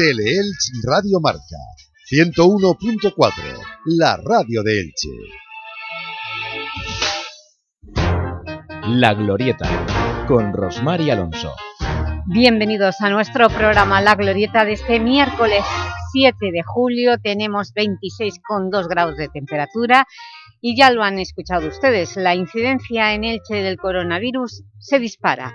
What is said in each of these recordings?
Teleelch Radio Marca 101.4, la radio de Elche. La Glorieta, con Rosmar y Alonso. Bienvenidos a nuestro programa La Glorieta de este miércoles 7 de julio. Tenemos 26,2 grados de temperatura y ya lo han escuchado ustedes, la incidencia en Elche del coronavirus se dispara.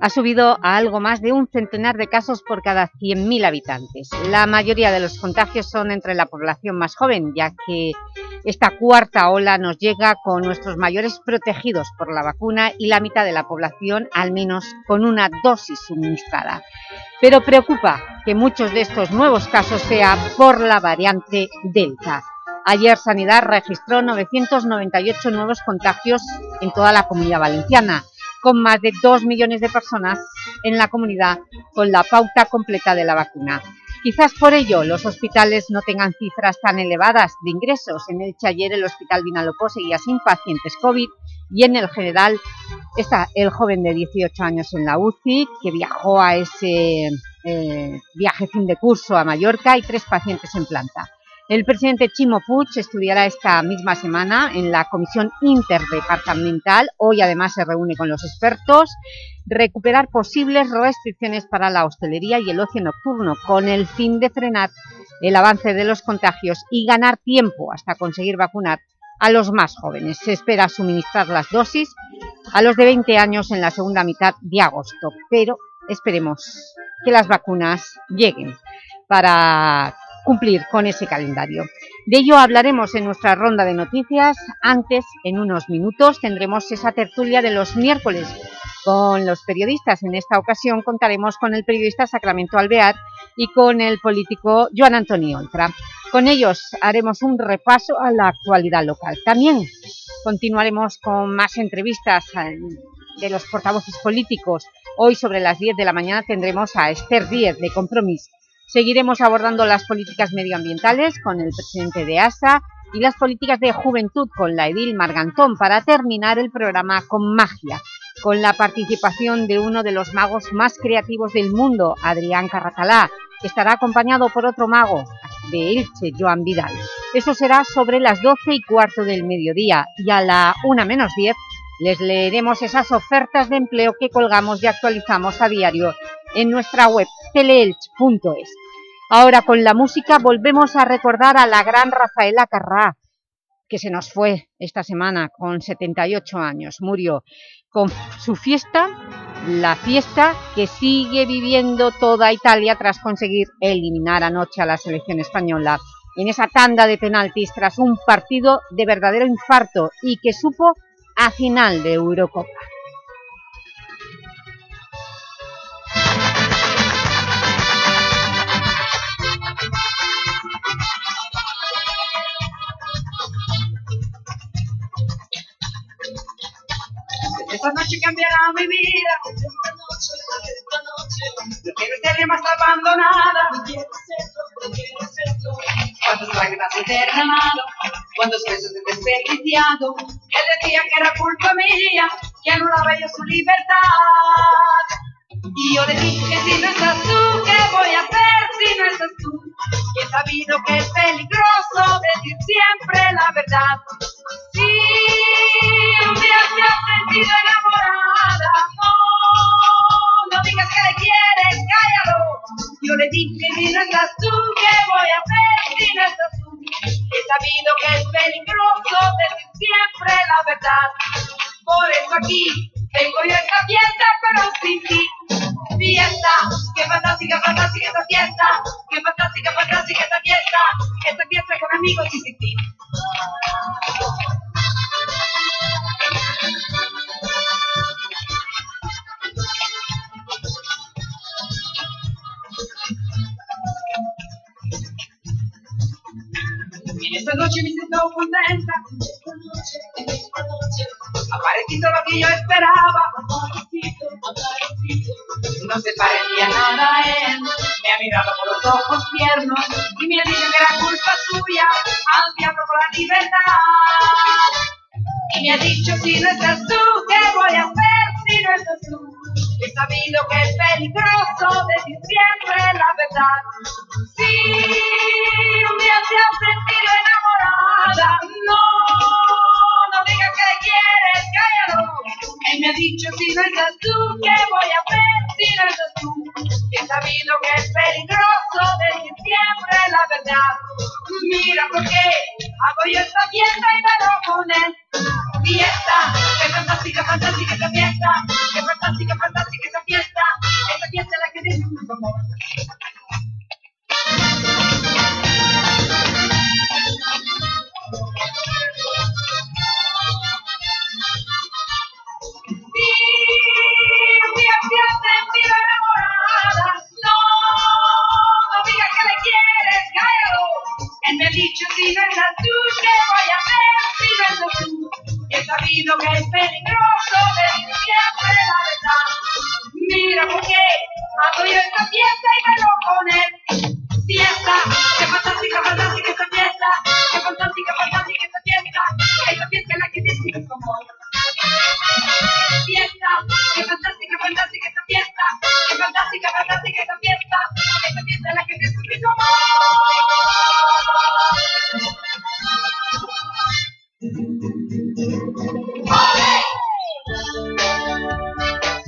Ha subido a algo más de un centenar de casos por cada 100.000 habitantes. La mayoría de los contagios son entre la población más joven, ya que esta cuarta ola nos llega con nuestros mayores protegidos por la vacuna y la mitad de la población al menos con una dosis suministrada. Pero preocupa que muchos de estos nuevos casos sea por la variante Delta. Ayer Sanidad registró 998 nuevos contagios en toda la Comunidad Valenciana, con más de 2 millones de personas en la comunidad con la pauta completa de la vacuna. Quizás por ello los hospitales no tengan cifras tan elevadas de ingresos. En el ayer el Hospital Vinalopó seguía sin pacientes COVID y en el general está el joven de 18 años en la UCI que viajó a ese eh, viaje fin de curso a Mallorca y tres pacientes en planta. El presidente Chimo Puig estudiará esta misma semana en la Comisión Interdepartamental, hoy además se reúne con los expertos, recuperar posibles restricciones para la hostelería y el ocio nocturno, con el fin de frenar el avance de los contagios y ganar tiempo hasta conseguir vacunar a los más jóvenes. Se espera suministrar las dosis a los de 20 años en la segunda mitad de agosto, pero esperemos que las vacunas lleguen para cumplir con ese calendario. De ello hablaremos en nuestra ronda de noticias. Antes, en unos minutos, tendremos esa tertulia de los miércoles con los periodistas. En esta ocasión contaremos con el periodista Sacramento Alvear y con el político Joan Antonio Oltra. Con ellos haremos un repaso a la actualidad local. También continuaremos con más entrevistas eh, de los portavoces políticos. Hoy sobre las 10 de la mañana tendremos a Esther Díez de Compromís Seguiremos abordando las políticas medioambientales con el presidente de ASA y las políticas de juventud con la Edil Margantón para terminar el programa con magia, con la participación de uno de los magos más creativos del mundo, Adrián Carratalá, que estará acompañado por otro mago de Elche, Joan Vidal. Eso será sobre las 12 y cuarto del mediodía y a la 1 menos 10 les leeremos esas ofertas de empleo que colgamos y actualizamos a diario en nuestra web teleelch.es. Ahora con la música volvemos a recordar a la gran Rafaela Carrá, que se nos fue esta semana con 78 años, murió con su fiesta, la fiesta que sigue viviendo toda Italia tras conseguir eliminar anoche a la selección española en esa tanda de penaltis tras un partido de verdadero infarto y que supo a final de Eurocopa. Esta noche cambiará mi vida. Esta noche, esta noche. No quiero ser más abandonada. No quiero no quiero. Cuántas lágrimas he derramado, cuántos besos he desperdiciado. Él decía que era culpa mía, que anulaba yo su libertad. Y yo le dije si no estás tú, ¿qué voy a hacer si no estás tú? Y he sabido que es peligroso decir siempre la verdad. Si un día te has sentido enamorada, no, no digas que le quieres, cállalo. Yo le dije si no estás tú, ¿qué voy a hacer si no estás tú? He sabido que es peligroso decir siempre la verdad. Por eso aquí tengo yo esta fiesta, pero sin ti. Fiesta, qué fantástica, fantástica esta fiesta. Qué fantástica, fantástica esta fiesta. Esta fiesta con amigos y sin. Esta noche me siento contenta. Aparecito lo que yo esperaba. No se parecía nada a él. Me ha mirado por los ojos tiernos y me ha dicho que era culpa suya. Al diablo por la libertad. Y me ha dicho si no estás tú, ¿qué voy a hacer si no estás tú? He sabido que es peligroso decir siempre la verdad. Si un día te has sentido enamorada, no, que quieres, cállalo. Él me ha dicho si no estás tú, ¿qué voy a hacer si no estás tú? He sabido que es peligroso decir siempre la verdad. Mira por qué hago yo esta fiesta y me lo él. Fiesta, qué fantástica, fantástica esta fiesta. Qué fantástica, fantástica esta fiesta. Esta fiesta es la que disfruto amor. Él me ha dicho si no estás tú, ¿qué voy a hacer estás tú? He sabido que es peligroso decir siempre la verdad. Mira por qué hago yo esta fiesta y me lo él. Fiesta, qué fantástica, fantástica esta fiesta. Qué fantástica, fantástica esta fiesta. Esta fiesta es la que disfruto amor. Fiesta, qué fantástica, fantástica esta fiesta. Qué fantástica, fantástica esta fiesta. Esta fiesta es la que disfruto amor.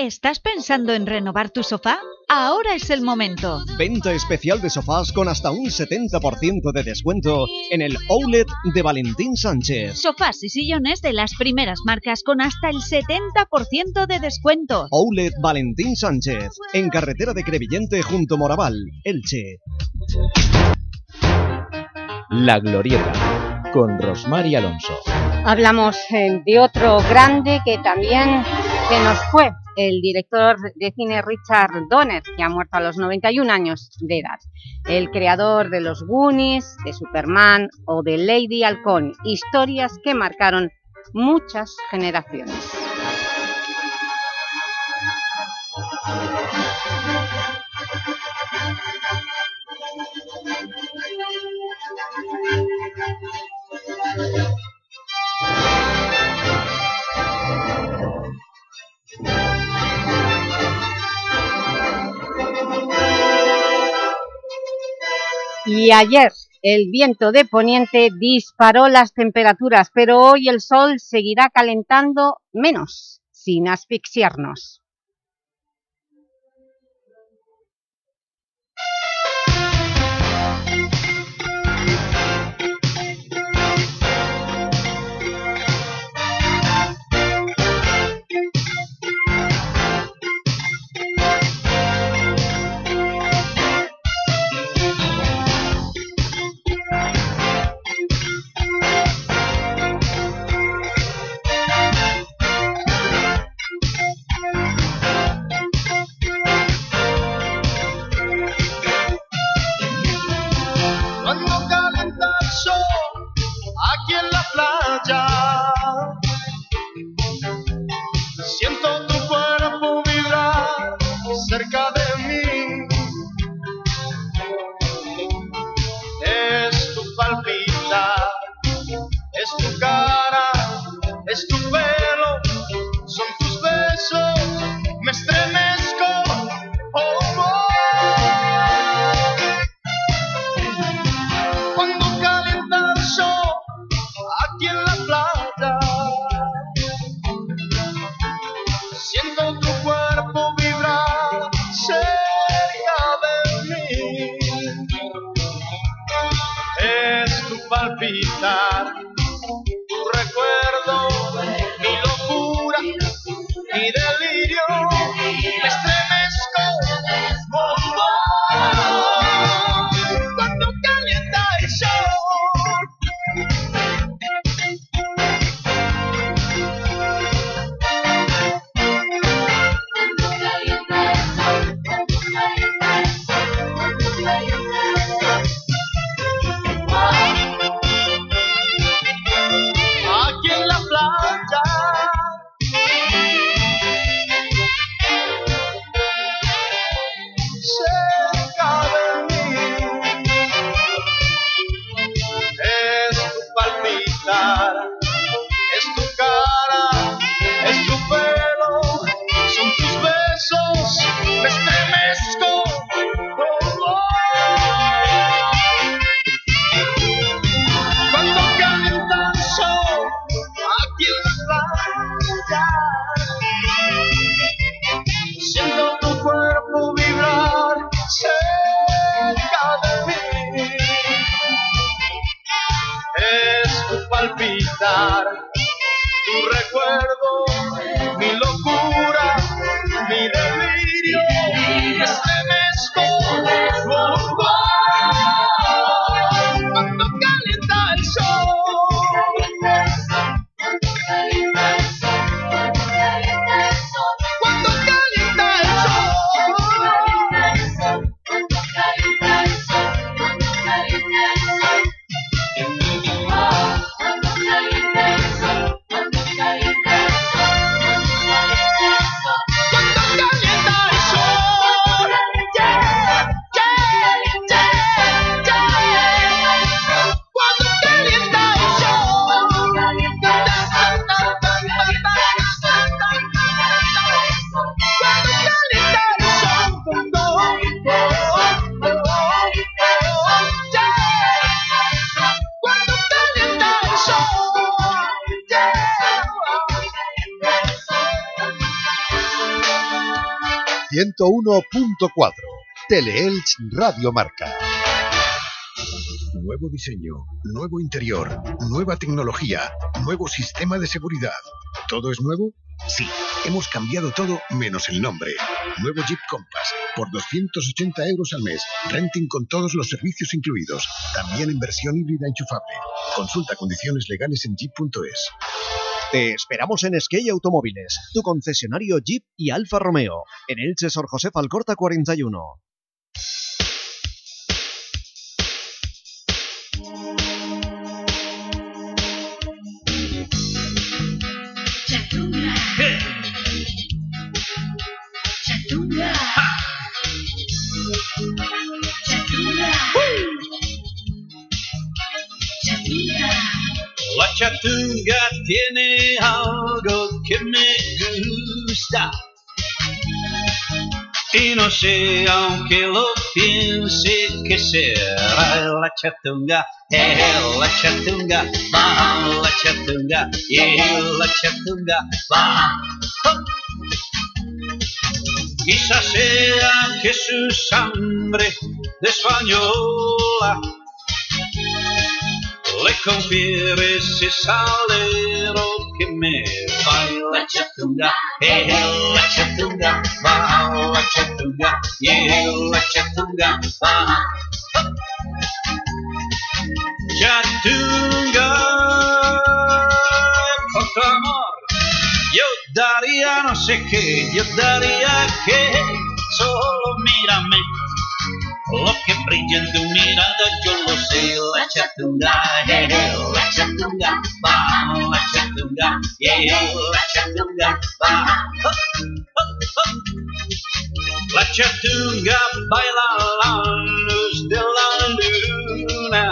¿Estás pensando en renovar tu sofá? Ahora es el momento. Venta especial de sofás con hasta un 70% de descuento en el Outlet de Valentín Sánchez. Sofás y sillones de las primeras marcas con hasta el 70% de descuento. Outlet Valentín Sánchez, en carretera de Crevillente junto Moraval, Elche. La Glorieta, con Rosmar y Alonso. Hablamos eh, de otro grande que también se nos fue, el director de cine Richard Donner, que ha muerto a los 91 años de edad. El creador de los Goonies, de Superman o de Lady Halcón, historias que marcaron muchas generaciones. Y ayer el viento de poniente disparó las temperaturas, pero hoy el sol seguirá calentando menos, sin asfixiarnos. Es 101.4 Teleelch Radio Marca. Nuevo diseño, nuevo interior, nueva tecnología, nuevo sistema de seguridad. ¿Todo es nuevo? Sí, hemos cambiado todo menos el nombre. Nuevo Jeep Compass por 280 euros al mes. Renting con todos los servicios incluidos. También en versión híbrida enchufable. Consulta condiciones legales en jeep.es. Te esperamos en Skey Automóviles, tu concesionario Jeep y Alfa Romeo, en Elche Sor José Alcorta 41. Tiene algo que me gusta. Y no sé, aunque lo piense, que será la chatunga, la chatunga, va, la chatunga, yeah, la chatunga, va. Quizás sea que su sangre de española le confiere ese salero que me baila chatunga, eh, la chatunga, va, la chatunga, yeah, la chatunga, va. Chatunga, por tu amor, yo daría no sé qué, yo daría que solo mírame. Lo que brilla en tu mirada yo lo sé, la chatunga, eh, la chatunga, va, la chatunga, yeah, la chatunga, va. Oh. La chatunga baila la luz de la luna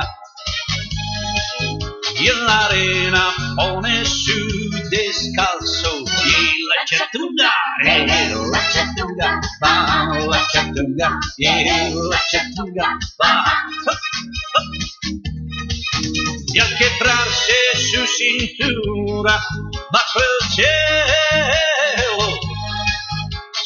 y en la arena pone su descalzo y la chatunga, eh, la chatunga, va, la chatunga, yeah, la chatunga, va. Y al quebrarse su cintura bajo el cielo,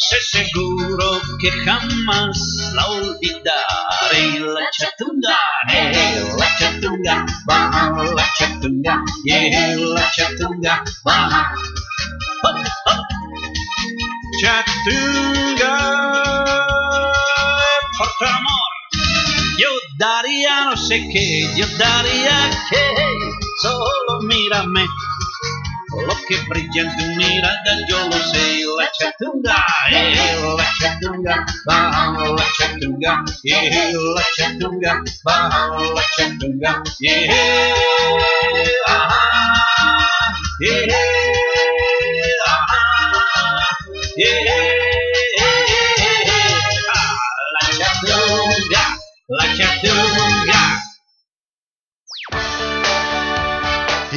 sé seguro que jamás la olvidaré. La chatunga, eh, la chatunga, va, la chatunga, yeah, la chatunga, va. Oh, oh. Chatunga, por tu amor, yo daría no sé qué, yo daría que solo mírame. Lo que brilla en tu mirada yo lo sé, la chatunga, eh, la chatunga, va, la chatunga, eh, la chatunga, va, la chatunga, yeah, ah, yeah, ah, yeah, ah, la chatunga, la chatunga.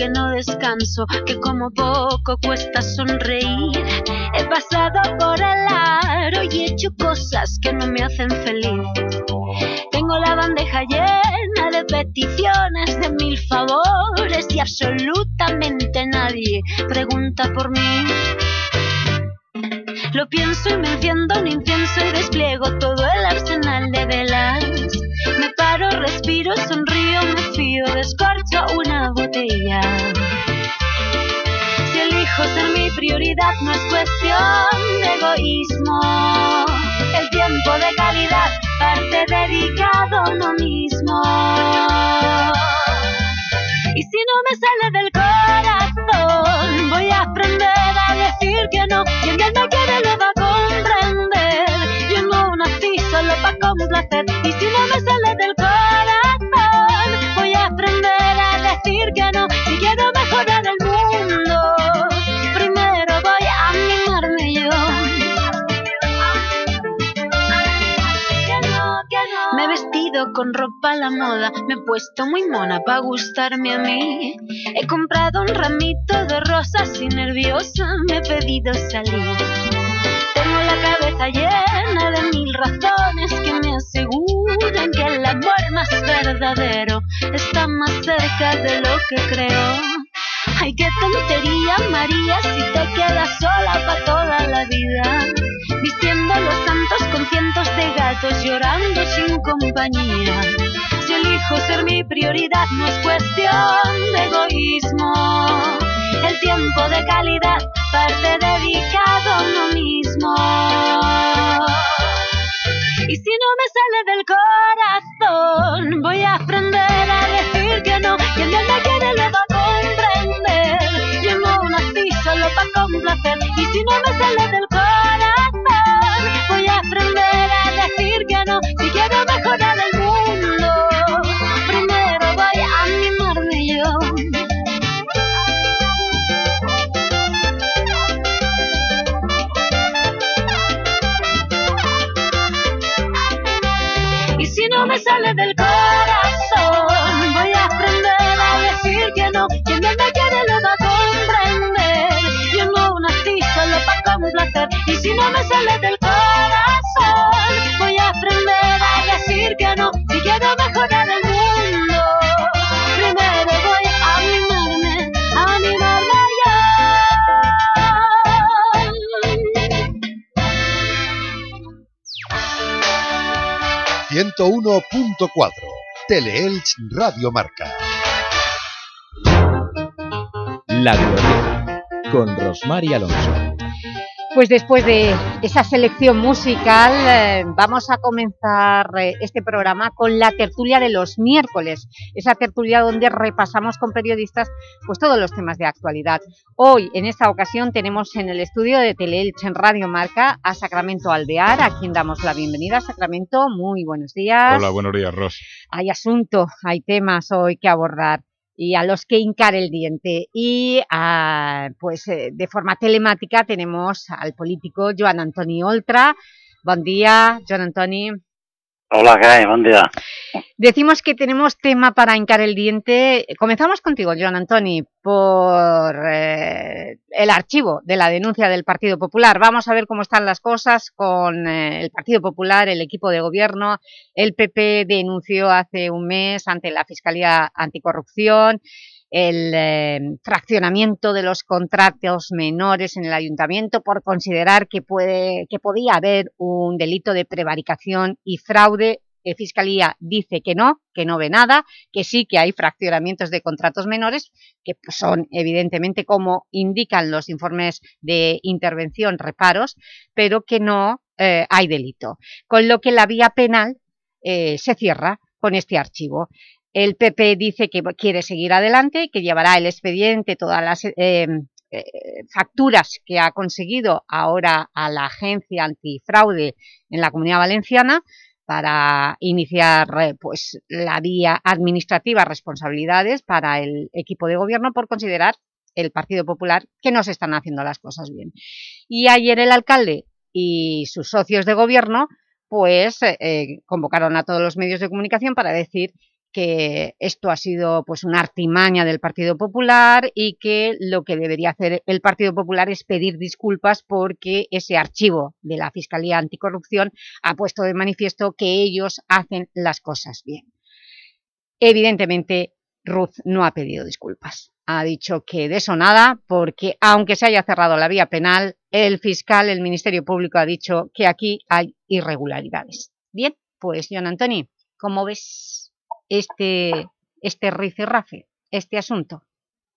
Que no descanso, que como poco cuesta sonreír. He pasado por el aro y he hecho cosas que no me hacen feliz. Tengo la bandeja llena de peticiones, de mil favores y absolutamente nadie pregunta por mí. Lo pienso y me enciendo un incienso y despliego todo el arsenal de velas. Paro, respiro, sonrío, me fío, descorcho una botella. Si elijo ser mi prioridad no es cuestión de egoísmo. El tiempo de calidad parte dedicado a uno mismo. Y si no me sale del corazón, Y si no me sale del corazón, voy a aprender a decir que no. Si quiero mejorar el mundo, primero voy a mimarme yo. Me he vestido con ropa a la moda, me he puesto muy mona para gustarme a mí. He comprado un ramito de rosas y nerviosa me he pedido salir. Tengo la cabeza llena de mil razones que me aseguran que el amor más verdadero está más cerca de lo que creo. Ay, qué tontería, María, si te quedas sola para toda la vida. Vistiendo los santos con cientos de gatos llorando sin compañía. Si elijo ser mi prioridad no es cuestión de egoísmo. El tiempo de calidad parte dedicado a Y si no me sale del corazón, voy a aprender a decir que no. Quien bien me quiere a comprender. Yo no nací solo para complacer. Y si no me sale del corazón, voy a aprender sale del corazón, voy a aprender a decir que no. Quien me quiere lo va a comprender. Yo no nací solo para complacer. Y si no me sale del corazón, voy a aprender a decir que no. Si quiero mejorar el 101.4 Teleelch Radio Marca. La Glorieta, con Rosmar y Alonso. Pues después de esa selección musical eh, vamos a comenzar eh, este programa con la tertulia de los miércoles, esa tertulia donde repasamos con periodistas pues todos los temas de actualidad. Hoy, en esta ocasión, tenemos en el estudio de Teleelch en Radio Marca a Sacramento Alvear, a quien damos la bienvenida. Sacramento, muy buenos días. Hola, buenos días, Ros. Hay asunto, hay temas hoy que abordar y a los que hincar el diente. Y ah, pues eh, de forma telemática tenemos al político Joan Antoni Oltra. Buen día, Joan Antoni. Hola, què? Bon dia. Decimos que tenemos tema para hincar el diente. Comenzamos contigo, Joan Antoni, por eh, el archivo de la denuncia del Partido Popular. Vamos a ver cómo están las cosas con eh, el Partido Popular, el equipo de gobierno. El PP denunció hace un mes ante la Fiscalía Anticorrupción el eh, fraccionamiento de los contratos menores en el Ayuntamiento por considerar que, puede, que podía haber un delito de prevaricación y fraude eh, Fiscalía dice que no, que no ve nada, que sí que hay fraccionamientos de contratos menores, que son evidentemente como indican los informes de intervención, reparos, pero que no eh, hay delito. Con lo que la vía penal eh, se cierra con este archivo. El PP dice que quiere seguir adelante, que llevará el expediente, todas las facturas que ha conseguido ahora a la agencia antifraude en la Comunidad Valenciana, para iniciar eh, pues, la vía administrativa responsabilidades para el equipo de gobierno por considerar el Partido Popular que no se están haciendo las cosas bien. Y ayer el alcalde y sus socios de gobierno pues eh, eh, convocaron a todos los medios de comunicación para decir que esto ha sido pues una artimaña del Partido Popular y que lo que debería hacer el Partido Popular es pedir disculpas porque ese archivo de la Fiscalía Anticorrupción ha puesto de manifiesto que ellos hacen las cosas bien. Evidentemente, Ruth no ha pedido disculpas. Ha dicho que de eso nada, porque aunque se haya cerrado la vía penal, el fiscal, el Ministerio Público ha dicho que aquí hay irregularidades. Bien, pues John Antoni, ¿cómo ves? Este, este rifirrafe, este asunto?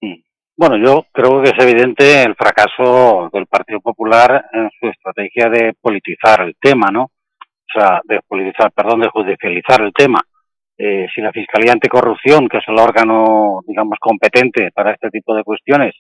Mm. Bueno, yo creo que es evidente el fracaso del Partido Popular en su estrategia de politizar el tema, ¿no? O sea, de politizar, perdón, de judicializar el tema. Eh, si la Fiscalía Anticorrupción, que es el órgano, digamos, competente para este tipo de cuestiones,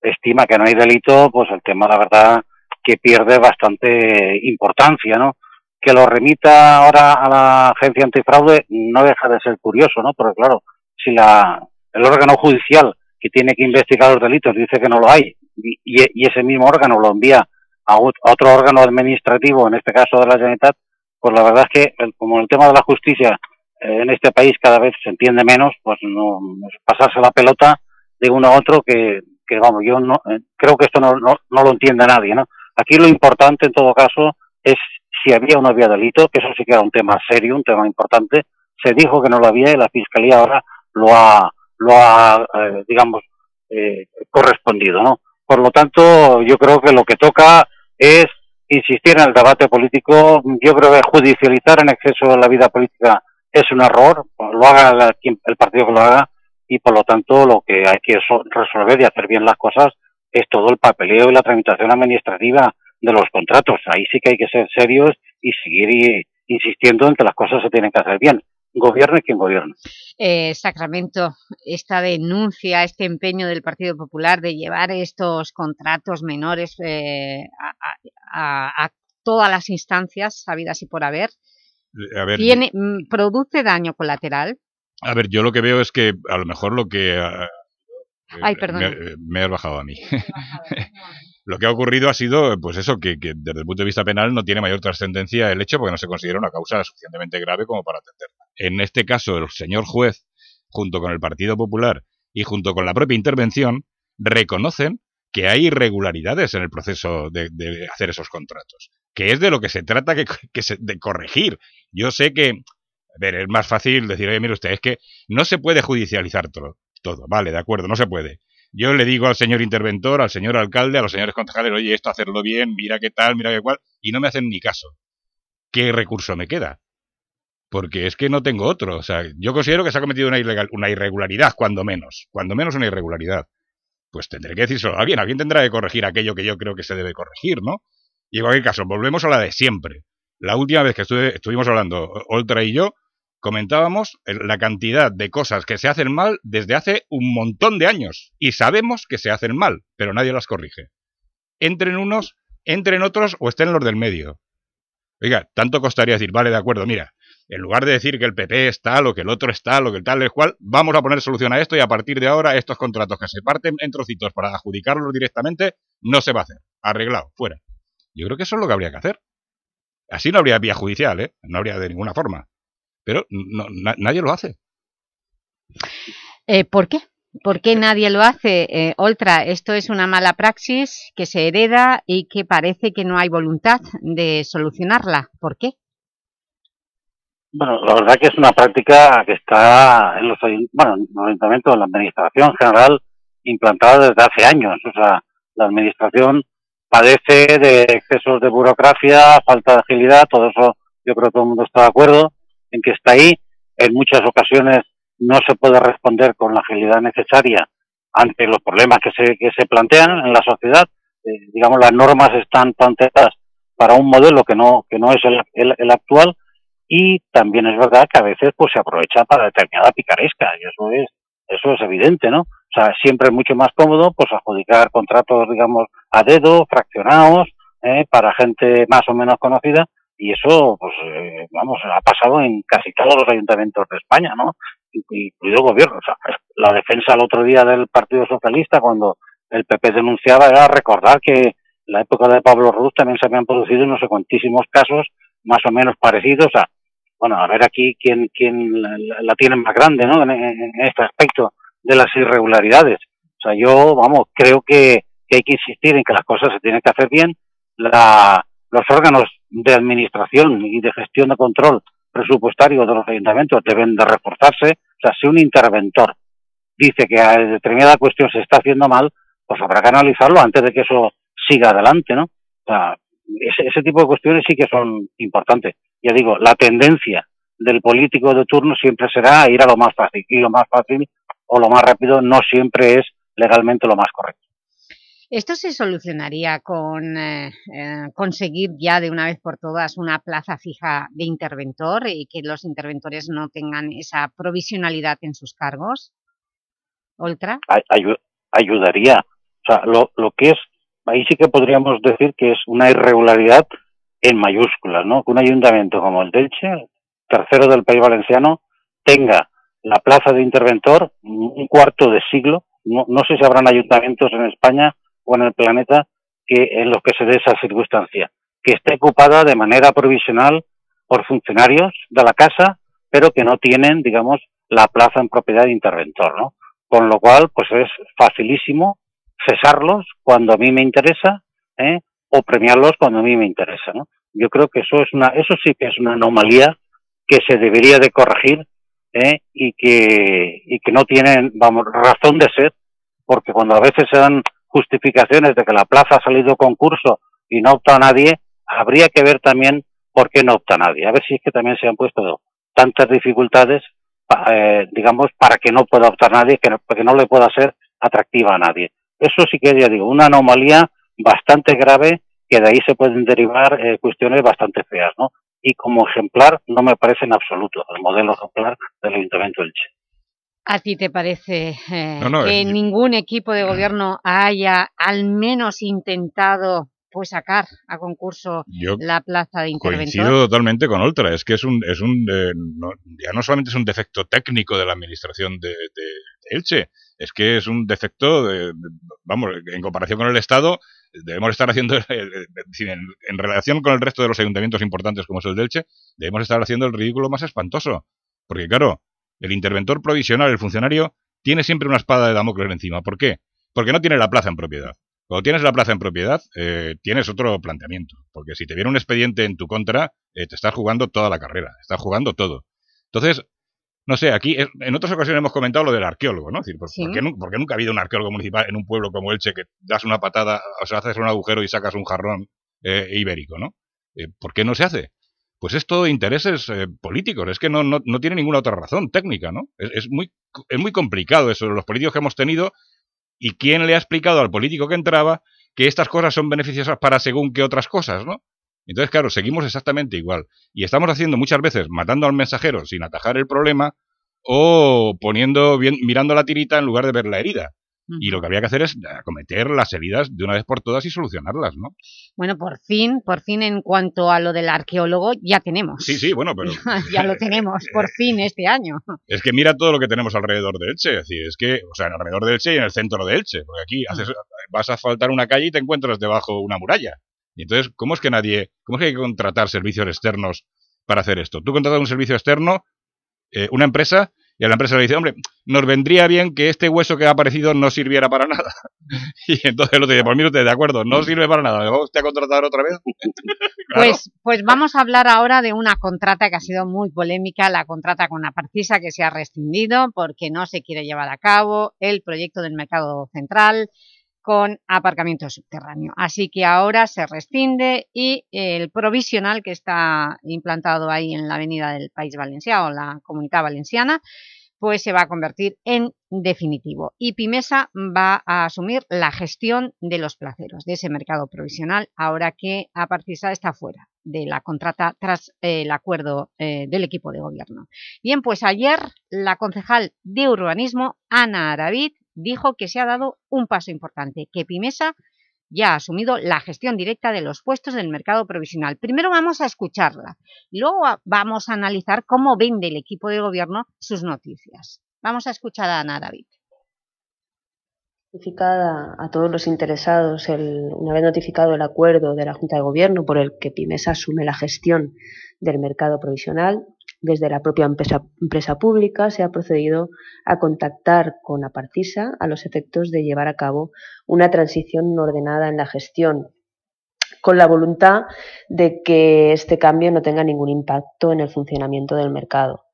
estima que no hay delito, pues el tema, la verdad, que pierde bastante importancia, ¿no? Que lo remita ahora a la agencia antifraude no deja de ser curioso, ¿no? Porque claro, si la, el órgano judicial que tiene que investigar los delitos dice que no lo hay y, ese mismo órgano lo envía a, otro órgano administrativo, en este caso de la Generalitat, pues la verdad es que como el tema de la justicia eh, en este país cada vez se entiende menos, pues no pasarse la pelota de uno a otro que, que vamos, yo no eh, creo que esto no, no, no lo entiende nadie, ¿no? Aquí lo importante en todo caso es si había o no había delito, que eso sí que era un tema serio, un tema importante. Se dijo que no lo había y la Fiscalía ahora lo ha, lo ha eh, digamos, eh, correspondido, ¿no? Por lo tanto, yo creo que lo que toca es insistir en el debate político. Yo creo que judicializar en exceso la vida política es un error, lo haga el partido que lo haga, y por lo tanto lo que hay que resolver y hacer bien las cosas es todo el papeleo y la tramitación administrativa de los contratos. Ahí sí que hay que ser serios y seguir insistiendo en que las cosas se tienen que hacer bien. Gobierne quien gobierne. Eh, Sacramento, esta denuncia, este empeño del Partido Popular de llevar estos contratos menores eh, a, todas las instancias sabidas y por haber, a ¿tiene, mm, ¿produce daño colateral? A ver, yo lo que veo es que a lo mejor lo que... Ay, perdón. Me, me, has bajado a mí. Lo que ha ocurrido ha sido, pues eso, que, desde el punto de vista penal no tiene mayor trascendencia el hecho porque no se considera una causa suficientemente grave como para atenderla. En este caso, el señor juez, junto con el Partido Popular y junto con la propia intervención, reconocen que hay irregularidades en el proceso de, hacer esos contratos, que es de lo que se trata que, de corregir. Yo sé que, a ver, es más fácil decir, oye, mire usted, es que no se puede judicializar todo, todo, vale, de acuerdo, no se puede. Yo le digo al señor interventor, al señor alcalde, a los señores concejales, oye, esto hacerlo bien, mira qué tal, mira qué cual, y no me hacen ni caso. ¿Qué recurso me queda? Porque es que no tengo otro. O sea, yo considero que se ha cometido una, irregularidad, cuando menos. Cuando menos una irregularidad. Pues tendré que decírselo a alguien. Alguien tendrá que corregir aquello que yo creo que se debe corregir, ¿no? Y en cualquier caso, volvemos a la de siempre. La última vez que estuvimos hablando, Oltra y yo, comentábamos la cantidad de cosas que se hacen mal desde hace un montón de años y sabemos que se hacen mal, pero nadie las corrige. Entren unos, entren otros o estén los del medio. Oiga, tanto costaría decir, vale, de acuerdo, mira, en lugar de decir que el PP está, lo que el otro está, lo que el tal, el cual, vamos a poner solución a esto y a partir de ahora estos contratos que se parten en trocitos para adjudicarlos directamente, no se va a hacer. Arreglado, fuera. Yo creo que eso es lo que habría que hacer. Así no habría vía judicial, ¿eh? No habría de ninguna forma pero no, nadie lo hace. Eh, ¿Por qué? ¿Por qué nadie lo hace? Eh, Oltra, esto es una mala praxis que se hereda y que parece que no hay voluntad de solucionarla. ¿Por qué? Bueno, la verdad que es una práctica que está en los, bueno, en los ayuntamientos, en la administración general, implantada desde hace años. O sea, la administración padece de excesos de burocracia, falta de agilidad, todo eso yo creo que todo el mundo está de acuerdo en que está ahí, en muchas ocasiones no se puede responder con la agilidad necesaria ante los problemas que se, que se plantean en la sociedad. Eh, digamos, las normas están planteadas para un modelo que no, que no es el, el, el, actual y también es verdad que a veces pues se aprovecha para determinada picaresca y eso es, eso es evidente, ¿no? O sea, siempre es mucho más cómodo pues adjudicar contratos, digamos, a dedo, fraccionados, eh, para gente más o menos conocida y eso, pues, eh, vamos, ha pasado en casi todos los ayuntamientos de España, ¿no? Incluido el gobierno. O sea, la defensa el otro día del Partido Socialista cuando el PP denunciaba era recordar que en la época de Pablo Ruz también se habían producido no sé cuantísimos casos más o menos parecidos a, bueno, a ver aquí quién, quién la, la tiene más grande, ¿no? En, en, este aspecto de las irregularidades. O sea, yo, vamos, creo que, que hay que insistir en que las cosas se tienen que hacer bien. La, los órganos de administración y de gestión de control presupuestario de los ayuntamientos deben de reforzarse. O sea, si un interventor dice que a determinada cuestión se está haciendo mal, pues habrá que analizarlo antes de que eso siga adelante, ¿no? O sea, ese, ese tipo de cuestiones sí que son importantes. Ya digo, la tendencia del político de turno siempre será ir a lo más fácil y lo más fácil o lo más rápido no siempre es legalmente lo más correcto. ¿Esto se solucionaría con eh, eh, conseguir ya de una vez por todas una plaza fija de interventor y que los interventores no tengan esa provisionalidad en sus cargos? ¿Oltra? Ay, ayudaría. O sea, lo, lo que es, ahí sí que podríamos decir que es una irregularidad en mayúsculas, ¿no? Que un ayuntamiento como el Delche, tercero del país valenciano, tenga la plaza de interventor un cuarto de siglo. No, no sé si habrán ayuntamientos en España o en el planeta que en los que se dé esa circunstancia, que esté ocupada de manera provisional por funcionarios de la casa, pero que no tienen, digamos, la plaza en propiedad de interventor, ¿no? Con lo cual, pues es facilísimo cesarlos cuando a mí me interesa, ¿eh? o premiarlos cuando a mí me interesa, ¿no? Yo creo que eso es una, eso sí que es una anomalía que se debería de corregir ¿eh? y que y que no tienen, vamos, razón de ser, porque cuando a veces se dan justificaciones de que la plaza ha salido concurso y no opta a nadie, habría que ver también por qué no opta nadie. A ver si es que también se han puesto tantas dificultades, eh, digamos, para que no pueda optar nadie, que no, que no le pueda ser atractiva a nadie. Eso sí que, ya digo, una anomalía bastante grave que de ahí se pueden derivar eh, cuestiones bastante feas, ¿no? Y como ejemplar no me parece en absoluto el modelo ejemplar del Ayuntamiento del Che. ¿A ti te parece eh, no, no, que es... ningún equipo de gobierno haya al menos intentado pues sacar a concurso Yo la plaza de interventor? Coincido totalmente con Oltra, es que es un, es un eh, no, ya no solamente es un defecto técnico de la administración de, de, de Elche, es que es un defecto, de, de, vamos, en comparación con el Estado, debemos estar haciendo, en, en, relación con el resto de los ayuntamientos importantes como es el de Elche, debemos estar haciendo el ridículo más espantoso, porque claro, el interventor provisional, el funcionario, tiene siempre una espada de Damocles encima. ¿Por qué? Porque no tiene la plaza en propiedad. Cuando tienes la plaza en propiedad, eh, tienes otro planteamiento. Porque si te viene un expediente en tu contra, eh, te estás jugando toda la carrera, estás jugando todo. Entonces, no sé, aquí en otras ocasiones hemos comentado lo del arqueólogo, ¿no? Es decir, ¿por, ¿Sí? ¿por, qué, ¿por, qué, nunca ha habido un arqueólogo municipal en un pueblo como Elche que das una patada, o sea, haces un agujero y sacas un jarrón eh, ibérico, ¿no? Eh, ¿Por qué no se hace? Pues es todo intereses eh, políticos, es que no, no, no, tiene ninguna otra razón técnica, ¿no? Es, muy, es muy complicado eso, los políticos que hemos tenido y quién le ha explicado al político que entraba que estas cosas son beneficiosas para según que otras cosas, ¿no? Entonces, claro, seguimos exactamente igual. Y estamos haciendo muchas veces, matando al mensajero sin atajar el problema, o poniendo bien, mirando la tirita en lugar de ver la herida. Uh -huh. Y lo que había que hacer es acometer las heridas de una vez por todas y solucionarlas, ¿no? Bueno, por fin, por fin en cuanto a lo del arqueólogo, ya tenemos. Sí, sí, bueno, pero... ya lo tenemos, por fin, este año. Es que mira todo lo que tenemos alrededor de Elche, es decir, es que, o sea, alrededor de Elche y en el centro de Elche, porque aquí haces, vas a faltar una calle y te encuentras debajo una muralla. Y entonces, ¿cómo es que nadie, cómo es que hay que contratar servicios externos para hacer esto? Tú contratas un servicio externo, eh, una empresa, y a la empresa le dice, hombre, nos vendría bien que este hueso que ha aparecido no sirviera para nada. Y entonces el otro dice, pues mire usted, de acuerdo, no sirve para nada, ¿me va usted a contratar otra vez? claro. pues, pues vamos a hablar ahora de una contrata que ha sido muy polémica, la contrata con Aparcisa que se ha rescindido porque no se quiere llevar a cabo el proyecto del mercado central, con aparcamiento subterráneo. Así que ahora se rescinde y el provisional que está implantado ahí en la avenida del País Valenciano, la Comunidad Valenciana, pues se va a convertir en definitivo. Y Pimesa va a asumir la gestión de los placeros, de ese mercado provisional, ahora que Aparcisa está fuera de la contrata tras eh, el acuerdo eh, del equipo de gobierno. Bien, pues ayer la concejal de urbanismo, Ana Aravid, dijo que se ha dado un paso importante, que Pimesa ya ha asumido la gestión directa de los puestos del mercado provisional. Primero vamos a escucharla, luego vamos a analizar cómo vende el equipo de gobierno sus noticias. Vamos a escuchar a Ana David. Notificada a todos los interesados, una vez notificado el acuerdo de la Junta de Gobierno por el que Pimesa asume la gestión del mercado provisional, desde la propia empresa, pública se ha procedido a contactar con Apartisa a los efectos de llevar a cabo una transición ordenada en la gestión, con la voluntad de que este cambio no tenga ningún impacto en el funcionamiento del mercado.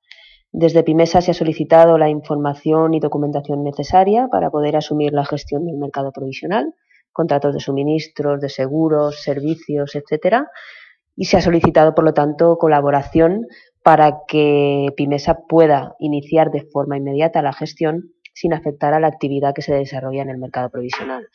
Desde Pimesa se ha solicitado la información y documentación necesaria para poder asumir la gestión del mercado provisional, contratos de suministros, de seguros, servicios, etcétera, y se ha solicitado, por lo tanto, colaboración para que Pimesa pueda iniciar de forma inmediata la gestión sin afectar a la actividad que se desarrolla en el mercado provisional.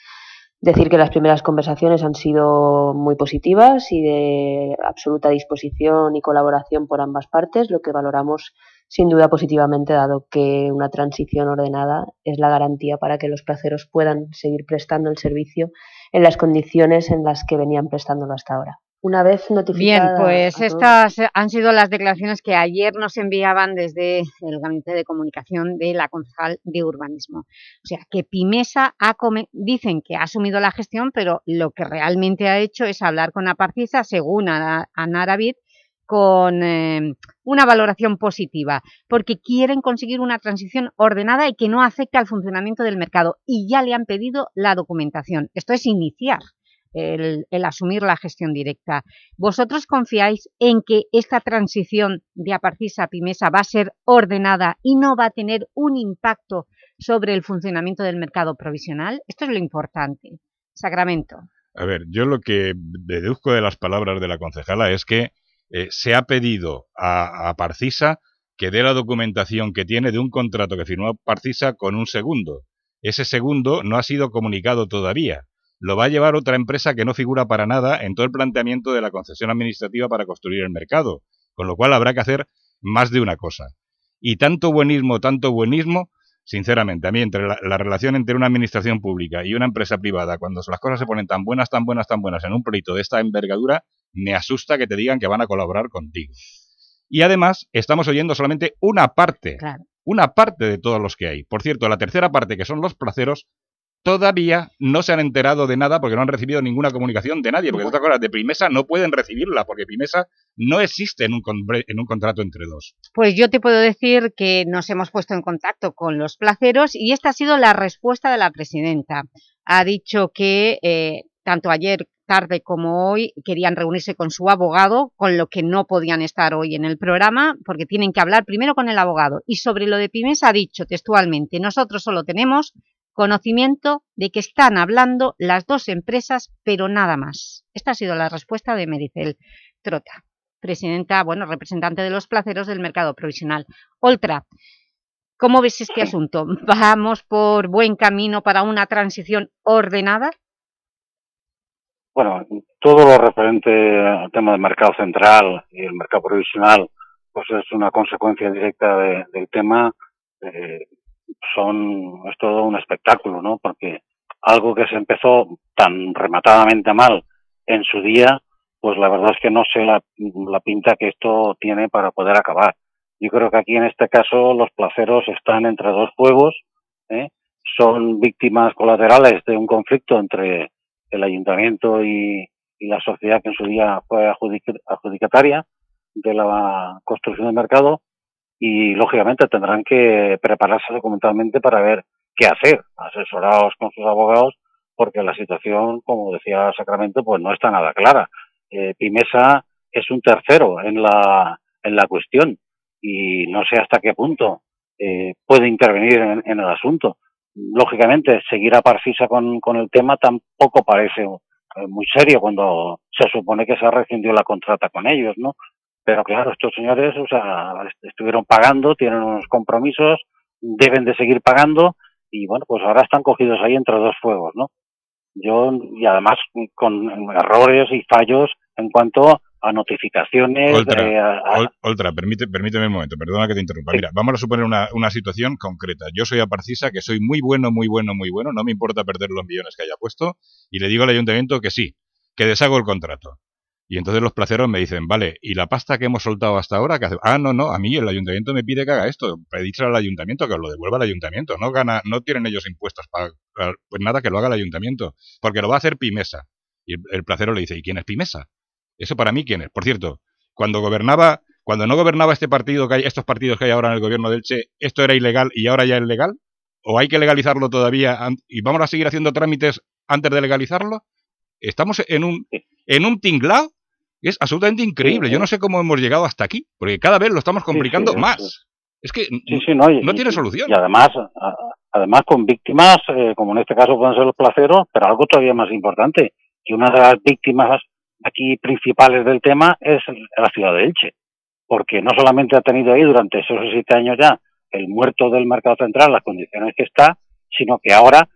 Decir que las primeras conversaciones han sido muy positivas y de absoluta disposición y colaboración por ambas partes, lo que valoramos sin duda positivamente, dado que una transición ordenada es la garantía para que los placeros puedan seguir prestando el servicio en las condiciones en las que venían prestándolo hasta ahora una vez notificada... Bien, pues estas han sido las declaraciones que ayer nos enviaban desde el Gabinete de Comunicación de la concejal de Urbanismo. O sea, que Pimesa ha dicen que ha asumido la gestión, pero lo que realmente ha hecho es hablar con Aparciza, según Ana Aravid, con eh, una valoración positiva, porque quieren conseguir una transición ordenada y que no afecte al funcionamiento del mercado, y ya le han pedido la documentación. Esto es iniciar el, asumir la gestión directa. ¿Vosotros confiáis en que esta transición de Aparcisa a Pimesa va a ser ordenada y no va a tener un impacto sobre el funcionamiento del mercado provisional? Esto es lo importante. Sacramento. A ver, yo lo que deduzco de las palabras de la concejala es que eh, se ha pedido a, a Parcisa que dé la documentación que tiene de un contrato que firmó Parcisa con un segundo. Ese segundo no ha sido comunicado todavía lo va a llevar otra empresa que no figura para nada en todo el planteamiento de la concesión administrativa para construir el mercado, con lo cual habrá que hacer más de una cosa. Y tanto buenismo, tanto buenismo, sinceramente, a mí entre la, relación entre una administración pública y una empresa privada, cuando las cosas se ponen tan buenas, tan buenas, tan buenas en un proyecto de esta envergadura, me asusta que te digan que van a colaborar contigo. Y además, estamos oyendo solamente una parte, una parte de todos los que hay. Por cierto, la tercera parte, que son los placeros, todavía no se han enterado de nada porque no han recibido ninguna comunicación de nadie, porque otras cosas de Primesa no pueden recibirla, porque Primesa no existe en un, en un contrato entre dos. Pues yo te puedo decir que nos hemos puesto en contacto con los placeros y esta ha sido la respuesta de la presidenta. Ha dicho que eh, tanto ayer tarde como hoy querían reunirse con su abogado, con lo que no podían estar hoy en el programa, porque tienen que hablar primero con el abogado. Y sobre lo de Pimesa ha dicho textualmente, nosotros solo tenemos conocimiento de que están hablando las dos empresas, pero nada más. Esta ha sido la respuesta de Mericel Trota, presidenta, bueno, representante de los placeros del mercado provisional. Oltra, ¿cómo ves este asunto? ¿Vamos por buen camino para una transición ordenada? Bueno, todo lo referente al tema del mercado central y el mercado provisional, pues es una consecuencia directa del tema eh, son, es todo un espectáculo, ¿no? Porque algo que se empezó tan rematadamente mal en su día, pues la verdad es que no sé la, pinta que esto tiene para poder acabar. Yo creo que aquí en este caso los placeros están entre dos fuegos, ¿eh? son víctimas colaterales de un conflicto entre el ayuntamiento y, y la sociedad que en su día fue adjudicataria de la construcción del mercado y lógicamente tendrán que prepararse documentalmente para ver qué hacer, asesorados con sus abogados, porque la situación, como decía Sacramento, pues no está nada clara. Eh, Pimesa es un tercero en la, en la cuestión y no sé hasta qué punto eh, puede intervenir en, el asunto. lógicamente, seguir a Parcisa con, con el tema tampoco parece eh, muy serio cuando se supone que se ha rescindido la contrata con ellos, ¿no? Pero claro, estos señores, o sea, estuvieron pagando, tienen unos compromisos, deben de seguir pagando y bueno, pues ahora están cogidos ahí entre dos fuegos, ¿no? Yo, y además con errores y fallos en cuanto a notificaciones. Oltra, permite, permíteme un momento, perdona que te interrumpa. Mira, vamos a suponer una, una situación concreta. Yo soy Aparcisa, que soy muy bueno, muy bueno, muy bueno, no me importa perder los millones que haya puesto, y le digo al ayuntamiento que sí, que deshago el contrato. Y entonces los placeros me dicen, vale, ¿y la pasta que hemos soltado hasta ahora? Hace? Ah, no, no, a mí el ayuntamiento me pide que haga esto. Pedíselo al ayuntamiento que lo devuelva al ayuntamiento. No gana, no tienen ellos impuestos para, pues nada, que lo haga el ayuntamiento. Porque lo va a hacer Pimesa. Y el placero le dice, ¿y quién es Pimesa? Eso para mí, ¿quién es? Por cierto, cuando gobernaba, cuando no gobernaba este partido que hay, estos partidos que hay ahora en el gobierno del Che, ¿esto era ilegal y ahora ya es legal? ¿O hay que legalizarlo todavía y vamos a seguir haciendo trámites antes de legalizarlo? Estamos en un, en un tinglao es absolutamente increíble. Yo no sé cómo hemos llegado hasta aquí, porque cada vez lo estamos complicando más. Es que no, tiene solución. Y además, además con víctimas, eh, como en este caso pueden ser los placeros, pero algo todavía más importante, que una de las víctimas aquí principales del tema es la ciudad de Elche, porque no solamente ha tenido ahí durante esos siete años ya el muerto del mercado central, las condiciones que está, sino que ahora,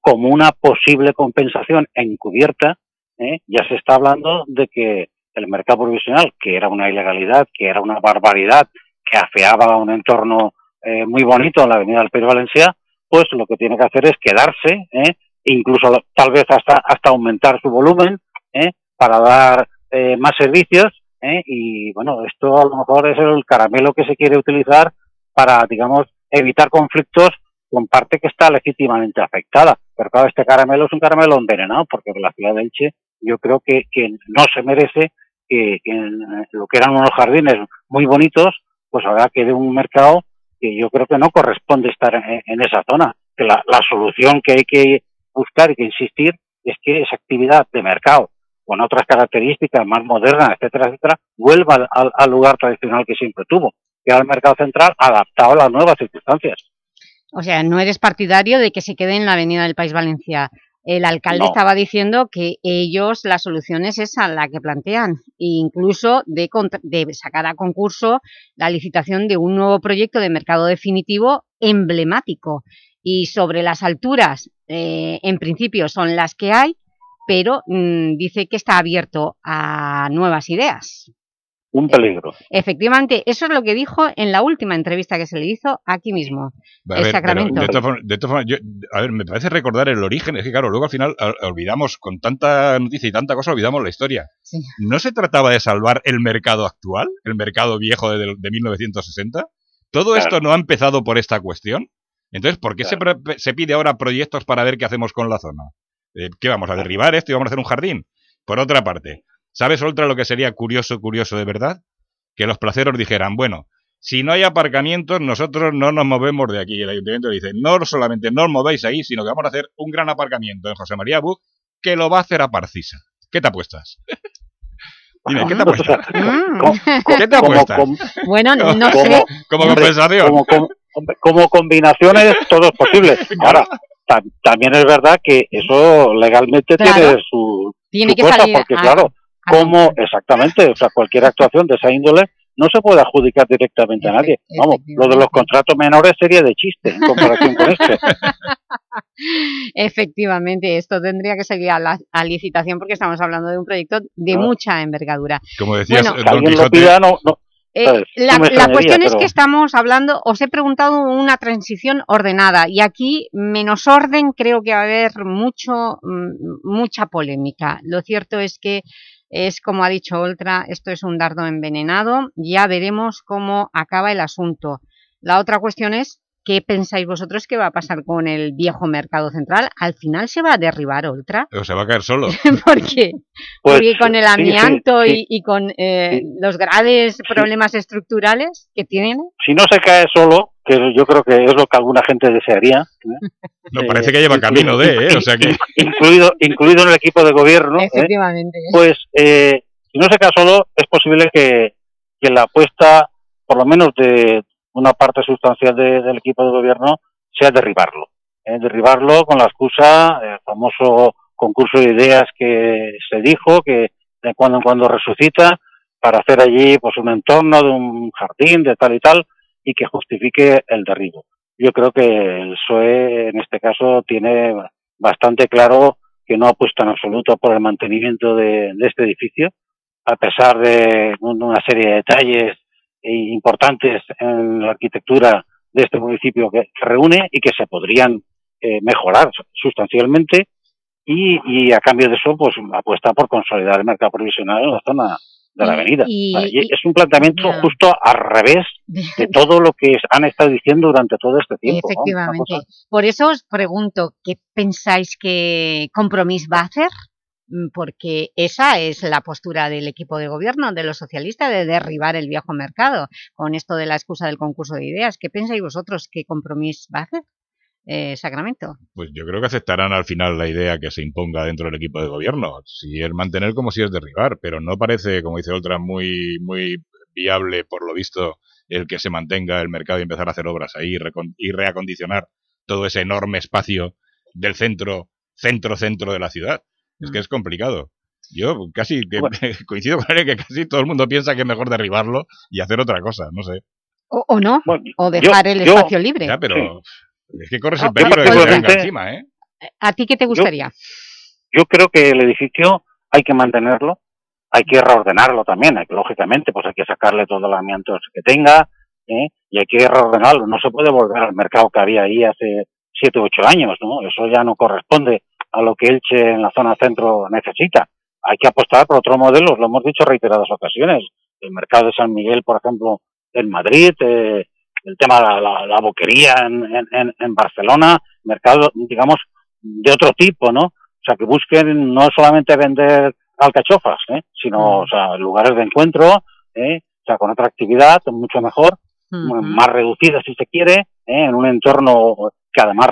como una posible compensación encubierta, ¿eh? ya se está hablando de que el mercado provisional, que era una ilegalidad, que era una barbaridad, que afeaba un entorno eh, muy bonito en la avenida del País Valencia, pues lo que tiene que hacer es quedarse, ¿eh? incluso tal vez hasta, hasta aumentar su volumen, ¿eh? para dar eh, más servicios ¿eh? y bueno, esto a lo mejor es el caramelo que se quiere utilizar para, digamos, evitar conflictos con parte que está legítimamente afectada. Pero claro, este caramelo es un caramelo envenenado porque la ciudad de Elche yo creo que, que no se merece que, lo que eran unos jardines muy bonitos, pues ahora quede un mercado que yo creo que no corresponde estar en, esa zona. Que la, solución que hay que buscar y que insistir es que esa actividad de mercado con otras características más modernas, etcétera, etcétera, vuelva al, lugar tradicional que siempre tuvo, que era el mercado central adaptado a las nuevas circunstancias. O sea, no eres partidario de que se quede en la avenida del País Valencia. El alcalde estaba diciendo que ellos, la solución es esa, la que plantean, e incluso de, de sacar a concurso la licitación de un nuevo proyecto de mercado definitivo emblemático. Y sobre las alturas, eh, en principio son las que hay, pero mm, dice que está abierto a nuevas ideas. Un peligro. Efectivamente, eso es lo que dijo en la última entrevista que se le hizo aquí mismo, en Sacramento. de todas formas, a ver, me parece recordar el origen, es que claro, luego al final olvidamos, con tanta noticia y tanta cosa, olvidamos la historia. ¿No se trataba de salvar el mercado actual, el mercado viejo de, de 1960? ¿Todo esto no ha empezado por esta cuestión? Entonces, ¿por qué se, se pide ahora proyectos para ver qué hacemos con la zona? Eh, ¿Qué vamos a derribar esto y vamos a hacer un jardín? Por otra parte, ¿sabes otra lo que sería curioso, curioso de verdad? Que los placeros dijeran, bueno, si no hay aparcamientos, nosotros no nos movemos de aquí. Y el ayuntamiento dice, no solamente no os movéis ahí, sino que vamos a hacer un gran aparcamiento en José María Buc que lo va a hacer a Parcisa. ¿Qué te apuestas? Dime, ¿qué te apuestas? ¿Qué te apuestas? Bueno, no sé. Como compensación. Como, como combinaciones, todo es posible. Ahora, también es verdad que eso legalmente tiene su, tiene que cosa, porque claro, como exactamente, o sea, cualquier actuación de esa índole no se puede adjudicar directamente a nadie. Vamos, lo de los contratos menores sería de chiste en comparación con este. Efectivamente, esto tendría que seguir a, la, licitación porque estamos hablando de un proyecto de mucha envergadura. Como decías, bueno, Don alguien lo pida, no, no, eh, la, cuestión es que estamos hablando, os he preguntado una transición ordenada y aquí, menos orden, creo que va a haber mucho, mm, mucha polémica. Lo cierto es que es como ha dicho Oltra, esto es un dardo envenenado, ya veremos cómo acaba el asunto. La otra cuestión es ¿Qué pensáis vosotros que va a pasar con el viejo mercado central? ¿Al final se va a derribar Ultra? ¿O se va a caer solo? ¿Por qué? Pues, Porque con el amianto Y, con eh, los graves problemas estructurales que tienen... Si no se cae solo, que yo creo que es lo que alguna gente desearía... No, parece que lleva camino de, ¿eh? O sea que... incluido, incluido en el equipo de gobierno... ¿eh? Efectivamente. Pues eh, si no se cae solo, es posible que, que la apuesta, por lo menos de una parte sustancial del equipo de gobierno sea derribarlo. eh, derribarlo con la excusa, el famoso concurso de ideas que se dijo, que de cuando en cuando resucita, para hacer allí pues un entorno de un jardín de tal y tal y que justifique el derribo. Yo creo que el PSOE en este caso tiene bastante claro que no apuesta en absoluto por el mantenimiento de, este edificio, a pesar de una serie de detalles importantes en la arquitectura de este municipio que, reúne y que se podrían eh, mejorar sustancialmente y, y, a cambio de eso pues apuesta por consolidar el mercado provisional en la zona de la avenida. es un planteamiento justo al revés de todo lo que han estado diciendo durante todo este tiempo. Efectivamente. Por eso os pregunto, ¿qué pensáis que Compromís va a hacer? Mm, porque esa es la postura del equipo de gobierno, de los socialistas, de derribar el viejo mercado, con esto de la excusa del concurso de ideas. ¿Qué pensáis vosotros que Compromís va a hacer? Eh, Sacramento? Pues yo creo que aceptarán al final la idea que se imponga dentro del equipo de gobierno. Si es mantener como si es derribar, pero no parece, como dice otra, muy, muy viable, por lo visto, el que se mantenga el mercado y empezar a hacer obras ahí y reacondicionar todo ese enorme espacio del centro, centro-centro de la ciudad. Es que mm. es complicado. Yo casi que coincido con él que casi todo el mundo piensa que es mejor derribarlo y hacer otra cosa, no sé. O, no, o dejar el espacio libre. Ya, pero es que corres el peligro de que venga encima, ¿eh? ¿A ti qué te gustaría? Yo, creo que el edificio hay que mantenerlo, hay que reordenarlo también, hay lógicamente, pues hay que sacarle todos los amiantos que tenga, ¿eh? y hay que reordenarlo. No se puede volver al mercado que había ahí hace siete u ocho años, ¿no? Eso ya no corresponde a lo que Elche en la zona centro necesita. Hay que apostar por otro modelo, lo hemos dicho reiteradas ocasiones. El mercado de San Miguel, por ejemplo, en Madrid, eh, el tema de la, boquería en, en, en, Barcelona, mercado, digamos, de otro tipo, ¿no? O sea, que busquen no solamente vender alcachofas, ¿eh? sino, mm. o sea, lugares de encuentro, ¿eh? o sea, con otra actividad mucho mejor, más reducida si se quiere, ¿eh? en un entorno que además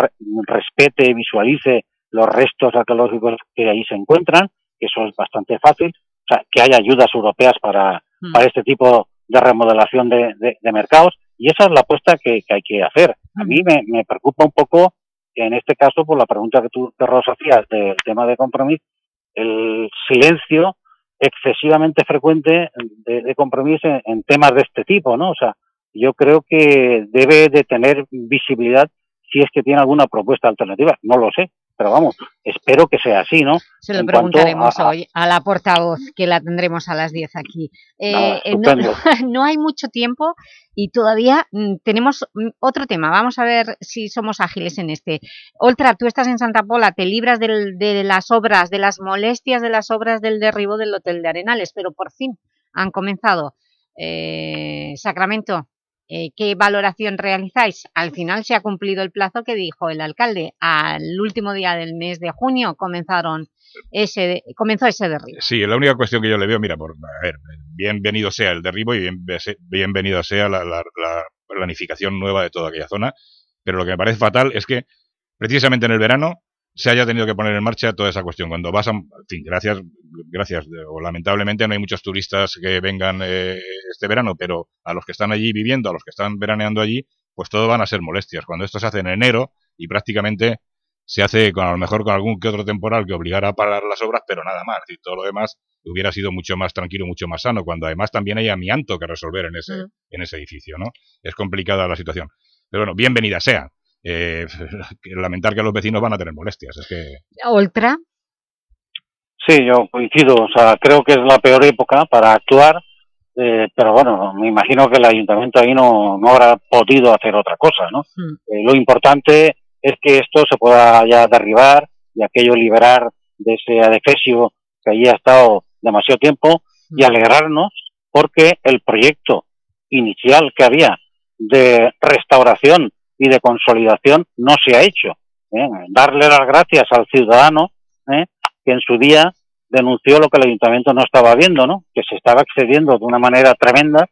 respete, visualice los restos arqueológicos que ahí se encuentran, que eso es bastante fácil, o sea, que haya ayudas europeas para, mm. para este tipo de remodelación de, de, mercados, y esa es la apuesta que, hay que hacer. A mí me, me, preocupa un poco, en este caso, por la pregunta que tú, Rosa, hacías del tema de compromiso, el silencio excesivamente frecuente de, de compromiso en, temas de este tipo, ¿no? O sea, yo creo que debe de tener visibilidad si es que tiene alguna propuesta alternativa. No lo sé, pero vamos, espero que sea así, ¿no? Se lo preguntaremos hoy a la portavoz, que la tendremos a las 10 aquí. Eh, eh, no, hay mucho tiempo y todavía mm, tenemos mm, otro tema. Vamos a ver si somos ágiles en este. Oltra, tú estás en Santa Pola, te libras de las obras, de las molestias de las obras del derribo del Hotel de Arenales, pero por fin han comenzado. Eh, Sacramento, eh, ¿Qué valoración realizáis? Al final se ha cumplido el plazo que dijo el alcalde. Al último día del mes de junio comenzaron ese, comenzó ese derribo. Sí, la única cuestión que yo le veo, mira, bienvenido sea el derribo y bien, bienvenida sea la, la, planificación nueva de toda aquella zona, pero lo que me parece fatal es que precisamente en el verano se haya tenido que poner en marcha toda esa cuestión. Cuando vas a... En fin, gracias, gracias, o lamentablemente no hay muchos turistas que vengan eh, este verano, pero a los que están allí viviendo, a los que están veraneando allí, pues todo van a ser molestias. Cuando esto se hace en enero y prácticamente se hace con a lo mejor con algún que otro temporal que obligara a parar las obras, pero nada más. Y todo lo demás hubiera sido mucho más tranquilo, mucho más sano, cuando además también hay amianto que resolver en ese, mm. en ese edificio, ¿no? Es complicada la situación. Pero bueno, bienvenida sea eh, lamentar que los vecinos van a tener molestias. Es que... ¿Oltra? Sí, yo coincido. O sea, creo que es la peor época para actuar, eh, pero bueno, me imagino que el ayuntamiento ahí no, no habrá podido hacer otra cosa, ¿no? Hmm. Eh, lo importante es que esto se pueda ya derribar y aquello liberar de ese adefesio que allí ha estado demasiado tiempo y hmm. alegrarnos porque el proyecto inicial que había de restauración y de consolidación no se ha hecho. ¿eh? Darle las gracias al ciudadano ¿eh? que en su día denunció lo que el ayuntamiento no estaba viendo, ¿no? que se estaba excediendo de una manera tremenda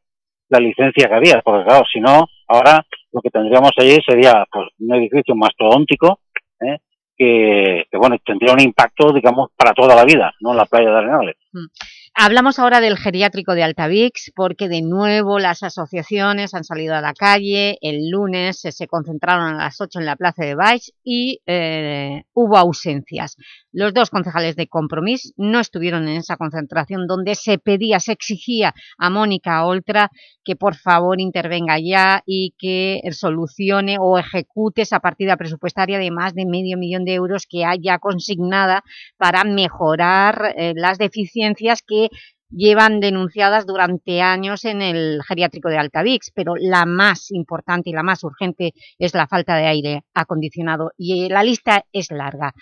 la licencia que había, porque claro, si no, ahora lo que tendríamos allí sería pues, un edificio mastodóntico ¿eh? que, que, bueno, tendría un impacto, digamos, para toda la vida, ¿no? En la playa de Arenales. Mm. Hablamos ahora del geriátrico de Altavix porque de nuevo las asociaciones han salido a la calle. El lunes se concentraron a las 8 en la plaza de Baix y eh, hubo ausencias. Los dos concejales de Compromís no estuvieron en esa concentración donde se pedía, se exigía a Mónica Oltra que por favor intervenga ya y que solucione o ejecute esa partida presupuestaria de más de medio millón de euros que haya consignada para mejorar eh, las deficiencias que llevan denunciadas durante años en el geriátrico de Altavix, pero la más importante y la más urgente es la falta de aire acondicionado y la lista es larga.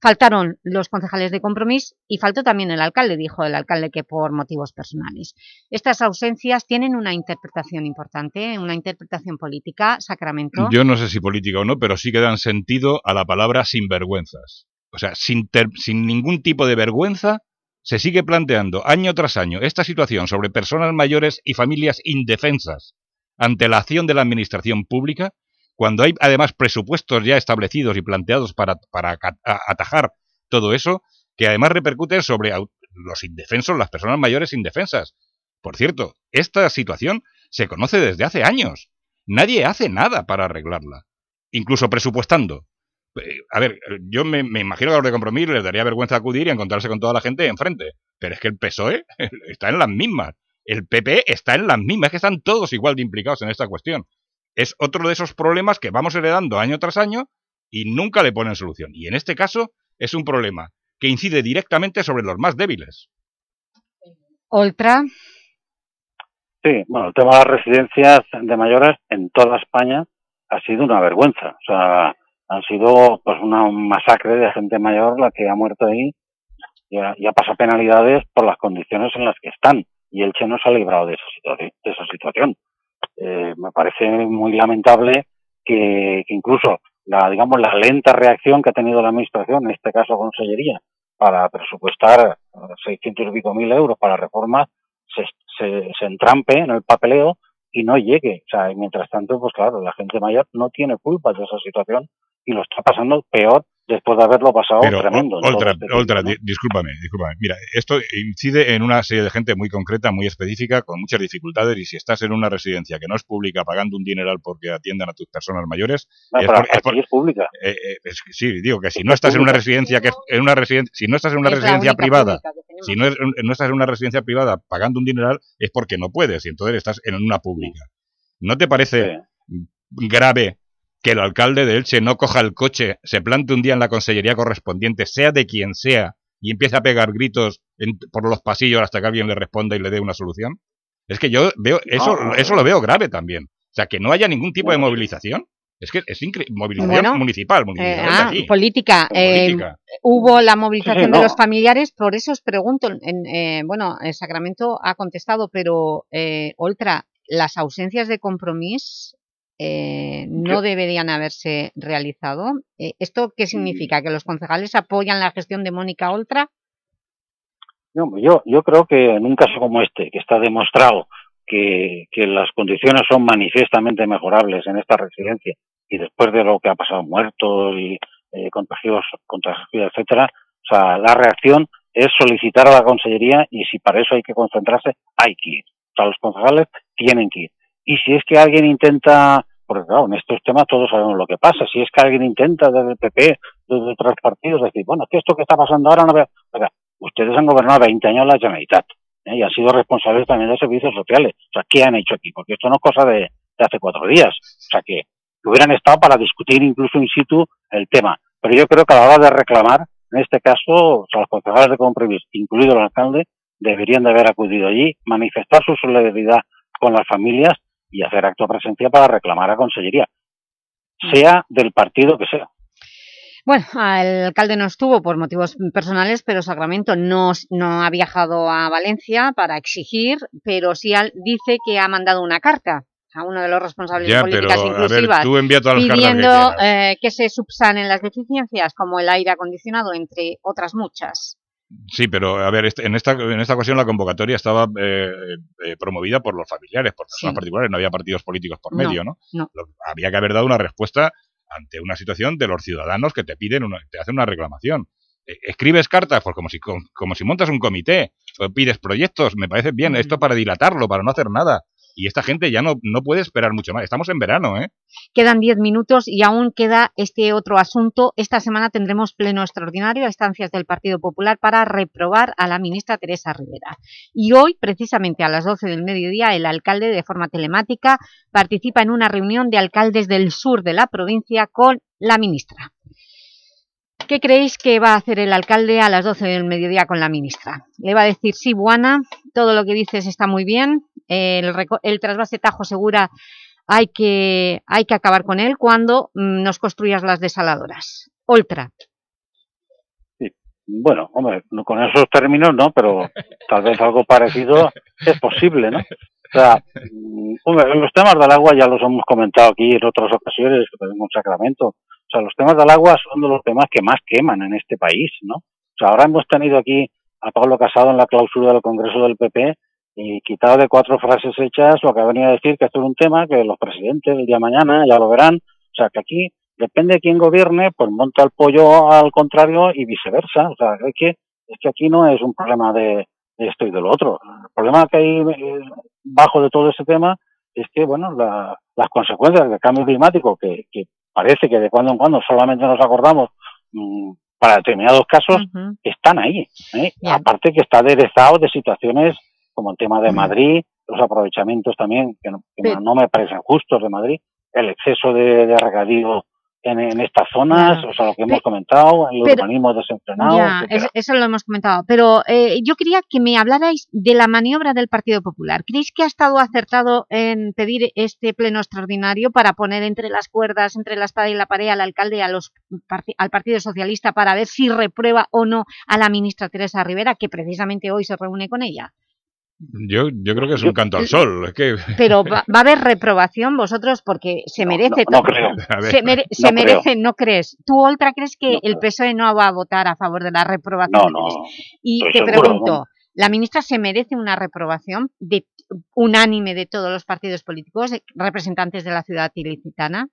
Faltaron los concejales de compromiso y faltó también el alcalde, dijo el alcalde que por motivos personales. Estas ausencias tienen una interpretación importante, una interpretación política, Sacramento. Yo no sé si política o no, pero sí que dan sentido a la palabra sinvergüenzas. O sea, sin, sin ningún tipo de vergüenza se sigue planteando año tras año esta situación sobre personas mayores y familias indefensas ante la acción de la administración pública, cuando hay además presupuestos ya establecidos y planteados para, atajar todo eso, que además repercuten sobre los indefensos, las personas mayores indefensas. Por cierto, esta situación se conoce desde hace años. Nadie hace nada para arreglarla, incluso presupuestando. Eh, a ver, yo me, imagino que a los de Compromís les daría vergüenza acudir y encontrarse con toda la gente enfrente. Pero es que el PSOE está en las mismas. El PP está en las mismas. Es que están todos igual de implicados en esta cuestión. Es otro de esos problemas que vamos heredando año tras año y nunca le ponen solución. Y en este caso es un problema que incide directamente sobre los más débiles. ¿Oltra? Sí, bueno, el tema de las residencias de mayores en toda España ha sido una vergüenza. O sea, han sido pues una masacre de gente mayor la que ha muerto ahí y ha, y ha, pasado penalidades por las condiciones en las que están y el Che no se ha librado de esa, situación. De esa situación. Eh, me parece muy lamentable que, incluso la digamos la lenta reacción que ha tenido la administración, en este caso Consellería, para presupuestar 600 y pico mil euros para reformas, se, se, se entrampe en el papeleo y no llegue. O sea, y mientras tanto, pues claro, la gente mayor no tiene culpa de esa situación y lo está pasando peor después de haberlo pasado tremendo. Otra, otra, discúlpame, discúlpame. Mira, esto incide en una serie de gente muy concreta, muy específica, con muchas dificultades, y si estás en una residencia que no es pública, pagando un dineral porque atiendan a tus personas mayores... No, es, por, es, por, es, pública. Eh, eh, es, sí, digo que si no estás en una residencia que en una residencia, si no estás en una residencia privada, si no, es, no estás en una residencia privada pagando un dineral, es porque no puedes, y entonces estás en una pública. ¿No te parece sí. grave que el alcalde de Elche no coja el coche, se plante un día en la consellería correspondiente, sea de quien sea, y empiece a pegar gritos en, por los pasillos hasta que alguien le responda y le dé una solución? Es que yo veo eso, no, eso lo veo grave también. O sea, que no haya ningún tipo de movilización. Es que es movilización bueno, municipal, municipal eh, ah, política. Eh, política. hubo la movilización no. de los familiares, por eso os pregunto, en, eh, bueno, el Sacramento ha contestado, pero eh, Oltra, las ausencias de compromiso eh, no deberían haberse realizado. Eh, ¿Esto qué significa? ¿Que los concejales apoyan la gestión de Mónica Oltra? No, yo, yo creo que en un caso como este, que está demostrado que, que las condiciones son manifiestamente mejorables en esta residencia y después de lo que ha pasado, muertos y eh, contagios, contagios, etcétera, o sea, la reacción es solicitar a la Consellería y si para eso hay que concentrarse, hay que ir. O sea, los concejales tienen que ir. Y si es que alguien intenta, porque claro, en estos temas todos sabemos lo que pasa, si es que alguien intenta desde el PP, desde otros partidos, decir, bueno, que esto que está pasando ahora no veo... Oiga, ustedes han gobernado 20 años la Generalitat ¿eh? y han sido responsables también de servicios sociales. O sea, ¿qué han hecho aquí? Porque esto no es cosa de, hace cuatro días. O sea, que hubieran estado para discutir incluso in situ el tema. Pero yo creo que a la hora de reclamar, en este caso, o sea, los concejales de compromiso, incluido el alcalde, deberían de haber acudido allí, manifestar su solidaridad con las familias y hacer acto de presencia para reclamar a Consellería, sea del partido que sea. Bueno, el alcalde no estuvo por motivos personales, pero Sacramento no, no ha viajado a Valencia para exigir, pero sí al, dice que ha mandado una carta a uno de los responsables ya, de políticas pero, inclusivas, ver, tú envía todas las pidiendo que, eh, que se subsanen las deficiencias, como el aire acondicionado, entre otras muchas. Sí, pero a ver, este, en esta, en esta ocasión la convocatoria estaba eh, eh, promovida por los familiares, por personas sí. particulares, no había partidos políticos por medio, ¿no? había que haber dado una respuesta ante una situación de los ciudadanos que te piden, una, te hacen una reclamación. Eh, Escribes cartas, pues como si, como si montas un comité, o pides proyectos, me parece bien, esto para dilatarlo, para no hacer nada. Y esta gente ya no, no puede esperar mucho más. Estamos en verano, ¿eh? Quedan diez minutos y aún queda este otro asunto. Esta semana tendremos pleno extraordinario a estancias del Partido Popular para reprobar a la ministra Teresa Rivera. Y hoy, precisamente a las 12 del mediodía, el alcalde de forma telemática participa en una reunión de alcaldes del sur de la provincia con la ministra. ¿Qué creéis que va a hacer el alcalde a las 12 del mediodía con la ministra? Le va a decir, sí, Buana, todo lo que dices está muy bien, el, el trasvase Tajo Segura hay que, hay que acabar con él cuando mm, nos construyas las desaladoras. Ultra. Sí. Bueno, hombre, con esos términos no, pero tal vez algo parecido es posible, ¿no? O sea, mm, los temas del agua ya los hemos comentado aquí en otras ocasiones, que tenemos un Sacramento. O sea, los temas del agua son de los temas que más queman en este país, ¿no? O sea, ahora hemos tenido aquí a Pablo Casado en la clausura del Congreso del PP y quitado de cuatro frases hechas lo que venía a decir que esto es un tema que los presidentes el día de mañana ya lo verán. O sea, que aquí depende de quién gobierne, pues monta el pollo al contrario y viceversa. O sea, es que, es que aquí no es un problema de, esto y de lo otro. El problema que hay eh, bajo de todo ese tema es que, bueno, las consecuencias del cambio climático, que, que, parece que de cuando en cuando solamente nos acordamos mmm, para determinados casos, están ahí. ¿eh? Aparte que está aderezado de situaciones como el tema de Madrid, los aprovechamientos también, que no, que no me parecen justos de Madrid, el exceso de, de regadío en, en, estas zonas, o sea, lo que hemos comentado, el urbanismo desenfrenado. Ya, eso, lo hemos comentado. Pero eh, yo quería que me hablarais de la maniobra del Partido Popular. ¿Creéis que ha estado acertado en pedir este pleno extraordinario para poner entre las cuerdas, entre la espada y la pared al alcalde y a los, al Partido Socialista para ver si reprueba o no a la ministra Teresa Rivera, que precisamente hoy se reúne con ella? Yo, yo creo que es un canto al sol. Es que... Pero va, va, a haber reprobación vosotros porque se merece... No, no creo. Se, mere, no se merece, creo. ¿no crees? ¿Tú, Oltra, crees que el PSOE no va a votar a favor de la reprobación? No, no. Y te seguro, pregunto, ¿no? ¿la ministra se merece una reprobación de, unánime de todos los partidos políticos, de- representantes de la ciudad ilicitana?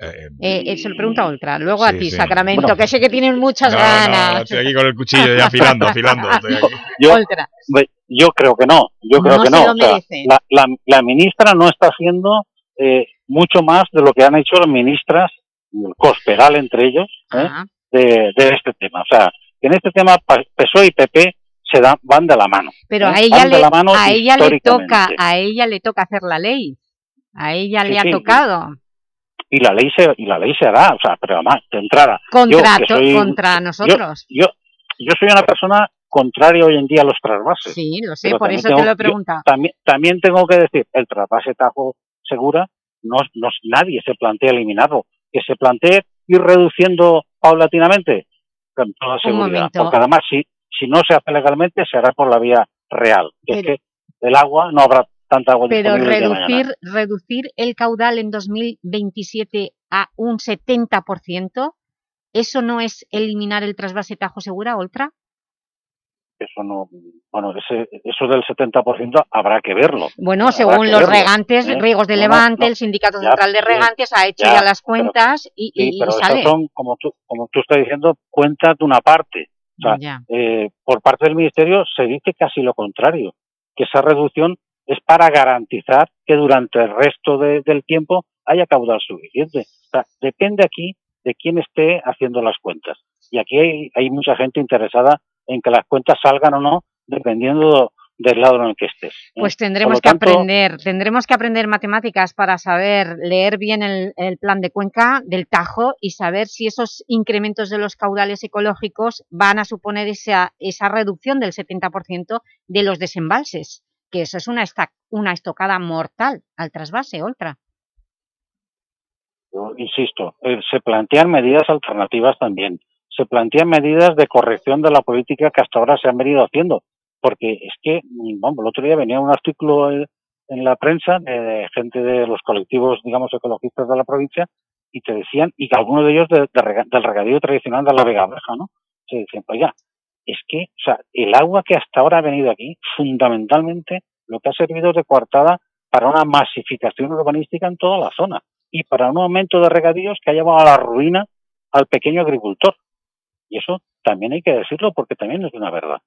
Eh, Eh, eh, se lo pregunta a Oltra. Luego a sí, ti, sí. Sacramento, Bueno. que sé que tienen muchas no, ganas. no, estoy aquí con el cuchillo ya afilando, afilando. Yo, yo creo que no, yo creo No que no. O sea, la, la, la ministra no está haciendo eh, mucho más de lo que han hecho las ministras, el Cospedal entre ellos, ¿eh? De, de este tema. O sea, en este tema pa- PSOE y PP se dan, van de la mano. Pero ¿eh? a ella, Van de le, la mano a ella le toca, a ella le toca hacer la ley. A ella Sí, le ha sí. tocado. Y la ley se, y la ley se hará, o sea, pero además, de entrada. yo, Contra, soy- nosotros. Yo, yo soy una persona contraria hoy en día a los trasvases. Sí, lo sé, por eso tengo- te lo he preguntado. También, también tengo que decir, el trasvase Tajo Segura, no, no, nadie se plantea eliminarlo. Que se plantee ir reduciendo paulatinamente, con toda seguridad. Porque además, si, si no se hace legalmente, se hará por la vía real. Que es que el agua, no habrá tanta agua Pero reducir, reducir el caudal en 2027 a un 70%, ¿eso no es eliminar el trasvase Tajo Segura, Oltra? Eso no, bueno, ese, eso del 70% habrá que verlo. Bueno, Habrá según los verlo, regantes, ¿eh? Riegos de no, Levante, no. el Sindicato Ya, Central de sí, Regantes ha hecho ya, ya, las pero- cuentas y, Sí, y- pero y sale. son, como tú, como tú estás diciendo, cuentas de una parte. O sea, eh, por parte del Ministerio se dice casi lo contrario, que esa reducción es para garantizar que durante el resto de- del tiempo haya caudal suficiente. O sea, depende aquí de quién esté haciendo las cuentas. Y aquí hay, hay mucha gente interesada en que las cuentas salgan o no, dependiendo del lado en el que estés. ¿eh? Pues tendremos que tanto, aprender, tendremos que aprender matemáticas para saber leer bien el, el plan de Cuenca del Tajo y saber si esos incrementos de los caudales ecológicos van a suponer esa, esa reducción del 70% de los desembalses, que eso es una, una estocada mortal al trasvase, Oltra. yo insisto, eh, se plantean medidas alternativas también. Se plantean medidas de corrección de la política que hasta ahora se han venido haciendo. Porque es que, mm, vamos, el otro día venía un artículo eh, en la prensa de, gente de los colectivos, digamos, ecologistas de la provincia y te decían, y que algunos de ellos del regadío tradicional de la Vega Baja, ¿no? Se decían, oiga, es que, o sea, el agua que hasta ahora ha venido aquí, fundamentalmente, lo que ha servido de coartada para una masificación urbanística en toda la zona y para un aumento de regadíos que ha llevado a la ruina al pequeño agricultor. Y eso también hay que decirlo porque también es una verdad.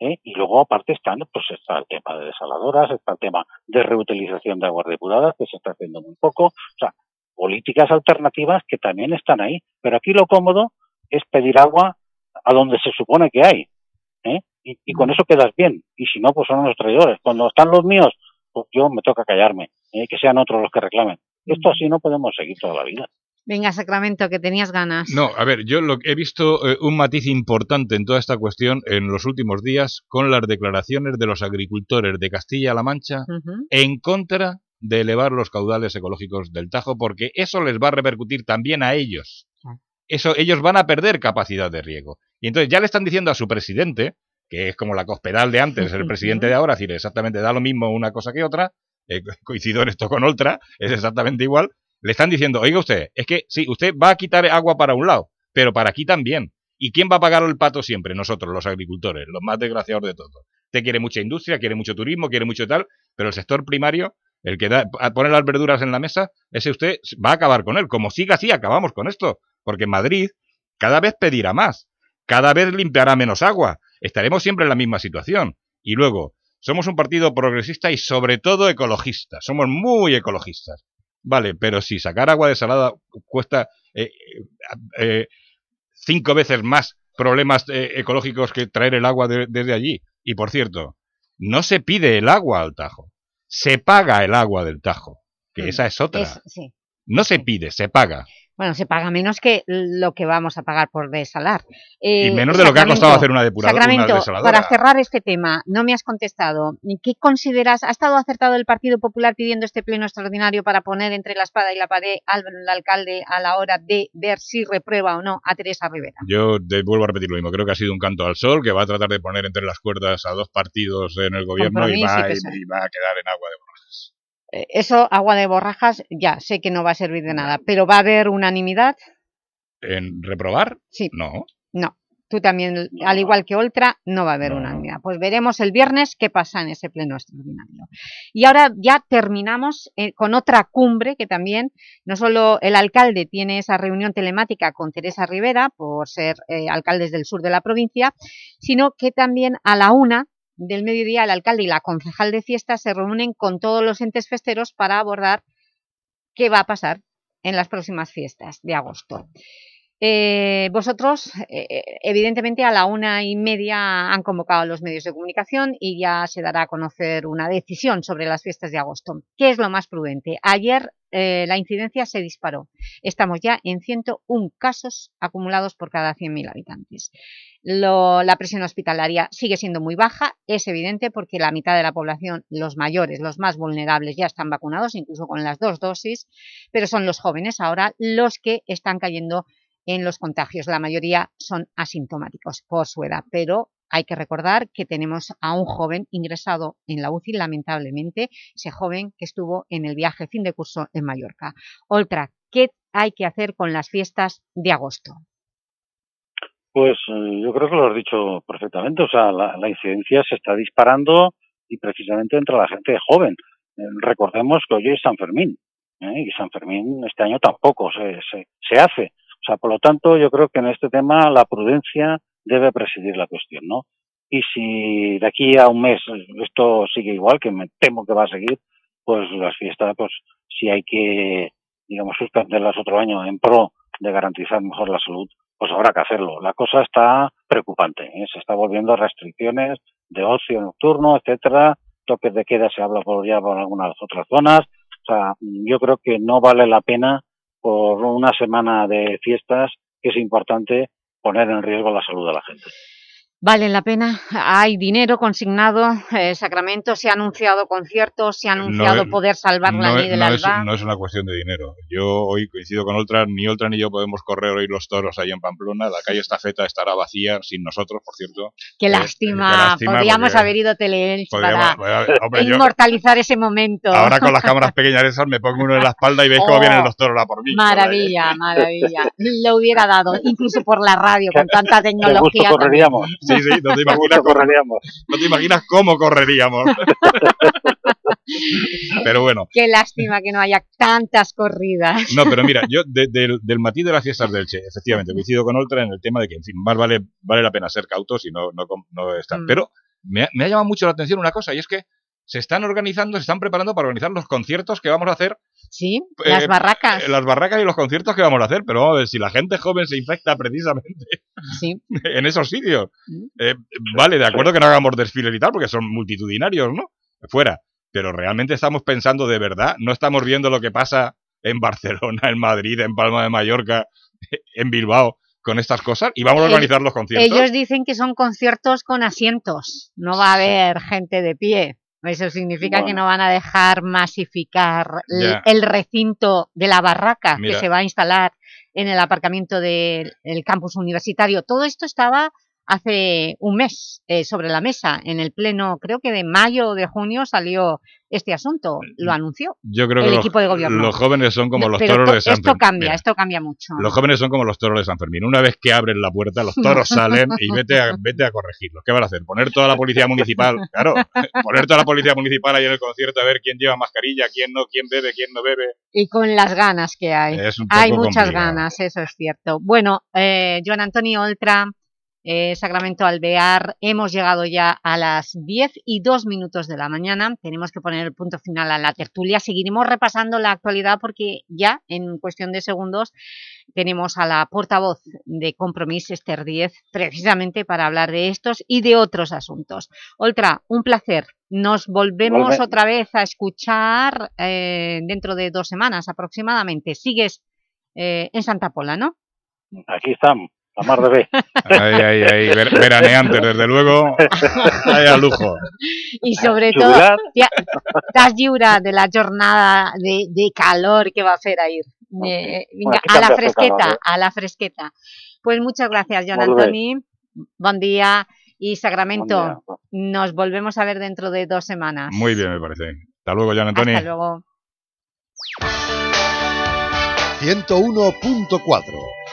¿eh? Y luego aparte están, pues está el tema de desaladoras, está el tema de reutilización de aguas depuradas, que se está haciendo muy poco. O sea, políticas alternativas que también están ahí. Pero aquí lo cómodo es pedir agua a donde se supone que hay. ¿eh? Y, con eso quedas bien. Y si no, pues son los traidores. Cuando están los míos, pues yo me toca callarme. ¿eh? Que sean otros los que reclamen. Esto así no podemos seguir toda la vida. Venga, Sacramento, que tenías ganas. No, a ver, yo lo, he visto eh, un matiz importante en toda esta cuestión en los últimos días con las declaraciones de los agricultores de Castilla-La Mancha en contra de elevar los caudales ecológicos del Tajo, porque eso les va a repercutir también a ellos. Eso, ellos van a perder capacidad de riego. Y entonces ya le están diciendo a su presidente, que es como la cospedal de antes, el presidente de ahora, es decir, exactamente da lo mismo una cosa que otra, eh, coincido en esto con otra, es exactamente igual, le están diciendo, oiga usted, es que sí, usted va a quitar agua para un lado, pero para aquí también. ¿Y quién va a pagar el pato siempre? Nosotros, los agricultores, los más desgraciados de todos. Usted quiere mucha industria, quiere mucho turismo, quiere mucho tal, pero el sector primario, el que da, pone las verduras en la mesa, ese usted va a acabar con él. Como siga así, acabamos con esto. Porque en Madrid cada vez pedirá más, cada vez limpiará menos agua. Estaremos siempre en la misma situación. Y luego, somos un partido progresista y sobre todo ecologista. Somos muy ecologistas. Vale, pero si sacar agua desalada cuesta eh, eh, cinco veces más problemas eh, ecológicos que traer el agua desde allí. Y por cierto, no se pide el agua al Tajo, se paga el agua del Tajo, que mm, esa es otra. No se pide, se paga bueno, se paga menos que lo que vamos a pagar por desalar. y eh, menos de lo que ha costado hacer una depuradora. Sacramento, para cerrar este tema, no me has contestado. ¿Qué consideras? ¿Ha estado acertado el Partido Popular pidiendo este pleno extraordinario para poner entre la espada y la pared al alcalde a la hora de ver si reprueba o no a Teresa Rivera? Yo vuelvo a repetir lo mismo. Creo que ha sido un canto al sol que va a tratar de poner entre las cuerdas a dos partidos en el gobierno y va, a quedar en agua de eso, agua de borrajas, ya, sé que no va a servir de nada, pero ¿va a haber unanimidad? ¿En reprobar? Sí. No. No. Tú también, al igual que Oltra, no va a haber unanimidad. Pues veremos el viernes qué pasa en ese pleno extraordinario. Y ahora ya terminamos eh, con otra cumbre que también, no solo el alcalde tiene esa reunión telemática con Teresa Rivera, por ser eh, alcaldes del sur de la provincia, sino que también a la una del mediodía el alcalde y la concejal de fiestas se reúnen con todos los entes festeros para abordar qué va a pasar en las próximas fiestas de agosto. Eh, vosotros, eh, evidentemente, a la una y media han convocado a los medios de comunicación y ya se dará a conocer una decisión sobre las fiestas de agosto. ¿Qué es lo más prudente? Ayer eh, la incidencia se disparó. Estamos ya en 101 casos acumulados por cada 100.000 habitantes la presión hospitalaria sigue siendo muy baja, es evidente porque la mitad de la población, los mayores, los más vulnerables, ya están vacunados, incluso con las dos dosis, pero son los jóvenes ahora los que están cayendo en los contagios. La mayoría son asintomáticos por su edad, pero hay que recordar que tenemos a un joven ingresado en la UCI, lamentablemente, ese joven que estuvo en el viaje fin de curso en Mallorca. Otra, ¿qué hay que hacer con las fiestas de agosto? Pues eh, yo creo que lo has dicho perfectamente. O sea, la, incidencia se está disparando y precisamente entre la gente joven. Eh, recordemos que hoy es San Fermín ¿eh? y San Fermín este año tampoco se, se, se, hace. O sea, por lo tanto, yo creo que en este tema la prudencia debe presidir la cuestión, ¿no? Y si de aquí a un mes esto sigue igual, que me temo que va a seguir, pues las fiestas, pues si hay que, digamos, suspenderlas otro año en pro de garantizar mejor la salud, pues habrá que hacerlo. La cosa está preocupante, ¿eh? se está volviendo restricciones de ocio nocturno, etcétera, toques de queda se habla por ya por algunas otras zonas, o sea, yo creo que no vale la pena por una semana de fiestas que es importante poner en riesgo la salud de la gente valen la pena. Hay dinero consignado, eh, Sacramento, se ha anunciado conciertos, se ha anunciado poder salvar la ley del no alba. no es una cuestión de dinero. Yo hoy coincido con Oltra, ni Oltra ni yo podemos correr hoy los toros ahí en Pamplona. La calle Estafeta estará vacía, sin nosotros, por cierto. Qué eh, lástima, podríamos haber ido Teleelch para inmortalizar ese momento. Ahora con las cámaras pequeñas esas me pongo uno en la espalda y veis cómo vienen oh, los toros a por mí. Maravilla, maravilla. Lo hubiera dado, incluso por la radio, con tanta tecnología. Sí, sí, no te imaginas, cómo, no te imaginas cómo correríamos. Pero bueno. Qué lástima que no haya tantas corridas. No, pero mira, yo del, del matiz de las fiestas del Che, efectivamente, coincido con Oltra en el tema de que, en fin, más vale, vale la pena ser cautos y no, no, no estar. Mm. Pero me ha llamado mucho la atención una cosa, y es que se están organizando, se están preparando para organizar los conciertos que vamos a hacer. Sí, eh, las barracas. eh, las barracas y los conciertos que vamos a hacer, pero vamos a ver, si la gente joven se infecta precisamente Sí. en esos sitios. Mm. Eh, vale, de acuerdo que no hagamos desfiles y tal, porque son multitudinarios, ¿no? Fuera. Pero realmente estamos pensando de verdad, no estamos viendo lo que pasa en Barcelona, en Madrid, en Palma de Mallorca, en Bilbao, con estas cosas, y vamos a organizar los conciertos. Ellos dicen que son conciertos con asientos, no va a haber gente de pie. Eso significa que no van a dejar masificar el, recinto de la barraca Mira. que se va a instalar en el aparcamiento del el campus universitario. Todo esto estaba hace un mes eh, sobre la mesa. En el pleno, creo que de mayo o de junio salió este asunto. Lo anunció Yo creo el que los, equipo de gobierno. los jóvenes son como No, los toros to- de San Esto Fermín. cambia, Mira, esto cambia mucho. Los jóvenes son como los toros de San Fermín. Una vez que abren la puerta, los toros salen y vete a, vete a corregirlos. ¿Qué van a hacer? ¿Poner toda la policía municipal? Claro, poner toda la policía municipal ahí en el concierto a ver quién lleva mascarilla, quién no, quién bebe, quién no bebe. Y con las ganas que hay. Es un hay muchas complicado. ganas, eso es cierto. Bueno, eh, Joan Antonio Oltra, eh, Sacramento Alvear, hemos llegado ya a las 10 y 2 minutos de la mañana. Tenemos que poner el punto final a la tertulia. Seguiremos repasando la actualidad porque ya en cuestión de segundos tenemos a la portavoz de Compromís, Esther Díez, precisamente para hablar de estos y de otros asuntos. Oltra, un placer. Nos volvemos otra vez a escuchar eh, dentro de dos semanas aproximadamente. Sigues eh, en Santa Pola, ¿no? Aquí estamos, la mar de bé. Ahí, ahí, ahí, ver- veraneantes, desde luego, vaya lujo. I sobretot t'has lliurat de la jornada de, de calor que va a hacer ahir. Eh, vinga, aquí a la fresqueta, calor, eh? a la fresqueta. Pues muchas gracias, Joan. Antoni. Bon día y Sacramento. Bon Nos volvemos a ver dentro de dos semanas. Muy bien, me parece. Hasta luego, Joan Antoni. Hasta luego. 101.4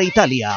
Italia.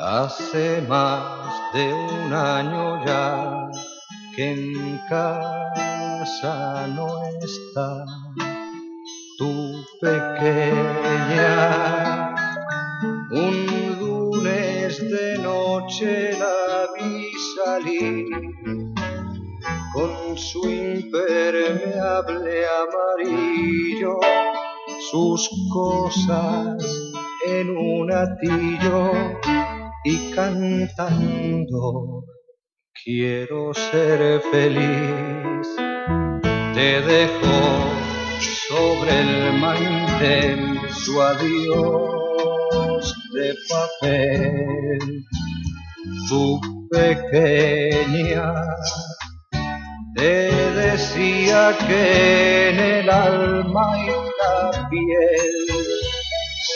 Hace más de un año ya que en casa no está tu pequeña. Un lunes de noche la vi salir con su impermeable amarillo, sus cosas en un atillo y cantando quiero ser feliz. Te dejo sobre el mantel su adiós de papel, su pequeña. Te decía que en el alma y la piel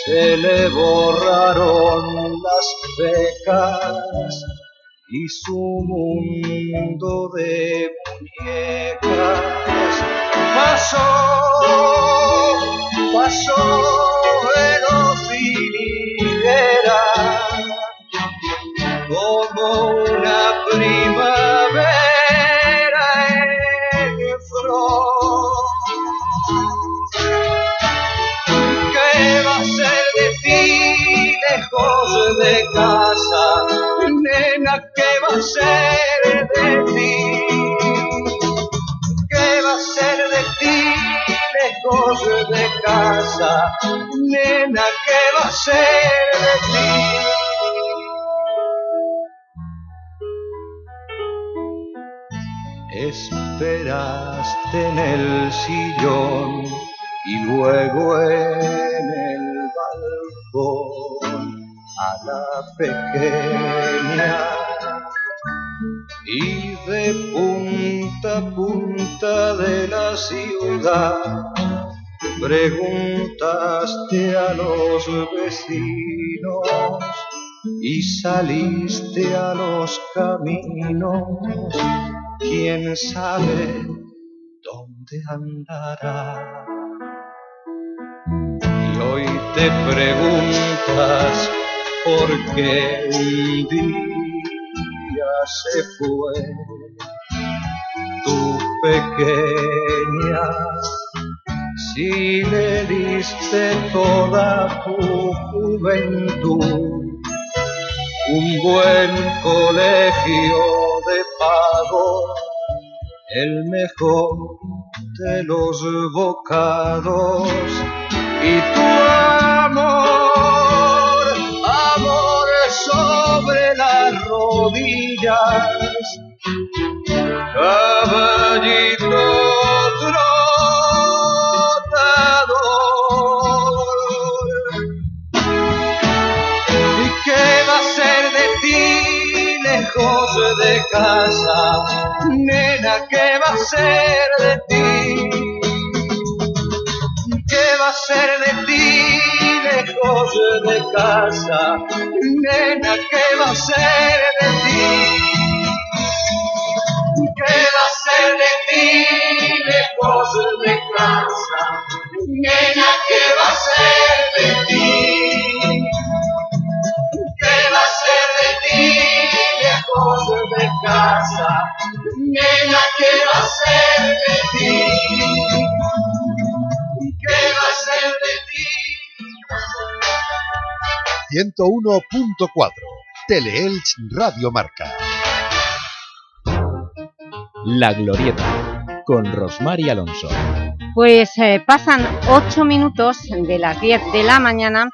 se le borraron las pecas y su mundo de muñecas. Pasó, pasó velocidad como una primavera en flor. ¿Qué va a ser de ti lejos de casa? ¿Qué va a ser de ti lejos de casa? Nena, ¿qué va a ser de ti? Esperaste en el sillón y luego en el balcón a la pequeña y de punta a punta de la ciudad preguntaste a los vecinos y saliste a los caminos, quién sabe dónde andará. Y hoy te preguntas por qué un día se fue tu pequeña. Si le diste toda tu juventud, un buen colegio de pago, el mejor de los bocados y tu amor sobre las rodillas, caballito trotador. ¿Y qué va a ser de ti lejos de casa? Nena, ¿qué va a ser de ti? ¿Qué va a ser de ti lejos de casa? Nena, ¿qué va a ser de ti? ¿Qué va a ser de ti lejos de casa? Nena, ¿qué va a ser de ti? ¿Qué va a ser de ti lejos de casa? Nena, ¿qué va a ser de ti? 101.4 Teleelch Radio Marca. La Glorieta, con Rosmar y Alonso. Pues eh, pasan ocho minutos de las 10 de la mañana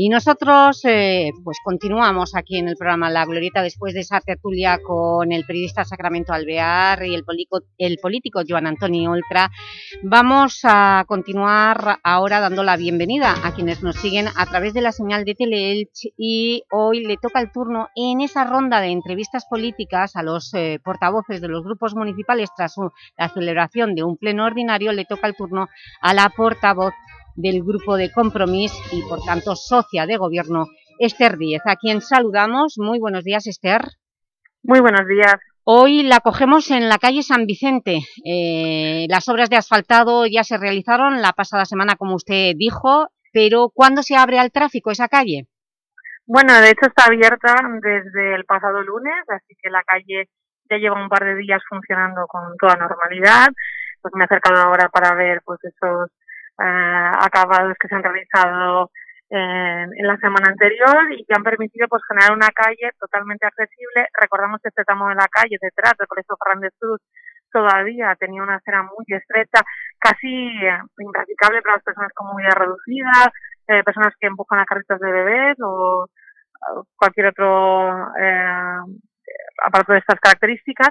y nosotros eh, pues continuamos aquí en el programa La Glorieta después de esa tertulia con el periodista Sacramento Alvear y el, político, el político Joan Antonio Oltra. Vamos a continuar ahora dando la bienvenida a quienes nos siguen a través de la señal de Teleelch y hoy le toca el turno en esa ronda de entrevistas políticas a los eh, portavoces de los grupos municipales tras la celebración de un pleno ordinario, le toca el turno a la portavoz del Grupo de Compromís y, por tanto, socia de Gobierno, Esther Díez, a quien saludamos. Muy buenos días, Esther. Muy buenos días. Hoy la cogemos en la calle San Vicente. Eh, las obras de asfaltado ya se realizaron la pasada semana, como usted dijo, pero ¿cuándo se abre al tráfico esa calle? Bueno, de hecho está abierta desde el pasado lunes, así que la calle ya lleva un par de días funcionando con toda normalidad. Pues me he acercado ahora para ver pues esos eh, acabados que se han realizado en, en la semana anterior y que han permitido pues generar una calle totalmente accesible. Recordamos que este tramo de la calle detrás del Colegio Fernández Cruz todavía tenía una acera muy estrecha, casi eh, impracticable para las personas con movilidad reducida, eh, personas que empujan a carritos de bebés o o cualquier otro eh, aparato de estas características.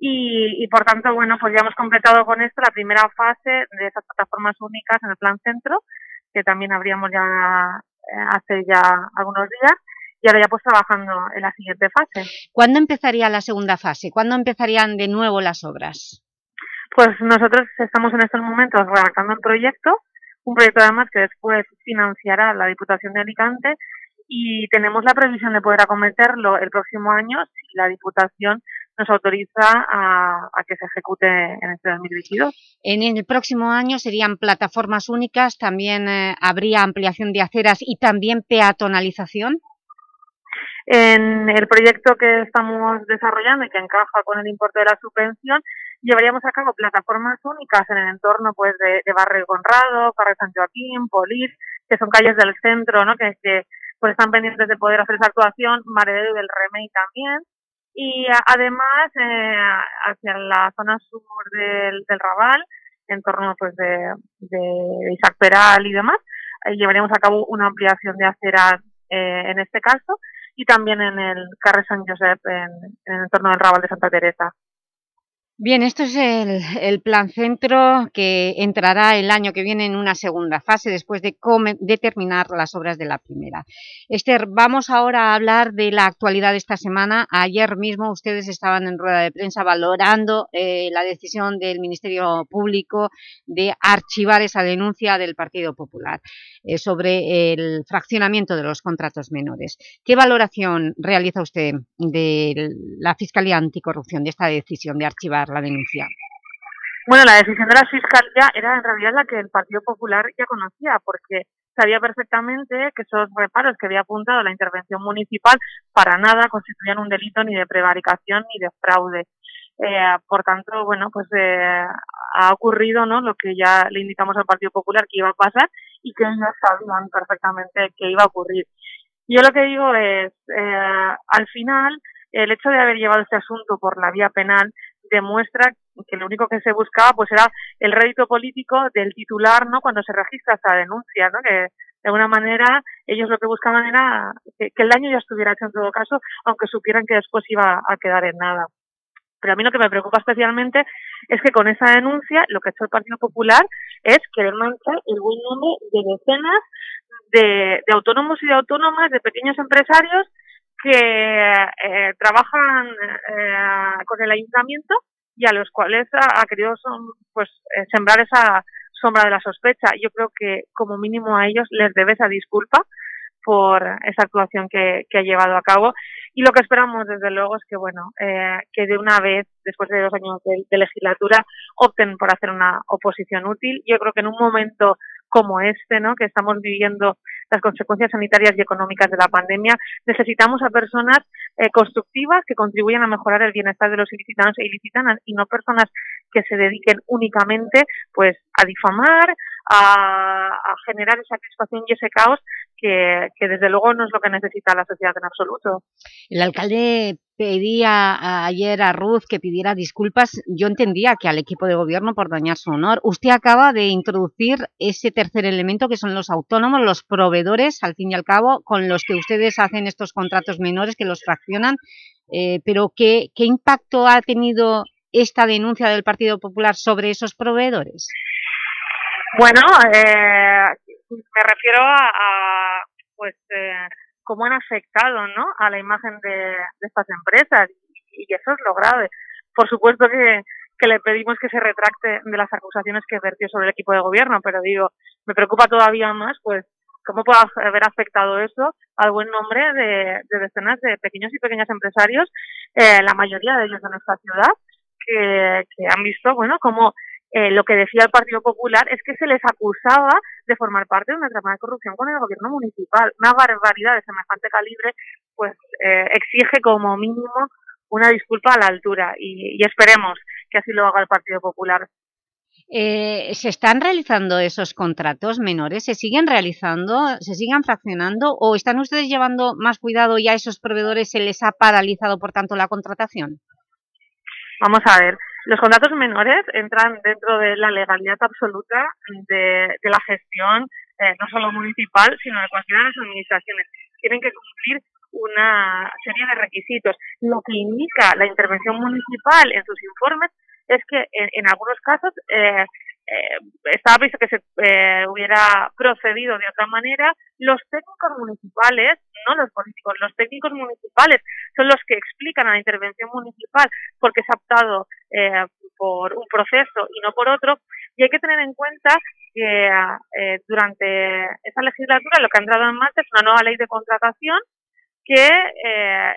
Y, y por tanto, bueno, pues ya hemos completado con esto la primera fase de esas plataformas únicas en el plan centro, que también abríamos ya eh, hace ya algunos días, y ahora ya pues trabajando en la siguiente fase. ¿Cuándo empezaría la segunda fase? ¿Cuándo empezarían de nuevo las obras? Pues nosotros estamos en estos momentos redactando el proyecto, un proyecto además que después financiará la Diputación de Alicante y tenemos la previsión de poder acometerlo el próximo año si la Diputación nos autoriza a, a que se ejecute en este 2022. En el próximo año serían plataformas únicas, también eh, habría ampliación de aceras y también peatonalización. En el proyecto que estamos desarrollando y que encaja con el importe de la subvención, llevaríamos a cabo plataformas únicas en el entorno pues de, de Barrio Conrado, Carrer San Joaquín, Polis, que son calles del centro, ¿no? que, que pues están pendientes de poder hacer esa actuación, Maredeu del Remey también, y además eh, hacia la zona sur del, del Raval, en torno pues de, de Isaac Peral y demás, llevaremos a cabo una ampliación de aceras eh, en este caso y también en el Carre San Josep en, en el entorno del Raval de Santa Teresa. Bien, esto es el, plan centro que entrará el año que viene en una segunda fase después de, come, terminar las obras de la primera. Esther, vamos ahora a hablar de la actualidad de esta semana. Ayer mismo ustedes estaban en rueda de prensa valorando eh, la decisión del Ministerio Público de archivar esa denuncia del Partido Popular eh, sobre el fraccionamiento de los contratos menores. ¿Qué valoración realiza usted de la Fiscalía Anticorrupción de esta decisión de archivar la denuncia? Bueno, la decisión de la Fiscalía era en realidad la que el Partido Popular ya conocía, porque sabía perfectamente que esos reparos que había apuntado la intervención municipal para nada constituían un delito ni de prevaricación ni de fraude. Eh, por tanto, bueno, pues eh, ha ocurrido ¿no? lo que ya le indicamos al Partido Popular que iba a pasar y que ellos sabían perfectamente que iba a ocurrir. Yo lo que digo es, eh, al final, el hecho de haber llevado este asunto por la vía penal demuestra que lo único que se buscaba pues era el rédito político del titular no cuando se registra esta denuncia no que de alguna manera ellos lo que buscaban era que, el daño ya estuviera hecho en todo caso aunque supieran que después iba a quedar en nada. Pero a mí lo que me preocupa especialmente es que con esa denuncia lo que ha hecho el Partido Popular es querer manchar el buen nombre de decenas de, de autónomos y de autónomas, de pequeños empresarios que eh, trabajan eh, con el ayuntamiento y a los cuales ha, ha querido son, pues eh, sembrar esa sombra de la sospecha. Yo creo que como mínimo a ellos les debe esa disculpa por esa actuación que, ha llevado a cabo y lo que esperamos desde luego es que bueno eh, que de una vez después de dos años de legislatura opten por hacer una oposición útil. Yo creo que en un momento como este, ¿no? que estamos viviendo las consecuencias sanitarias y económicas de la pandemia, necesitamos a personas eh, constructivas que contribuyan a mejorar el bienestar de los ilicitanos e ilicitanas y no personas que se dediquen únicamente pues a difamar, a, a generar esa crispación y ese caos que, que, desde luego no es lo que necesita la sociedad en absoluto. El alcalde pedía ayer a Ruth que pidiera disculpas. Yo entendía que al equipo de gobierno por dañar su honor. Usted acaba de introducir ese tercer elemento que son los autónomos, los proveedores, al fin y al cabo, con los que ustedes hacen estos contratos menores que los fraccionan. Eh, pero ¿qué, ¿qué impacto ha tenido esta denuncia del Partido Popular sobre esos proveedores? Bueno, eh, me refiero a, pues eh, cómo han afectado ¿no? a la imagen de, estas empresas y, y, eso es lo grave. Por supuesto que, que le pedimos que se retracte de las acusaciones que vertió sobre el equipo de gobierno, pero digo, me preocupa todavía más pues cómo puede haber afectado eso al buen nombre de, de decenas de pequeños y pequeñas empresarios, eh, la mayoría de ellos de nuestra ciudad, que, que han visto, bueno, cómo eh, lo que decía el Partido Popular es que se les acusaba de formar parte de una trama de corrupción con el gobierno municipal. Una barbaridad de semejante calibre, pues eh, exige como mínimo una disculpa a la altura y, y, esperemos que así lo haga el Partido Popular. Eh, ¿Se están realizando esos contratos menores? ¿Se siguen realizando? ¿Se siguen fraccionando? ¿O están ustedes llevando más cuidado y a esos proveedores se les ha paralizado, por tanto, la contratación? Vamos a ver, los contratos menores entran dentro de la legalidad absoluta de, la gestión, eh, no solo municipal, sino de cualquiera de las administraciones. Tienen que cumplir una serie de requisitos. Lo que indica la intervención municipal en sus informes es que en, en algunos casos eh, eh, estaba visto que se eh, hubiera procedido de otra manera, los técnicos municipales, no los políticos, los técnicos municipales son los que explican a la intervención municipal porque se ha optado eh, por un proceso y no por otro, y hay que tener en cuenta que eh, durante esa legislatura lo que ha entrado en marcha es una nueva ley de contratación que, eh,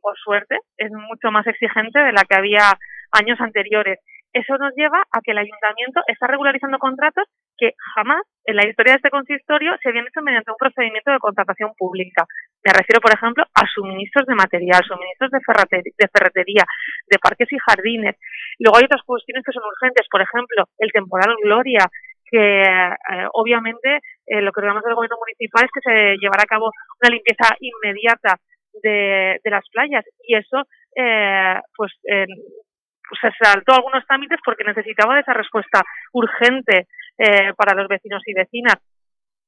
por suerte, es mucho más exigente de la que había años anteriores eso nos lleva a que el ayuntamiento está regularizando contratos que jamás en la historia de este consistorio se habían hecho mediante un procedimiento de contratación pública. Me refiero, por ejemplo, a suministros de material, suministros de, de, ferretería, de parques y jardines. Luego hay otras cuestiones que son urgentes, por ejemplo, el temporal Gloria, que eh, obviamente eh, lo que ordenamos del gobierno municipal es que se llevará a cabo una limpieza inmediata de, de las playas y eso eh, pues, pues se saltó algunos trámites porque necesitaba de esa respuesta urgente eh, para los vecinos y vecinas.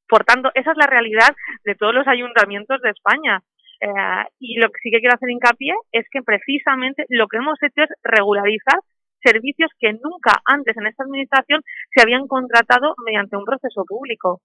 Por tanto, esa es la realidad de todos los ayuntamientos de España. Eh, y lo que sí que quiero hacer hincapié es que precisamente lo que hemos hecho es regularizar servicios que nunca antes en esta administración se habían contratado mediante un proceso público.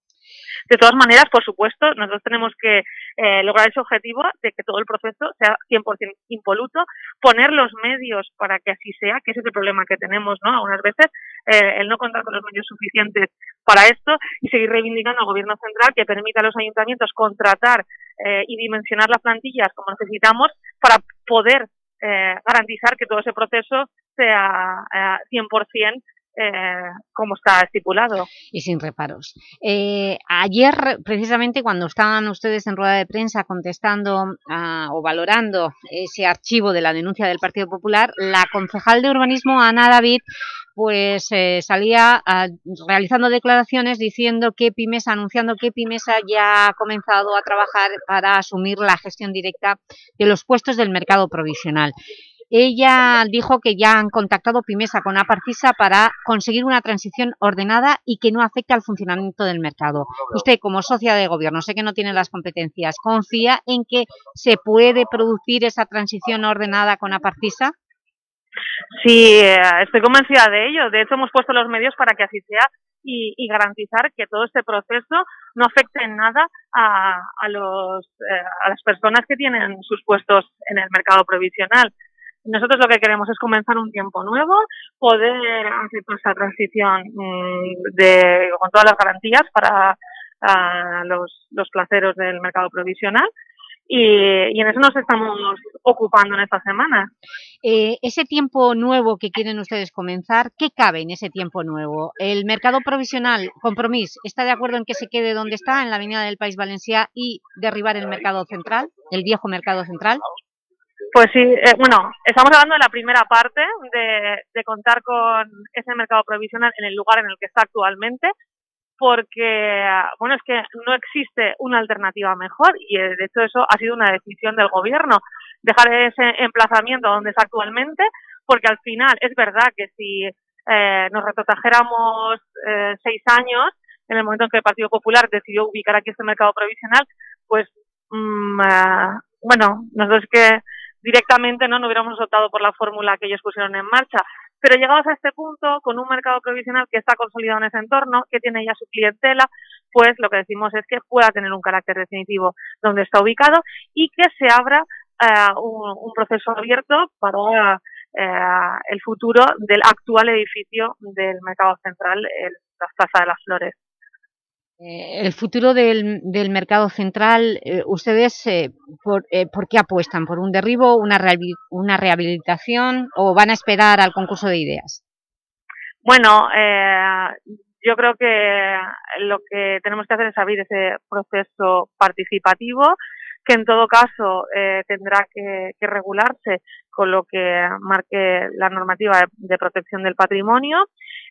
De todas maneras, por supuesto, nosotros tenemos que eh, lograr ese objetivo de que todo el proceso sea 100% impoluto, poner los medios para que así sea, que ese es el problema que tenemos, ¿no? Algunas veces, eh, el no contar con los medios suficientes para esto y seguir reivindicando al Gobierno central que permita a los ayuntamientos contratar eh, y dimensionar las plantillas como necesitamos para poder garantizar que todo ese proceso sea 100% eh, como está estipulado. Y sin reparos. Eh, ayer, precisamente, cuando estaban ustedes en rueda de prensa contestando ah, o valorando ese archivo de la denuncia del Partido Popular, la concejal de urbanismo, Ana David, pues eh, salía ah, realizando declaraciones diciendo que Pimesa, anunciando que Pimesa ya ha comenzado a trabajar para asumir la gestión directa de los puestos del mercado provisional. Ella dijo que ya han contactado Pimesa con Aparcisa para conseguir una transición ordenada y que no afecte al funcionamiento del mercado. Usted, como socia de gobierno, sé que no tiene las competencias, ¿confía en que se puede producir esa transición ordenada con Aparcisa? Sí, eh, estoy convencida de ello. De hecho, hemos puesto los medios para que así sea y, garantizar que todo este proceso no afecte en nada a, los, eh, a las personas que tienen sus puestos en el mercado provisional. Nosotros lo que queremos es comenzar un tiempo nuevo, poder hacer esa transición mm, de, con todas las garantías para los, los placeros del mercado provisional y, en eso nos estamos ocupando en esta semana. Eh, ese tiempo nuevo que quieren ustedes comenzar, ¿qué cabe en ese tiempo nuevo? ¿El mercado provisional, Compromís, está de acuerdo en que se quede donde está, en la avenida del País Valencià y derribar el mercado central, el viejo mercado central? Pues sí, eh, bueno, estamos hablando de la primera parte, de, contar con ese mercado provisional en el lugar en el que está actualmente, porque, bueno, es que no existe una alternativa mejor y eh, de hecho eso ha sido una decisión del gobierno, dejar ese emplazamiento donde está actualmente, porque al final es verdad que si eh, nos retrotrajéramos seis años, en el momento en que el Partido Popular decidió ubicar aquí este mercado provisional, pues, mm, bueno, nosotros que directamente no, no hubiéramos optado por la fórmula que ellos pusieron en marcha. Pero llegados a este punto, con un mercado provisional que está consolidado en ese entorno, que tiene ya su clientela, pues lo que decimos es que pueda tener un carácter definitivo donde está ubicado y que se abra eh, un, proceso abierto para eh, el futuro del actual edificio del mercado central, el, la Plaza de las Flores. Eh, el futuro del, del mercado central, eh, ¿ustedes eh, por, por, qué apuestan? ¿Por un derribo, una, una rehabilitación o van a esperar al concurso de ideas? Bueno, yo creo que lo que tenemos que hacer es abrir ese proceso participativo que en todo caso tendrá que, regularse con lo que marque la normativa de, protección del patrimonio.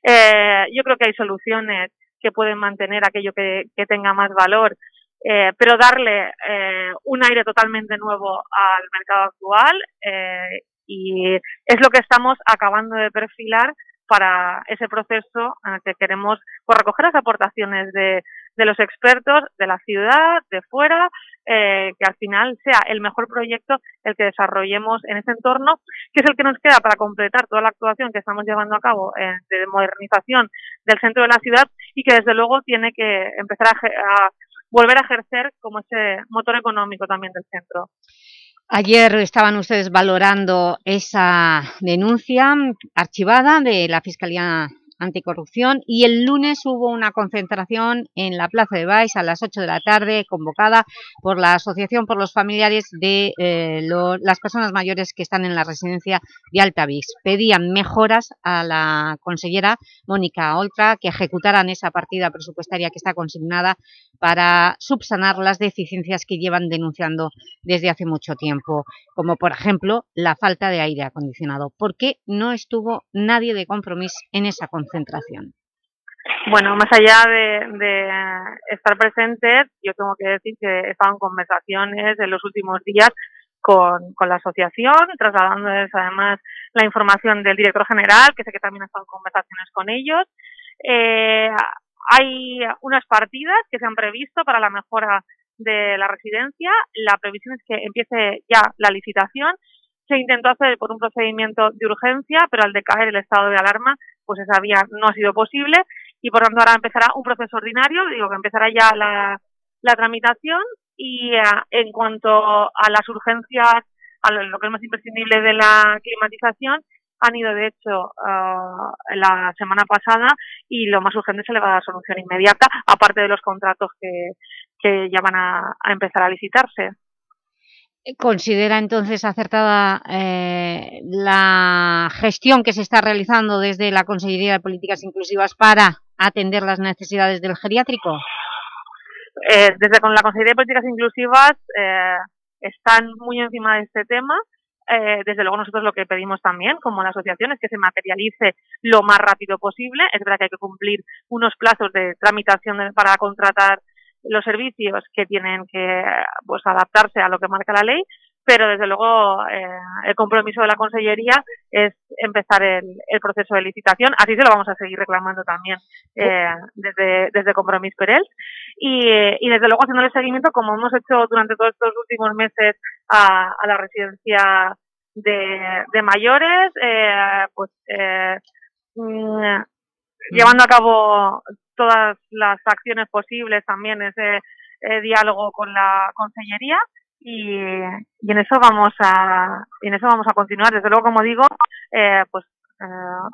yo creo que hay soluciones que pueden mantener aquello que, tenga más valor, eh, pero darle eh, un aire totalmente nuevo al mercado actual eh, y es lo que estamos acabando de perfilar para ese proceso en el que queremos pues, recoger las aportaciones de, de los expertos de la ciudad, de fuera, eh, que al final sea el mejor proyecto el que desarrollemos en ese entorno, que es el que nos queda para completar toda la actuación que estamos llevando a cabo de modernización del centro de la ciudad y que desde luego tiene que empezar a, volver a ejercer como ese motor económico también del centro. Ayer estaban ustedes valorando esa denuncia archivada de la Fiscalía anticorrupción y el lunes hubo una concentración en la Plaza de Baix a las 8 de la tarde convocada por la Asociación por los Familiares de eh, las Personas Mayores que están en la residencia de Altavix. Pedían mejoras a la consellera Mónica Oltra que ejecutaran esa partida presupuestaria que está consignada para subsanar las deficiencias que llevan denunciando desde hace mucho tiempo, como por ejemplo la falta de aire acondicionado. ¿Por qué no estuvo nadie de compromiso en esa concentración? Concentración? Bueno, más allá de, estar presentes, yo tengo que decir que he estado en conversaciones en los últimos días con, con la asociación, trasladándoles además la información del director general, que sé que también ha estado en conversaciones con ellos. Eh, hay unas partidas que se han previsto para la mejora de la residencia. La previsión es que empiece ya la licitación. Se intentó hacer por un procedimiento de urgencia, pero al decaer el estado de alarma, pues esa vía no ha sido posible y por tanto ahora empezará un proceso ordinario, digo que empezará ya la, la tramitación y eh, en cuanto a las urgencias, a lo, que es más imprescindible de la climatización, han ido de hecho eh, la semana pasada y lo más urgente se le va a dar solución inmediata, aparte de los contratos que, que ya van a, empezar a licitarse. ¿Considera entonces acertada eh, la gestión que se está realizando desde la Consejería de Políticas Inclusivas para atender las necesidades del geriátrico? Eh, desde con la Consejería de Políticas Inclusivas eh, están muy encima de este tema. Eh, desde luego nosotros lo que pedimos también, como la asociación, es que se materialice lo más rápido posible. Es verdad que hay que cumplir unos plazos de tramitación para contratar los servicios que tienen que pues adaptarse a lo que marca la ley, pero desde luego eh, el compromiso de la Consellería es empezar el, el, proceso de licitación. Así se lo vamos a seguir reclamando también eh, desde, desde Compromis Perel y, y, desde luego haciéndole seguimiento como hemos hecho durante todos estos últimos meses a, a la residencia de, de mayores, eh, pues eh, mm, llevando a cabo todas las acciones posibles también ese eh, diálogo con la Consellería. Y, en eso vamos a en eso vamos a continuar. Desde luego como digo eh, pues eh,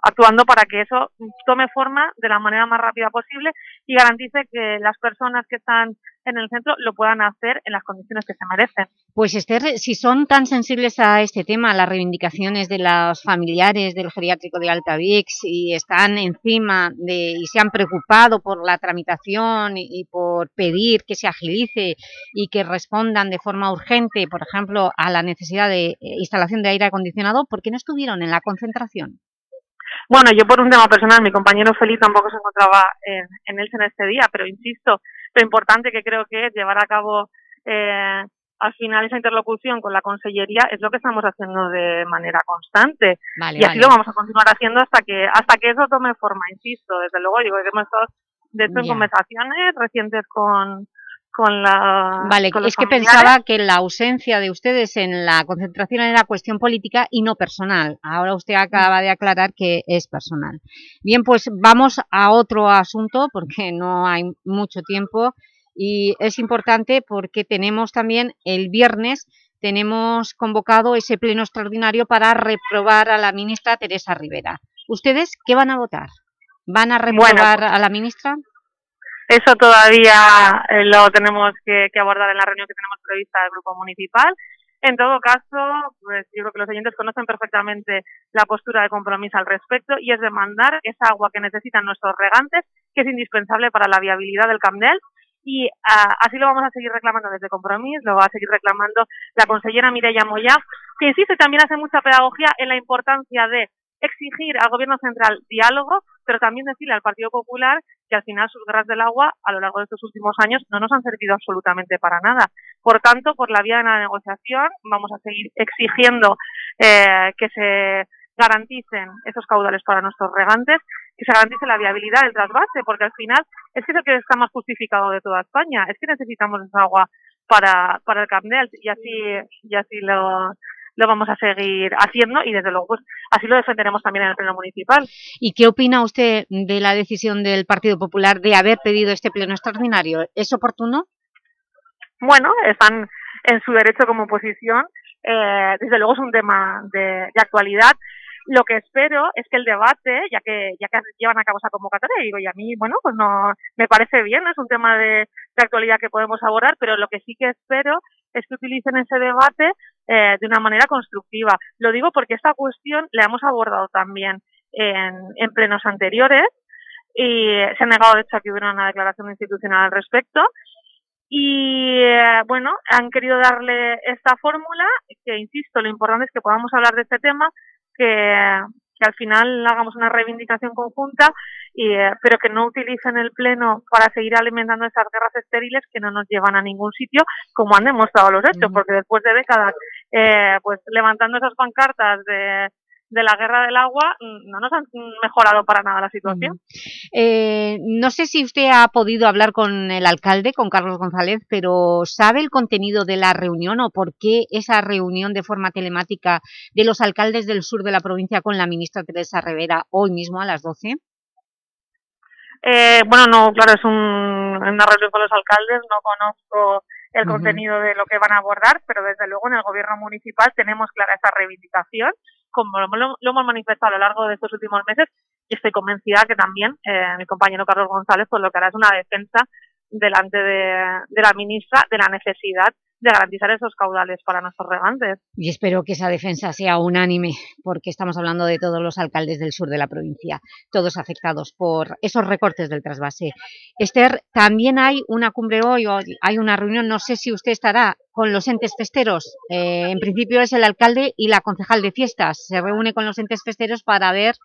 actuando para que eso tome forma de la manera más rápida posible y garantice que las personas que están en el centro lo puedan hacer en las condiciones que se merecen. Pues Esther, si son tan sensibles a este tema, las reivindicaciones de los familiares del geriátrico de Altavix y están encima de, y se han preocupado por la tramitación y, por pedir que se agilice y que respondan de forma urgente, por ejemplo, a la necesidad de eh, instalación de aire acondicionado, ¿por qué no estuvieron en la concentración? Bueno, yo por un tema personal, mi compañero Felipe tampoco se encontraba en, en Elche en este día, pero insisto, lo importante que creo que es llevar a cabo eh, al final esa interlocución con la Consellería es lo que estamos haciendo de manera constante. Vale, y así vale. lo vamos a continuar haciendo hasta que hasta que eso tome forma, insisto. Desde luego, digo que hemos estado, de hecho, en Ya. conversaciones recientes con, con la Vale, con es que familiares. pensaba que la ausencia de ustedes en la concentración era cuestión política y no personal. Ahora usted acaba de aclarar que es personal. Bien, pues vamos a otro asunto porque no hay mucho tiempo y es importante porque tenemos también el viernes tenemos convocado ese pleno extraordinario para reprobar a la ministra Teresa Rivera. ¿Ustedes qué van a votar? ¿Van a reprobar a la ministra? Eso todavía eh, lo tenemos que, abordar en la reunión que tenemos prevista del grupo municipal. En todo caso, pues yo creo que los oyentes conocen perfectamente la postura de compromiso al respecto y es demandar esa agua que necesitan nuestros regantes, que es indispensable para la viabilidad del Nou y ah, así lo vamos a seguir reclamando desde Compromís, lo va a seguir reclamando la consellera Mireia Moya, que insiste también hace mucha pedagogía en la importancia de exigir al gobierno central diálogo, pero también decirle al Partido Popular que al final sus guerras del agua a lo largo de estos últimos años no nos han servido absolutamente para nada. Por tanto, por la vía de la negociación vamos a seguir exigiendo eh, que se garanticen esos caudales para nuestros regantes, que se garantice la viabilidad del trasvase, porque al final es que es el que está más justificado de toda España, es que necesitamos esa agua para, para el Camp y así, y así lo, lo vamos a seguir haciendo y desde luego pues, así lo defenderemos también en el pleno municipal. ¿Y qué opina usted de la decisión del Partido Popular de haber pedido este pleno extraordinario? ¿Es oportuno? Bueno, están en su derecho como oposición, eh, desde luego es un tema de, de actualidad. Lo que espero es que el debate, ya que ya que llevan a cabo esa convocatoria, digo, y a mí, bueno, pues no me parece bien, es un tema de, de actualidad que podemos abordar, pero lo que sí que espero es que utilicen ese debate eh, de una manera constructiva. Lo digo porque esta cuestión la hemos abordado también en, en plenos anteriores y se ha negado, de hecho, a que hubiera una declaración institucional al respecto. Y eh, bueno, han querido darle esta fórmula, que insisto, lo importante es que podamos hablar de este tema, que, que al final hagamos una reivindicación conjunta, y, eh, pero que no utilicen el Pleno para seguir alimentando esas guerras estériles que no nos llevan a ningún sitio, como han demostrado los hechos, porque después de décadas eh, pues levantando esas pancartas de de la guerra del agua mm, no nos han mejorado para nada la situación. Eh, no sé si usted ha podido hablar con el alcalde, con Carlos González, pero ¿sabe el contenido de la reunión o por qué esa reunión de forma telemática de los alcaldes del sur de la provincia con la ministra Teresa Rivera hoy mismo a las 12? Eh, bueno, no, claro, es un, una reunión con los alcaldes, no conozco el contenido de lo que van a abordar, pero desde luego en el gobierno municipal tenemos clara esa reivindicación como lo, hemos manifestado a lo largo de estos últimos meses, y estoy convencida que también eh, mi compañero Carlos González pues lo que hará es una defensa delante de, la ministra de la necesidad de garantizar esos caudales para nuestros regantes. Y espero que esa defensa sea unánime, porque estamos hablando de todos los alcaldes del sur de la provincia, todos afectados por esos recortes del trasvase. Esther, también hay una cumbre hoy, hay una reunión, no sé si usted estará con los entes festeros. Eh, en principio es el alcalde y la concejal de fiestas. Se reúne con los entes festeros para ver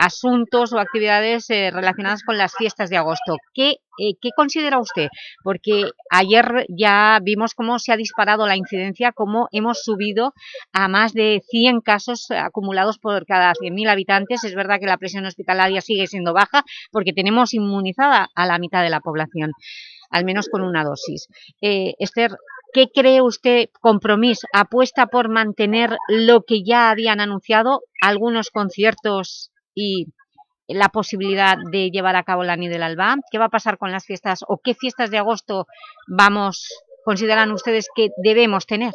asuntos o actividades eh, relacionadas con las fiestas de agosto. ¿Qué, eh, ¿Qué, considera usted? Porque ayer ya vimos cómo se ha disparado la incidencia, cómo hemos subido a más de 100 casos acumulados por cada 100.000 habitantes. Es verdad que la presión hospitalaria sigue siendo baja porque tenemos inmunizada a la mitad de la población, al menos con una dosis. Eh, Esther, ¿Qué cree usted, Compromís? ¿Apuesta por mantener lo que ya habían anunciado? ¿Algunos conciertos y la posibilidad de llevar a cabo la Ni del Alba? ¿Qué va a pasar con las fiestas o qué fiestas de agosto vamos, consideran ustedes que debemos tener?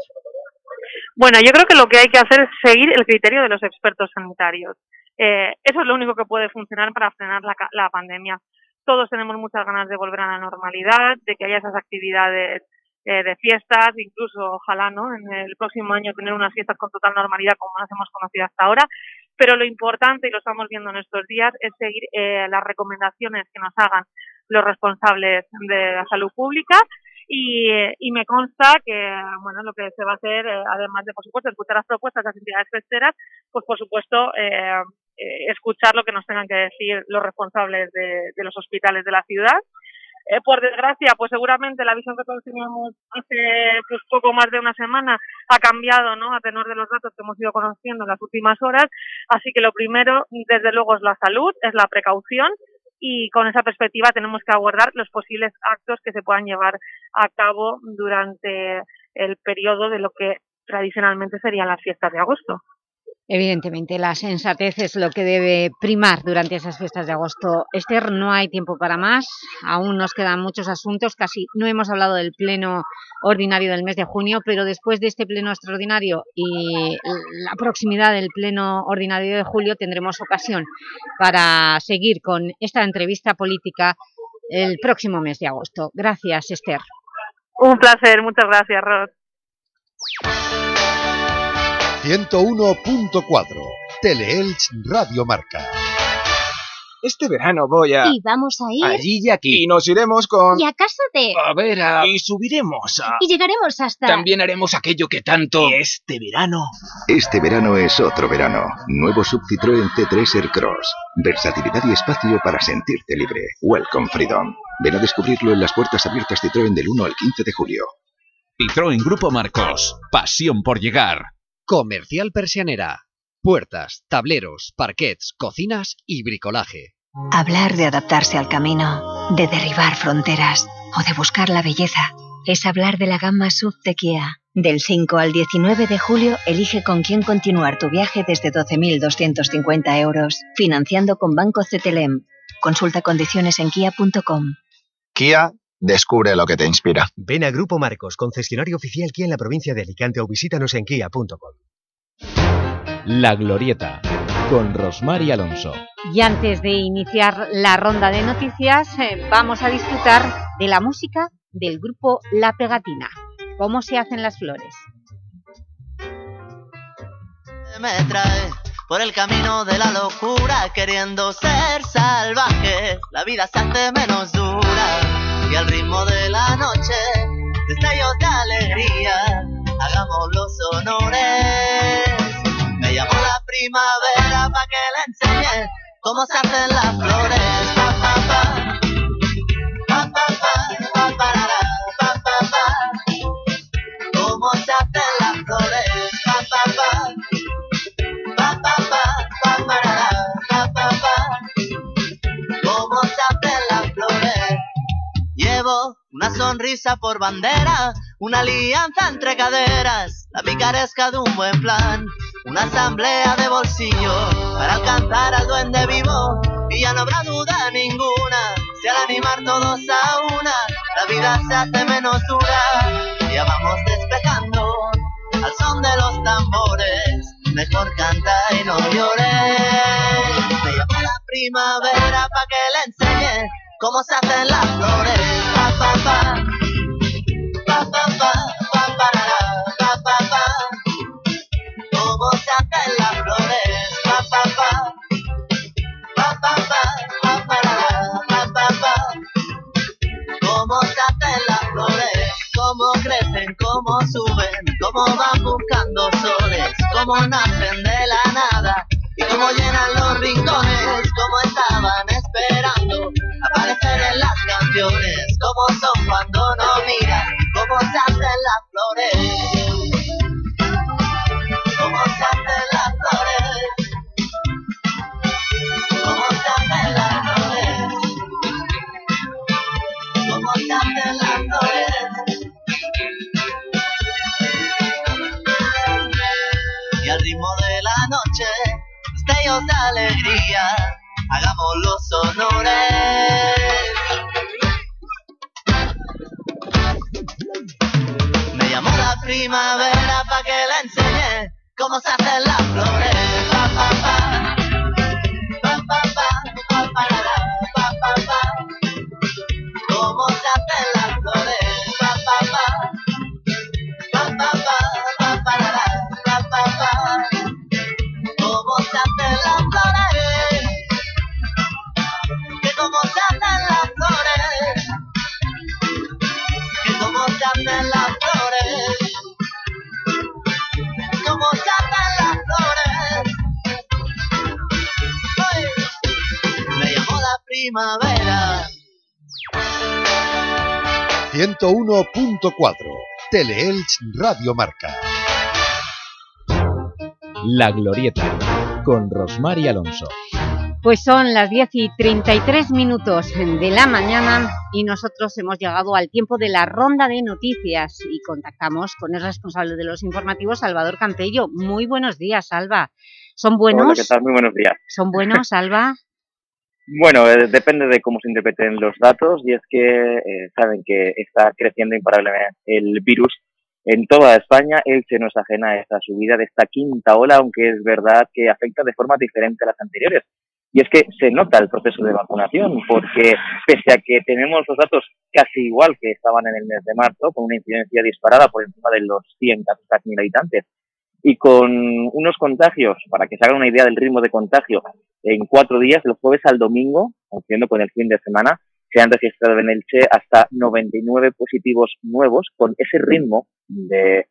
Bueno, yo creo que lo que hay que hacer es seguir el criterio de los expertos sanitarios. Eh, eso es lo único que puede funcionar para frenar la, la pandemia. Todos tenemos muchas ganas de volver a la normalidad, de que haya esas actividades eh, de fiestas, incluso ojalá no en el próximo año tener unas fiestas con total normalidad como las hemos conocido hasta ahora, pero lo importante, y lo estamos viendo en estos días, es seguir eh, las recomendaciones que nos hagan los responsables de la salud pública. Y, me consta que bueno lo que se va a hacer eh, además de por supuesto escuchar las propuestas de las entidades festeras pues por supuesto eh, eh, escuchar lo que nos tengan que decir los responsables de los hospitales de la ciudad eh, por desgracia, pues seguramente la visión que todos teníamos hace pues, poco más de una semana ha cambiado, ¿no? A tenor de los datos que hemos ido conociendo en las últimas horas. Así que lo primero, desde luego, es la salud, es la precaución y con esa perspectiva tenemos que abordar los posibles actos que se puedan llevar a cabo durante el periodo de lo que tradicionalmente serían las fiestas de agosto. Evidentemente, la sensatez es lo que debe primar durante esas fiestas de agosto. Esther, no hay tiempo para más, aún nos quedan muchos asuntos, casi no hemos hablado del pleno ordinario del mes de junio, pero después de este pleno extraordinario y la proximidad del pleno ordinario de julio tendremos ocasión para seguir con esta entrevista política el próximo mes de agosto. Gracias, Esther. Un placer, muchas gracias, Rod. 101.4 Teleelch Radio Marca. Este verano voy a... Y vamos a ir... Allí y aquí. Y nos iremos con... Y a casa de... A ver, a... Y subiremos a... Y llegaremos hasta... También haremos aquello que tanto... Este verano... Este verano es otro verano. Nuevo Sub Citroën C3 Aircross. Versatilidad y espacio para sentirte libre. Welcome Freedom. Ven a descubrirlo en las puertas abiertas Citroën del 1 al 15 de julio. Citroën Grupo Marcos. Pasión por llegar. Comercial Persianera. Puertas, tableros, parquets, cocinas y bricolaje. Hablar de adaptarse al camino, de derribar fronteras o de buscar la belleza es hablar de la gama SUV de Kia. Del 5 al 19 de julio, elige con quién continuar tu viaje desde 12.250 euros, financiando con Banco CTLM. Consulta condiciones en kia.com. Kia, descubre lo que te inspira. Ven a Grupo Marcos, concesionario oficial Kia en la provincia de Alicante o visítanos en kia.com. La Glorieta, con Rosmar y Alonso. Y antes de iniciar la ronda de noticias, eh, vamos a disfrutar de la música del grupo La Pegatina. ¿Cómo se hacen las flores? Me trae por el camino de la locura, queriendo ser salvaje. La vida se hace menos dura y al ritmo de la noche, destellos de alegría, hagamos los honores. Me llamó la primavera para que le enseñe cómo se hacen las flores. Pa, pa, pa. Sonrisa por bandera, una alianza entre caderas, la picaresca de un buen plan, una asamblea de bolsillo para alcanzar al duende vivo y ya no habrá duda ninguna si al animar todos a una la vida se hace menos dura. Ya vamos despejando al son de los tambores, mejor canta y no llores. Me llamo la primavera pa' que le enseñe cómo se hacen las flores. Pa, pa, pa. Pa, pa, pa, pa, pa, pa, pa. Cómo se hacen las flores. Pa, pa, pa. Pa, pa, pa, pa, pa, pa, pa. Cómo se hacen las flores. Cómo crecen, cómo suben, cómo van buscando soles, cómo nacen de la nada y cómo llenan los rincones, cómo estaban esperando aparecer en las canciones, cómo son cuando no miran, cómo se hacen las flores, destellos de alegría, hagamos los honores. Me llamó la primavera pa' que le enseñe cómo se hacen las flores. Primavera. 101.4 Teleelch Radio Marca. La Glorieta, con Rosmar y Alonso. Pues son las 10 y 33 minutos de la mañana y nosotros hemos llegado al tiempo de la ronda de noticias y contactamos con el responsable de los informativos, Salvador Campello. Muy buenos días, Alba. ¿Son buenos? Hola, ¿qué tal? Muy buenos días. ¿Son buenos, Alba? Bueno, eh, depende de cómo se interpreten los datos y es que eh, saben que está creciendo imparablemente el virus en toda España. Elche no es ajena a esta subida de esta quinta ola, aunque es verdad que afecta de forma diferente a las anteriores. Y es que se nota el proceso de vacunación, porque pese a que tenemos los datos casi igual que estaban en el mes de marzo, con una incidencia disparada por encima de los 100 casos mil habitantes, y con unos contagios, para que se hagan una idea del ritmo de contagio, en cuatro días, del jueves al domingo, haciendo con el fin de semana, se han registrado en Elche hasta 99 positivos nuevos, con ese ritmo de eh,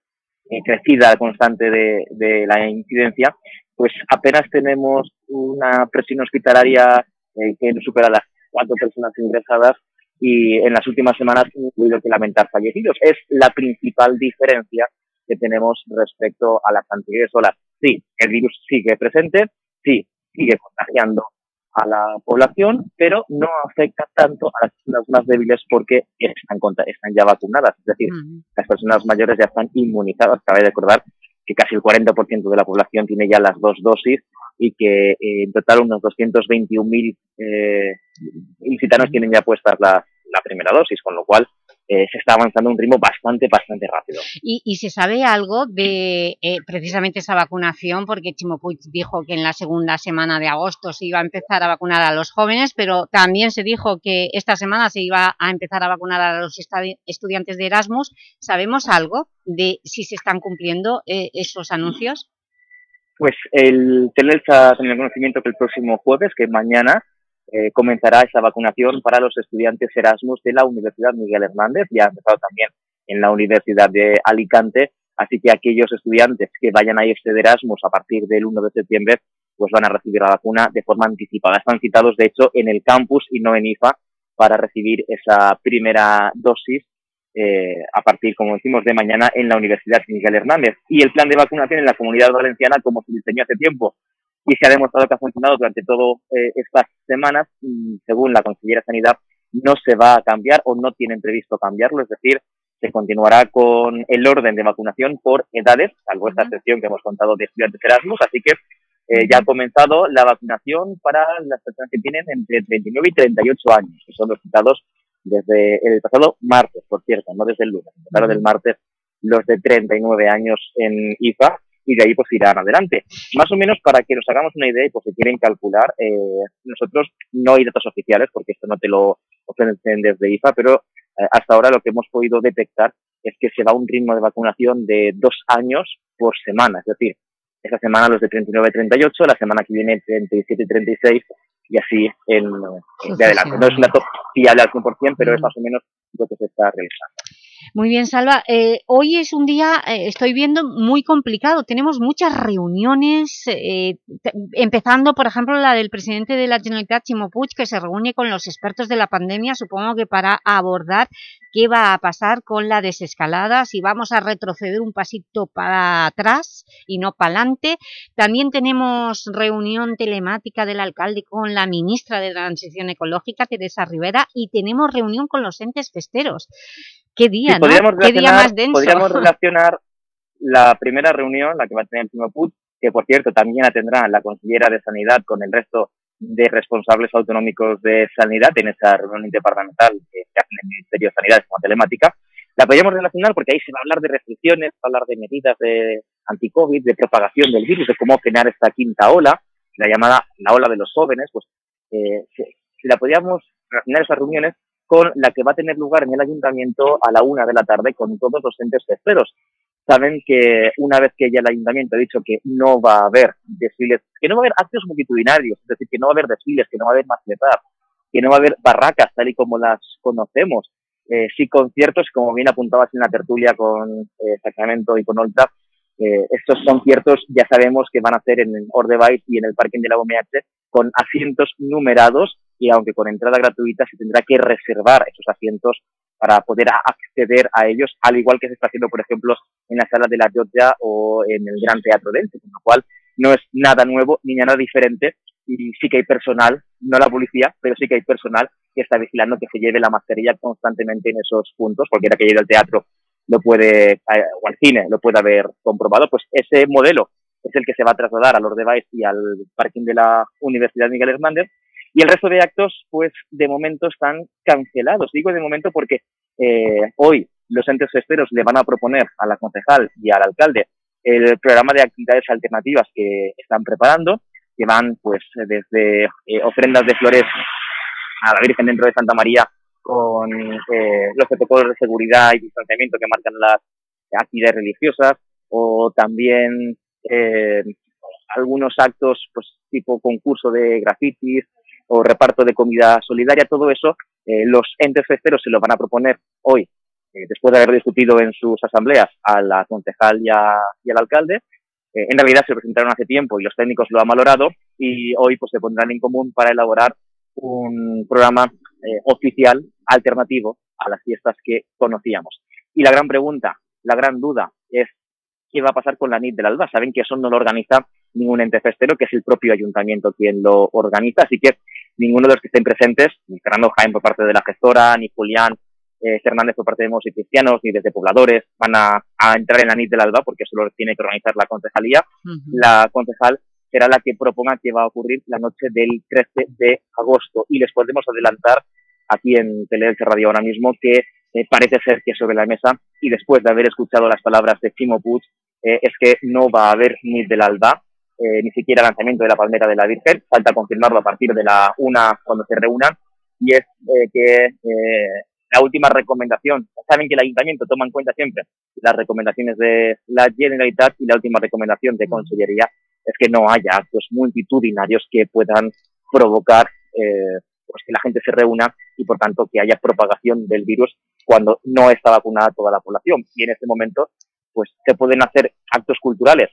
crecida constante de, de la incidencia, pues apenas tenemos una presión hospitalaria eh, que no supera las cuatro personas ingresadas y en las últimas semanas no habido que lamentar fallecidos. Es la principal diferencia que tenemos respecto a las anteriores olas. Sí, el virus sigue presente, sí, sigue contagiando a la población, pero no afecta tanto a las personas más débiles porque están, están ya vacunadas. Es decir, las personas mayores ya están inmunizadas. Cabe recordar que casi el 40% de la población tiene ya las dos dosis y que eh, en total unos 221.000 eh, ilicitanos tienen ya puestas la, la primera dosis, con lo cual eh, se está avanzando a un ritmo bastante, bastante rápido. ¿Y, y se sabe algo de eh, precisamente esa vacunación? Porque Chimo Puig dijo que en la segunda semana de agosto se iba a empezar a vacunar a los jóvenes, pero también se dijo que esta semana se iba a empezar a vacunar a los estudiantes de Erasmus. ¿Sabemos algo de si se están cumpliendo eh, esos anuncios? Pues el Telelch ha tenido conocimiento que el próximo jueves, que mañana, eh, comenzará esa vacunación para los estudiantes Erasmus de la Universidad Miguel Hernández. Ya ha empezado también en la Universidad de Alicante. Así que aquellos estudiantes que vayan a irse de Erasmus a partir del 1 de septiembre pues van a recibir la vacuna de forma anticipada. Están citados, de hecho, en el campus y no en IFA para recibir esa primera dosis eh, a partir, como decimos, de mañana en la Universidad Miguel Hernández. Y el plan de vacunación en la comunidad valenciana, como se diseñó hace tiempo y se ha demostrado que ha funcionado durante todas eh, estas semanas, según la consellera de Sanidad, no se va a cambiar o no tienen previsto cambiarlo, es decir, se continuará con el orden de vacunación por edades, salvo esta excepción que hemos contado de estudiantes Erasmus, así que eh, ya ha comenzado la vacunación para las personas que tienen entre 39 y 38 años, que son los citados desde el pasado martes, por cierto, no desde el lunes, empezaron del martes los de 39 años en IFA y de ahí pues irán adelante. Más o menos para que nos hagamos una idea y pues si quieren calcular, eh, nosotros no hay datos oficiales porque esto no te lo ofrecen desde IFA, pero eh, hasta ahora lo que hemos podido detectar es que se va a un ritmo de vacunación de dos años por semana, es decir, esta semana los de 39-38, la semana que viene 37 36 y así en, de adelante. No es un dato fiable al 100%, pero es más o menos lo que se está realizando. Muy bien, Salva. Eh, hoy es un día, eh, estoy viendo, muy complicado. Tenemos muchas reuniones, eh, empezando, por ejemplo, la del presidente de la Generalitat, Chimo Puig, que se reúne con los expertos de la pandemia, supongo que para abordar qué va a pasar con la desescalada, si vamos a retroceder un pasito para atrás y no para adelante. También tenemos reunión telemática del alcalde con la ministra de Transición Ecológica, Teresa Rivera, y tenemos reunión con los entes festeros. Qué día, ¿no? Qué día más denso. Podríamos relacionar la primera reunión, la que va a tener el Put, que por cierto también tendrá la consellera de Sanidad con el resto de responsables autonómicos de sanidad en esa reunión interdepartamental que se hace en el Ministerio de Sanidad como telemática, la podríamos relacionar porque ahí se va a hablar de restricciones, va a hablar de medidas de anti-COVID, de propagación del virus, de cómo frenar esta quinta ola, la llamada la ola de los jóvenes, pues eh, si, la podríamos relacionar esas reuniones con la que va a tener lugar en el ayuntamiento a la una de la tarde con todos los entes terceros. Saben que una vez que ya el ayuntamiento ha dicho que no va a haber desfiles, que no va a haber actos multitudinarios, es decir, que no va a haber desfiles, que no va a haber macetas, que no va a haber barracas tal y como las conocemos, eh, sí conciertos, como bien apuntabas en la tertulia con eh, Sacramento y con Oltra, eh, estos conciertos ya sabemos que van a ser en Ordebais y en el parking de la OMH con asientos numerados y aunque con entrada gratuita se tendrá que reservar esos asientos para poder acceder a ellos, al igual que se está haciendo, por ejemplo, en la sala de la Georgia o en el Gran Teatro Dente, con lo cual no es nada nuevo ni nada diferente y sí que hay personal, no la policía, pero sí que hay personal que está vigilando que se lleve la mascarilla constantemente en esos puntos, cualquiera que llegue al teatro lo puede, eh, o al cine lo puede haber comprobado, pues ese modelo es el que se va a trasladar a los device y al parking de la Universidad Miguel Hernández y el resto de actos, pues de momento están cancelados. Digo de momento porque eh, hoy los entes festeros le van a proponer a la concejal y al alcalde el programa de actividades alternativas que están preparando, que van pues desde eh, ofrendas de flores a la Virgen dentro de Santa María con eh, los protocolos de seguridad y distanciamiento que marcan las actividades religiosas o también algunos actos pues tipo concurso de grafitis o reparto de comida solidaria, todo eso, eh, los entes festeros se lo van a proponer hoy, eh, después de haber discutido en sus asambleas a la concejal y, al alcalde. Eh, en realidad se presentaron hace tiempo y los técnicos lo han valorado y hoy pues se pondrán en común para elaborar un programa oficial alternativo a las fiestas que conocíamos. Y la gran pregunta, la gran duda es qué va a pasar con la NIT del Alba. Saben que eso no lo organiza ningún ente festero, que es el propio ayuntamiento quien lo organiza, así que ninguno de los que estén presentes, ni Fernando Jaén por parte de la gestora, ni Julián eh, Fernández por parte de Mos y Cristianos, ni desde pobladores, van a, entrar en la NIT del ALBA porque eso lo tiene que organizar la concejalía. La concejal será la que proponga que va a ocurrir la noche del 13 de agosto. Y les podemos adelantar aquí en Teleelche Radio ahora mismo que eh, parece ser que sobre la mesa, y después de haber escuchado las palabras de Chimo Puig, eh, es que no va a haber NIT del ALBA, eh, ni siquiera lanzamiento de la palmera de la Virgen, falta confirmarlo a partir de la una cuando se reúnan, y es eh, que eh, la última recomendación, saben que el ayuntamiento toma en cuenta siempre las recomendaciones de la Generalitat y la última recomendación de Consellería es que no haya actos multitudinarios que puedan provocar pues que la gente se reúna y por tanto que haya propagación del virus cuando no está vacunada toda la población. Y en este momento pues se pueden hacer actos culturales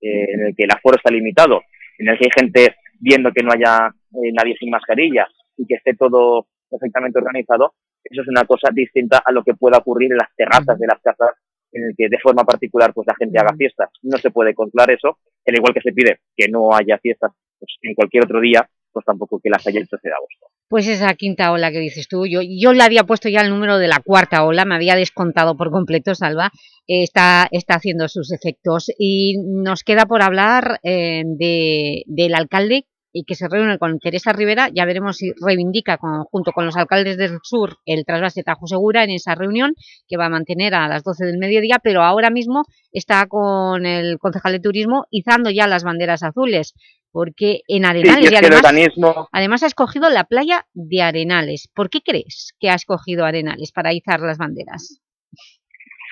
eh, en el que el aforo está limitado en el que hay gente viendo que no haya eh, nadie sin mascarilla y que esté todo perfectamente organizado, eso es una cosa distinta a lo que pueda ocurrir en las terrazas de las casas en el que de forma particular pues la gente haga fiestas. No se puede controlar eso, al igual que se pide que no haya fiestas pues, en cualquier otro día, pues tampoco que las haya el 13 de agosto. Pues esa quinta ola que dices tú, yo, yo le había puesto ya el número de la cuarta ola, me había descontado por completo, Salva, está, está haciendo sus efectos. Y nos queda por hablar eh, de, del alcalde y que se reúne con Teresa Rivera, ya veremos si reivindica junto con los alcaldes del sur el trasvase Tajo Segura en esa reunión que va a mantener a las 12 del mediodía, pero ahora mismo está con el concejal de turismo izando ya las banderas azules porque en Arenales, y además, ha escogido la playa de Arenales. ¿Por qué crees que ha escogido Arenales para izar las banderas?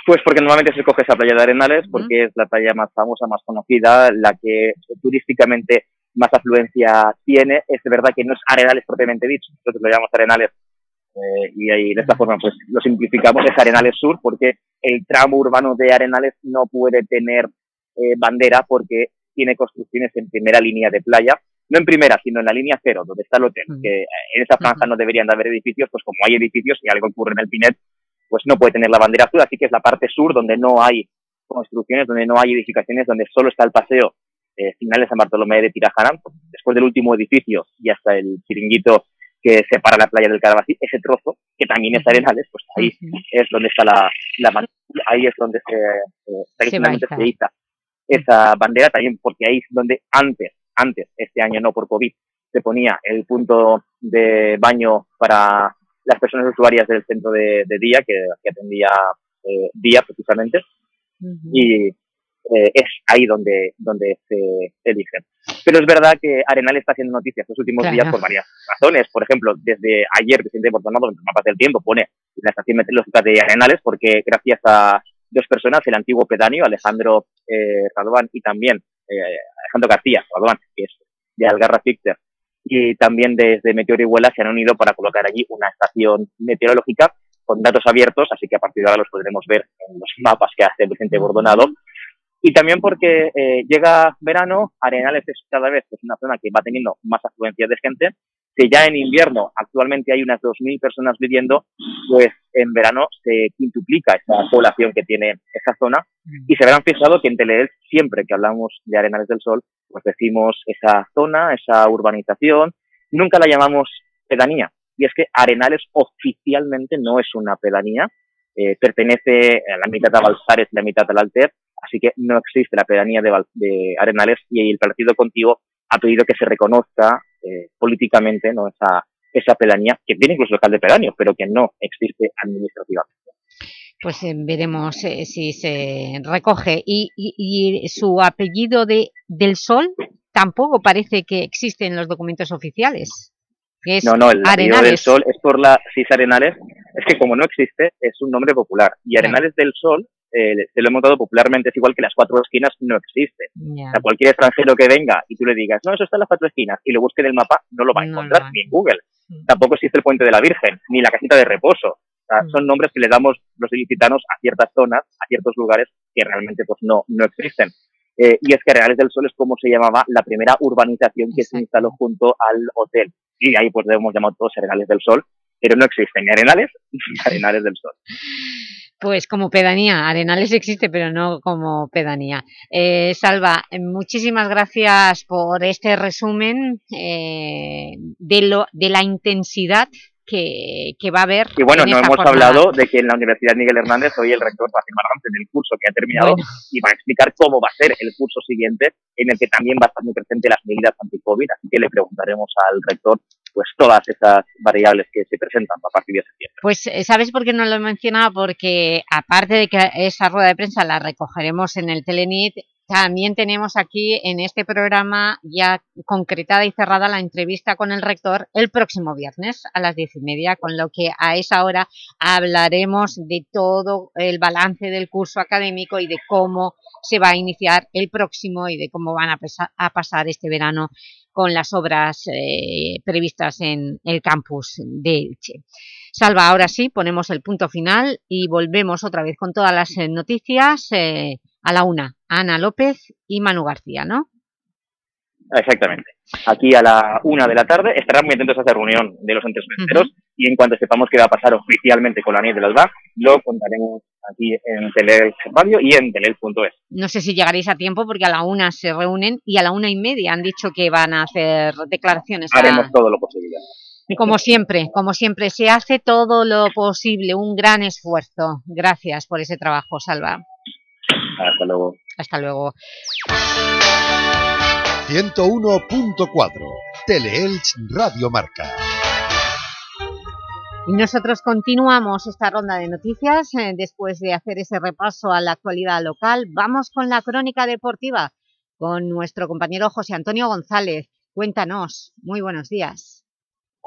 Pues porque normalmente se escoge esa playa de Arenales porque es la playa más famosa, más conocida, la que turísticamente más afluencia tiene. Es verdad que no es Arenales propiamente dicho, nosotros lo llamamos Arenales eh, y ahí de esta forma pues lo simplificamos, es Arenales Sur porque el tramo urbano de Arenales no puede tener eh, bandera porque tiene construcciones en primera línea de playa, no en primera, sino en la línea cero, donde está el hotel, que en esa franja no deberían de haber edificios, pues como hay edificios y algo ocurre en el Pinet, pues no puede tener la bandera azul, así que es la parte sur donde no hay construcciones, donde no hay edificaciones, donde solo está el paseo eh, final de San Bartolomé de Tirajana, después del último edificio y hasta el chiringuito que separa la playa del Carabasí, ese trozo, que también es Arenales, pues ahí es donde está la, la ahí es donde se, eh, se, se esa bandera también porque ahí es donde antes, antes, este año no por COVID, se ponía el punto de baño para las personas usuarias del centro de, día que, atendía eh, día precisamente y eh, es ahí donde, donde se eligen. Pero es verdad que Arenal está haciendo noticias estos últimos días por varias razones. Por ejemplo, desde ayer, que siente Portonado, en el mapa del tiempo, pone la estación meteorológica de Arenales porque gracias a dos personas, el antiguo pedáneo, Alejandro eh, Radovan, y también eh, Alejandro García Radovan, que es de Algarra Fichter, y también desde Meteor y se han unido para colocar allí una estación meteorológica con datos abiertos, así que a partir de ahora los podremos ver en los mapas que hace Vicente Bordonado. Y también porque eh, llega verano, Arenales es cada vez pues, una zona que va teniendo más afluencia de gente que ya en invierno actualmente hay unas 2.000 personas viviendo, pues en verano se quintuplica esa población que tiene esa zona. Y se habrán fijado que en Teleel siempre que hablamos de Arenales del Sol, pues decimos esa zona, esa urbanización, nunca la llamamos pedanía. Y es que Arenales oficialmente no es una pedanía, eh, pertenece a la mitad a Balsares y la mitad al Alter, así que no existe la pedanía de, de Arenales. Y el partido contigo ha pedido que se reconozca eh, políticamente ¿no? esa, esa pedanía, que tiene incluso local de pedáneo, pero que no existe administrativamente. Pues eh, veremos eh, si se recoge. Y, y, su apellido de del Sol tampoco parece que existe en los documentos oficiales. no, no, el apellido del Sol es por la CIS Arenales. Es que como no existe, es un nombre popular. Y Arenales del Sol eh, se lo hemos dado popularmente, es igual que las cuatro esquinas no existe. O sea, cualquier extranjero que venga y tú le digas, no, eso está en las cuatro esquinas, y lo busque en el mapa, no lo va a encontrar, ni en Google. Mm. Tampoco existe el Puente de la Virgen, ni la casita de reposo. O sea, mm. Son nombres que le damos los ilicitanos a ciertas zonas, a ciertos lugares que realmente pues no, no existen. Eh, y es que Reales del Sol es como se llamaba la primera urbanización que se instaló junto al hotel. Y ahí pues debemos llamar todos Reales del Sol, pero no existen ni Arenales ni Arenales del Sol. Pues como pedanía, Arenales existe, pero no como pedanía. Eh, Salva, muchísimas gracias por este resumen eh, de, lo, de la intensidad que, que, va a haber. Y bueno, no hemos hablado de que en la Universidad Miguel Hernández hoy el rector va a firmar antes del curso que ha terminado y va a explicar cómo va a ser el curso siguiente, en el que también va a estar muy presente las medidas anti-COVID, así que le preguntaremos al rector pues todas esas variables que se presentan a partir de septiembre. Pues eh, ¿sabes por qué no lo he mencionado? Porque aparte de que esa rueda de prensa la recogeremos en el Telenit, también tenemos aquí en este programa ya concretada y cerrada la entrevista con el rector el próximo viernes a las diez y media, con lo que a esa hora hablaremos de todo el balance del curso académico y de cómo se va a iniciar el próximo y de cómo van a, pasar este verano con las obras eh, previstas en el campus de Elche. Salva, ahora sí, ponemos el punto final y volvemos otra vez con todas las eh, noticias eh, a la una. Ana López y Manu García, ¿no? Exactamente. Aquí a la una de la tarde estarán muy atentos a esta reunión de los entes y en cuanto sepamos qué va a pasar oficialmente con la nieve del Alba, lo contaremos aquí en Teleelch Radio y en teleelch.es. No sé si llegaréis a tiempo porque a la una se reúnen y a la una y media han dicho que van a hacer declaraciones. a- Haremos todo lo posible. Como siempre, como siempre, se hace todo lo posible, un gran esfuerzo. Gracias por ese trabajo, Salva. Hasta luego. Hasta luego. 101.4 Teleelch Radio Marca. Y nosotros continuamos esta ronda de noticias. eh, después de hacer ese repaso a la actualidad local, vamos con la crónica deportiva con nuestro compañero José Antonio González. Cuéntanos. Muy buenos días.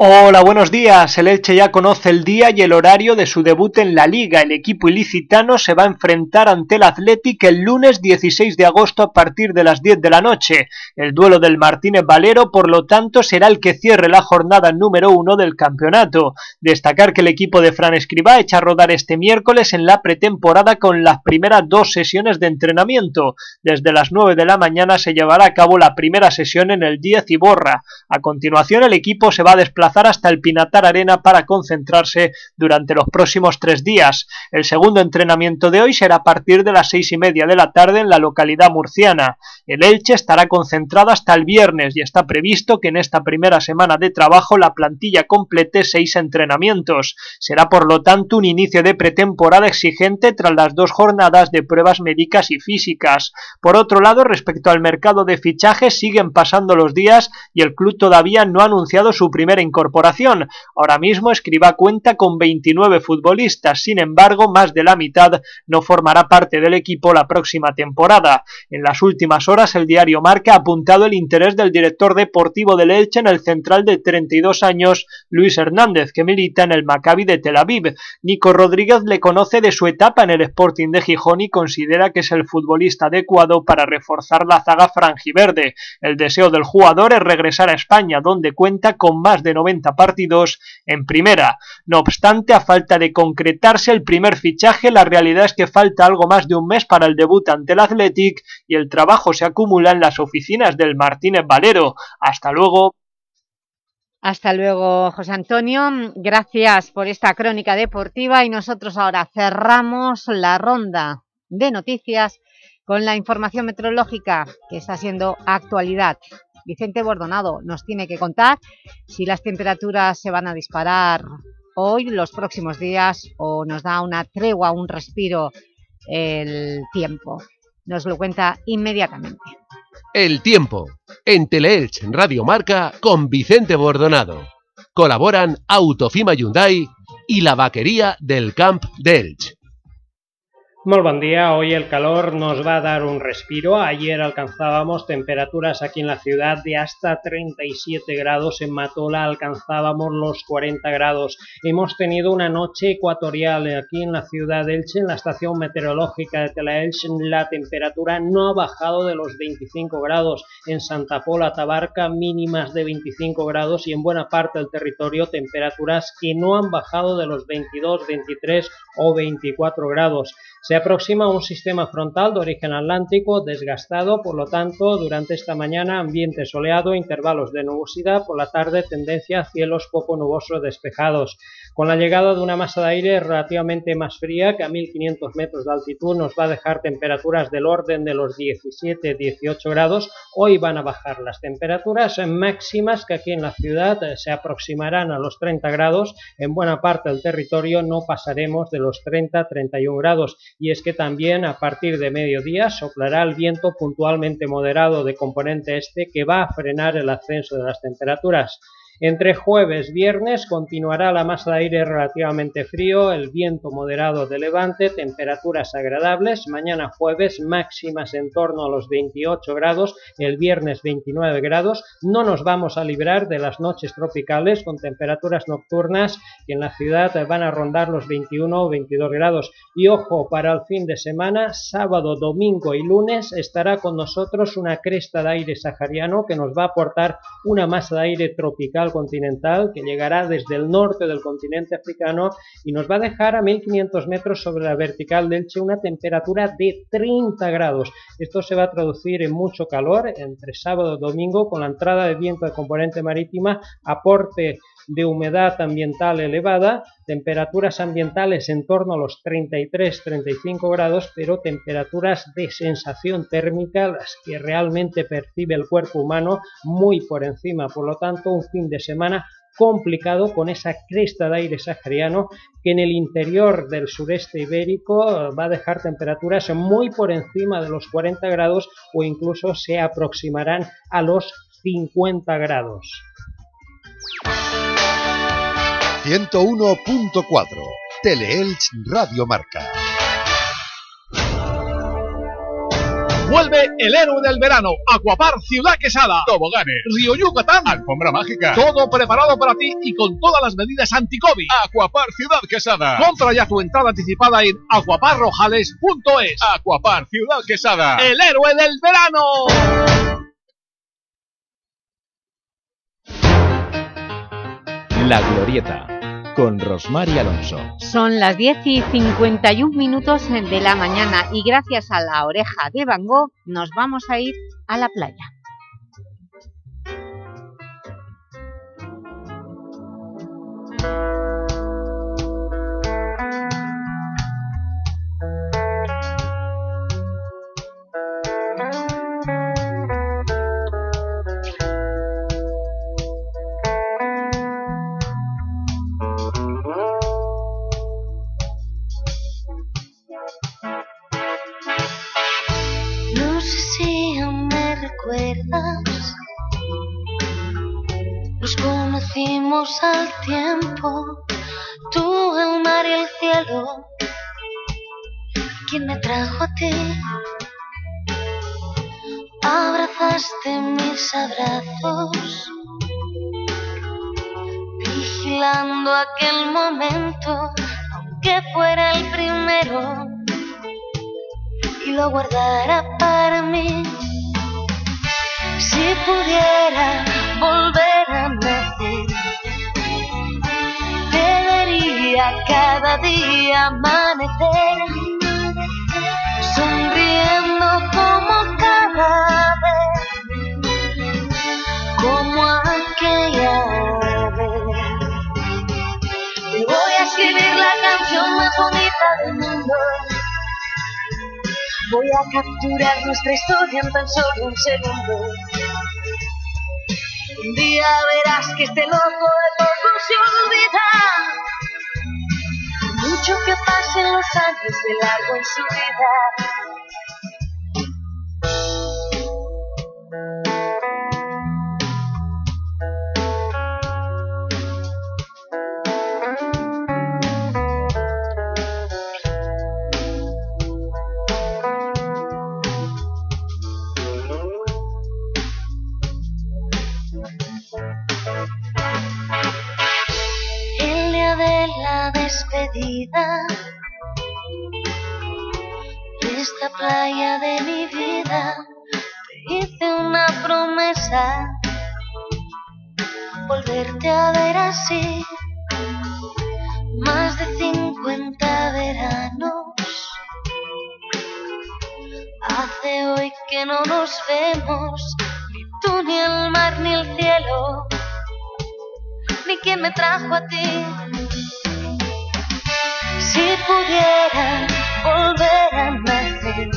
Hola, buenos días. El Elche ya conoce el día y el horario de su debut en la Liga. El equipo ilicitano se va a enfrentar ante el Athletic el lunes 16 de agosto a partir de las 10 de la noche. El duelo del Martínez Valero, por lo tanto, será el que cierre la jornada número uno del campeonato. Destacar que el equipo de Fran Escribá echa a rodar este miércoles en la pretemporada con las primeras dos sesiones de entrenamiento. Desde las 9 de la mañana se llevará a cabo la primera sesión en el 10 Iborra. A continuación, el equipo se va a desplazar hasta el Pinatar Arena para concentrarse durante los próximos tres días. El segundo entrenamiento de hoy será a partir de las seis y media de la tarde en la localidad murciana. El Elche estará concentrado hasta el viernes y está previsto que en esta primera semana de trabajo la plantilla complete seis entrenamientos. Será por lo tanto un inicio de pretemporada exigente tras las dos jornadas de pruebas médicas y físicas. Por otro lado, respecto al mercado de fichajes, siguen pasando los días y el club todavía no ha anunciado su primera incorporación. Ahora mismo Escribá cuenta con 29 futbolistas, sin embargo, más de la mitad no formará parte del equipo la próxima temporada. En las últimas horas, el diario Marca ha apuntado el interés del director deportivo del Elche en el central de 32 años, Luis Hernández, que milita en el Maccabi de Tel Aviv. Nico Rodríguez le conoce de su etapa en el Sporting de Gijón y considera que es el futbolista adecuado para reforzar la zaga franjiverde. El deseo del jugador es regresar a España, donde cuenta con más de 90 partidos en primera. No obstante, a falta de concretarse el primer fichaje, la realidad es que falta algo más de un mes para el debut ante el Athletic y el trabajo se acumula en las oficinas del Martínez Valero. Hasta luego. Hasta luego, José Antonio. Gracias por esta crónica deportiva y nosotros ahora cerramos la ronda de noticias con la información meteorológica que está siendo actualidad. Vicente Bordonado nos tiene que contar si las temperaturas se van a disparar hoy, los próximos días, o nos da una tregua, un respiro el tiempo. Nos lo cuenta inmediatamente. El tiempo, en Teleelch Radio Marca con Vicente Bordonado. Colaboran Autofima Hyundai y la vaquería del Camp de Elche. Muy buen día, hoy el calor nos va a dar un respiro. Ayer alcanzábamos temperaturas aquí en la ciudad de hasta 37 grados, en Matola alcanzábamos los 40 grados. Hemos tenido una noche ecuatorial aquí en la ciudad de Elche, en la estación meteorológica de Telaelche, la temperatura no ha bajado de los 25 grados. En Santa Pola, Tabarca, mínimas de 25 grados y en buena parte del territorio temperaturas que no han bajado de los 22, 23 o 24 grados. Se aproxima un sistema frontal de origen atlántico desgastado, por lo tanto, durante esta mañana ambiente soleado, intervalos de nubosidad, por la tarde tendencia a cielos poco nubosos despejados. Con la llegada de una masa de aire relativamente más fría, que a 1500 metros de altitud nos va a dejar temperaturas del orden de los 17-18 grados, hoy van a bajar las temperaturas máximas que aquí en la ciudad se aproximarán a los 30 grados, en buena parte del territorio no pasaremos de los 30-31 grados y es que también a partir de mediodía soplará el viento puntualmente moderado de componente este que va a frenar el ascenso de las temperaturas. Entre jueves y viernes continuará la masa de aire relativamente frío, el viento moderado de levante, temperaturas agradables. Mañana jueves máximas en torno a los 28 grados, el viernes 29 grados. No nos vamos a librar de las noches tropicales con temperaturas nocturnas que en la ciudad van a rondar los 21 o 22 grados. Y ojo, para el fin de semana, sábado, domingo y lunes estará con nosotros una cresta de aire sahariano que nos va a aportar una masa de aire tropical continental que llegará desde el norte del continente africano y nos va a dejar a 1500 metros sobre la vertical del Che una temperatura de 30 grados. Esto se va a traducir en mucho calor entre sábado y domingo con la entrada de viento de componente marítima, aporte de humedad ambiental elevada, temperaturas ambientales en torno a los 33-35 grados, pero temperaturas de sensación térmica, las que realmente percibe el cuerpo humano, muy por encima. Por lo tanto, un fin de semana complicado con esa cresta de aire sahariano que en el interior del sureste ibérico va a dejar temperaturas muy por encima de los 40 grados o incluso se aproximarán a los 50 grados. 101.4 Teleelch Radio Marca. Vuelve el héroe del verano, Acuapar Ciudad Quesada, Toboganes, Río Yucatán, Alfombra Mágica, todo preparado para ti y con todas las medidas anti-COVID. Acuapar Ciudad Quesada. Compra ya tu entrada anticipada en acuaparrojales.es. Acuapar Ciudad Quesada, el héroe del verano. La Glorieta con Rosmar Alonso. Son las 10 y 51 minutos de la mañana y gracias a la oreja de Van Gogh nos vamos a ir a la playa. No Voy a capturar nuestra historia en tan solo un segundo. Un día verás que este loco de poco se olvida. Mucho que pasen los años de largo en su vida. Esta playa de mi vida te hice una promesa. Volverte a ver así más de 50 veranos. Hace hoy que no nos vemos ni tú ni el mar ni el cielo ni quien me trajo a ti. Si pudiera volver a nacer,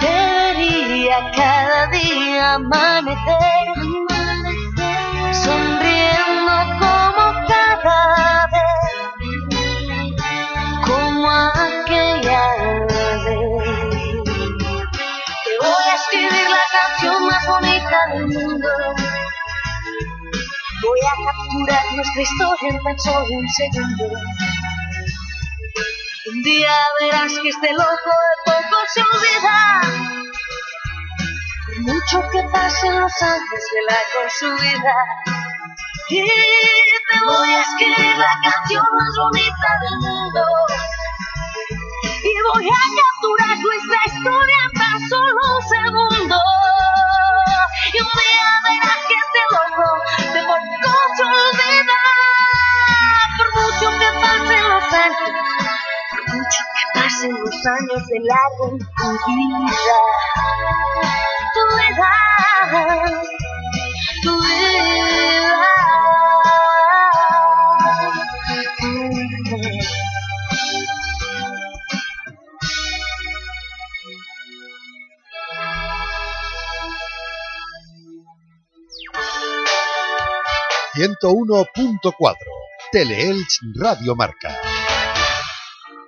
debería cada día amanecer, sonriendo como cada vez, como aquella vez. Te voy a escribir la canción más bonita del mundo. Voy a capturar nuestra historia en tan solo un segundo. Un día verás que este loco de poco se olvida. Por mucho que pasen los años de su vida. Y te voy a escribir la canción más bonita del mundo. Y voy a capturar nuestra historia en tan solo un segundo. Años de largo en tu vida. Tu edad, tu vida. ...101.4... Teleelch Radio Marca.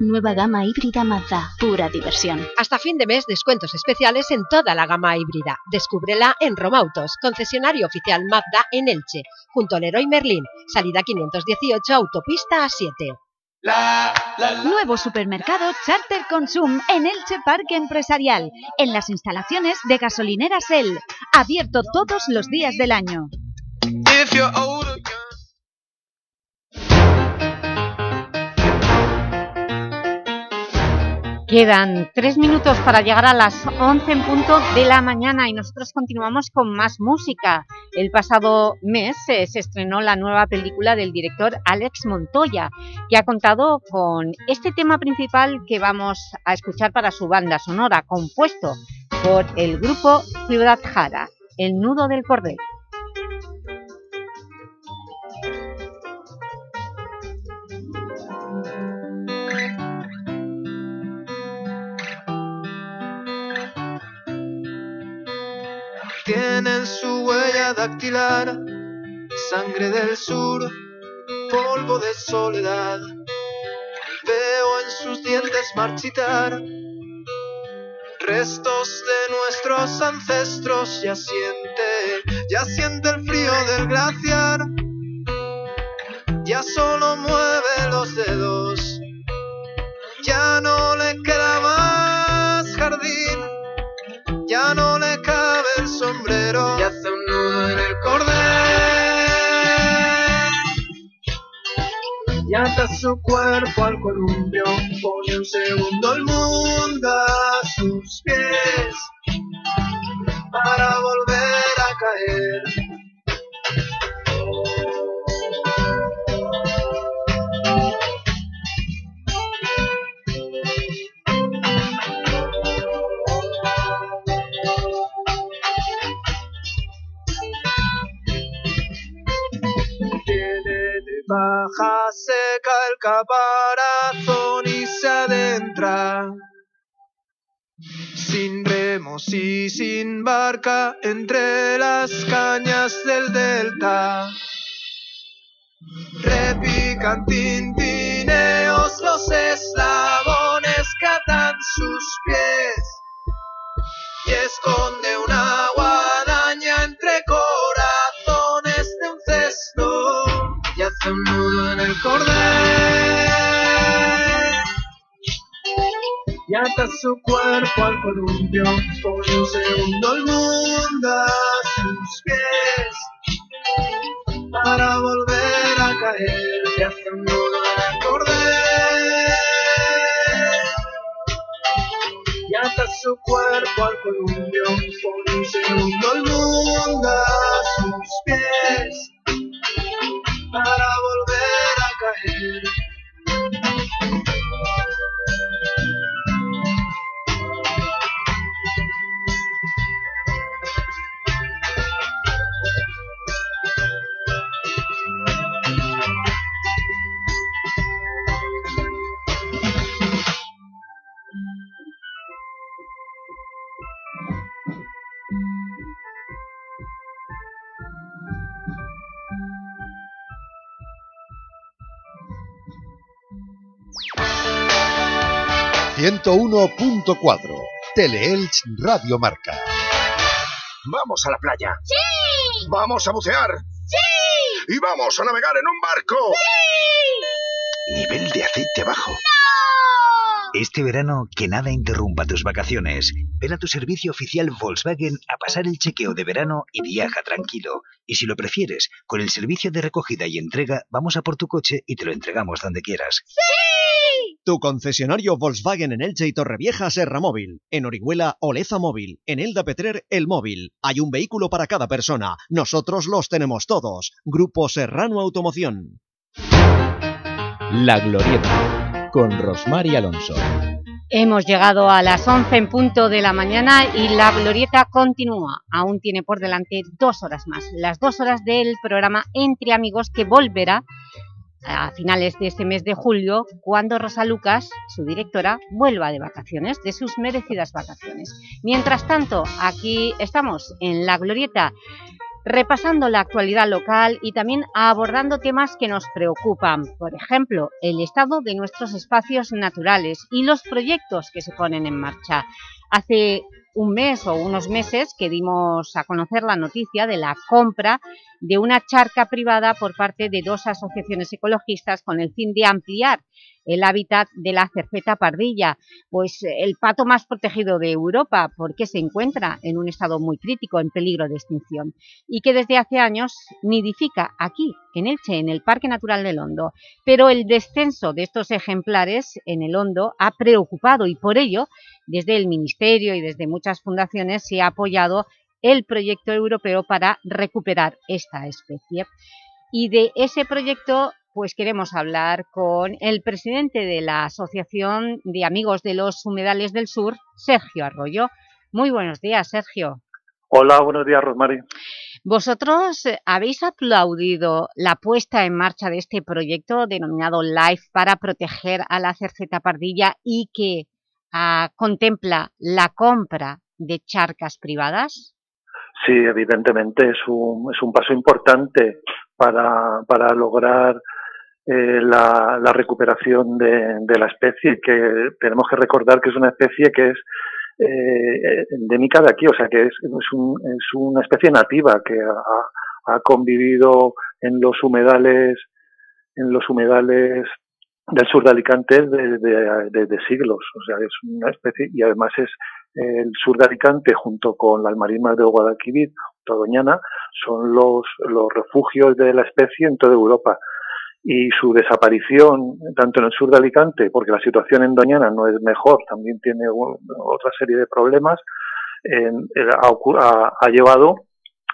Nueva gama híbrida Mazda, pura diversión. Hasta fin de mes, descuentos especiales en toda la gama híbrida. Descúbrela en Romautos, concesionario oficial Mazda en Elche, junto al Leroy Merlin, salida 518, autopista A7. Nuevo supermercado Charter Consum en Elche Parque Empresarial, en las instalaciones de gasolineras El, abierto todos los días del año. Quedan tres minutos para llegar a las 11 en punto de la mañana y nosotros continuamos con más música. El pasado mes eh, se estrenó la nueva película del director Alex Montoya, que ha contado con este tema principal que vamos a escuchar para su banda sonora, compuesto por el grupo Ciudad Jara, El Nudo del Cordel. Su huella dactilar, sangre del sur, polvo de soledad. Veo en sus dientes marchitar restos de nuestros ancestros. Ya siente, ya siente el frío del glaciar. Ya solo mueve los dedos. Ya no le queda más jardín. Ya no le cabe el sombrero. Y ata su cuerpo al columpio. Pone un segundo el mundo a sus pies. Para volver a caer. Baja, seca el caparazón y se adentra. Sin remos y sin barca entre las cañas del delta. Repican tintineos los eslabones que atan sus pies. Y esconde una guadaña hace un nudo en el cordel. Y ata su cuerpo al columpio, pone un segundo el mundo a sus pies. Para volver a caer, y hace un nudo en el cordel. Y ata su cuerpo al columpio, pone un segundo el mundo a sus pies para volver a caer. ...101.4... Teleelch Radio Marca. Vamos a la playa. ¡Sí! Vamos a bucear. ¡Sí! Y vamos a navegar en un barco. ¡Sí! Nivel de aceite bajo. ¡No! Este verano, que nada interrumpa tus vacaciones. Ven a tu servicio oficial Volkswagen a pasar el chequeo de verano y viaja tranquilo. Y si lo prefieres, con el servicio de recogida y entrega, vamos a por tu coche y te lo entregamos donde quieras. ¡Sí! Tu concesionario Volkswagen en Elche y Torrevieja Serra Móvil. En Orihuela Oleza Móvil. En Elda Petrer El Móvil. Hay un vehículo para cada persona. Nosotros los tenemos todos. Grupo Serrano Automoción. La Glorieta, con Rosmar y Alonso. Hemos llegado a las 11 en punto de la mañana y la glorieta continúa. Aún tiene por delante dos horas más, las dos horas del programa Entre Amigos que volverá a finales de este mes de julio, cuando Rosa Lucas, su directora, vuelva de vacaciones, de sus merecidas vacaciones. Mientras tanto, aquí estamos en La Glorieta, repasando la actualidad local y también abordando temas que nos preocupan, por ejemplo, el estado de nuestros espacios naturales y los proyectos que se ponen en marcha. Hace un mes o unos meses que dimos a conocer la noticia de la compra de una charca privada por parte de dos asociaciones ecologistas con el fin de ampliar el hábitat de la cerceta pardilla, pues el pato más protegido de Europa, porque se encuentra en un estado muy crítico, en peligro de extinción, y que desde hace años nidifica aquí, en Elche, en el Parque Natural del Hondo. Pero el descenso de estos ejemplares en el Hondo ha preocupado y por ello, desde el Ministerio y desde muchas fundaciones se ha apoyado el proyecto europeo para recuperar esta especie. Y de ese proyecto pues queremos hablar con el presidente de la Asociación de Amigos de los Humedales del Sur, Sergio Arroyo. Muy buenos días, Sergio. Hola, buenos días, Rosmary. Vosotros eh, habéis aplaudido la puesta en marcha de este proyecto denominado LIFE para proteger a la cerceta pardilla y que ah, contempla la compra de charcas privadas. Sí, evidentemente es un, es un paso importante para, para lograr eh, la, la, recuperación de, de, la especie, que tenemos que recordar que es una especie que es eh, endémica de aquí, o sea que es, es, un, es una especie nativa que ha, ha, convivido en los humedales en los humedales del sur de Alicante desde de, de, siglos, o sea es una especie y además es el sur de Alicante junto con la almarisma de Guadalquivir, Doñana, son los, refugios de la especie en toda Europa. Y su desaparición, tanto en el sur de Alicante, porque la situación en Doñana no es mejor, también tiene otra serie de problemas, en, ha, ha, llevado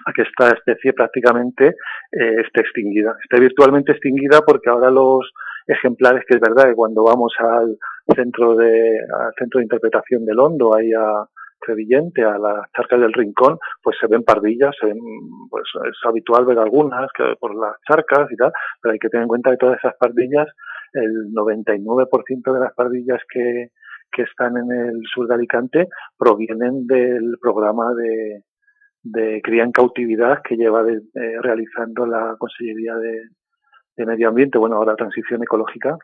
a que esta especie prácticamente eh, esté extinguida. Esté virtualmente extinguida porque ahora los ejemplares, que es verdad que cuando vamos al centro de, al centro de interpretación del hondo, ahí a, Crevillente, a las charcas del Rincón, pues se ven pardillas, se ven, pues es habitual ver algunas que por las charcas y tal, pero hay que tener en cuenta que todas esas pardillas, el 99% de las pardillas que, que están en el sur de Alicante provienen del programa de, de cría en cautividad que lleva de, eh, realizando la Consellería de, de Medio Ambiente, bueno, ahora Transición Ecológica,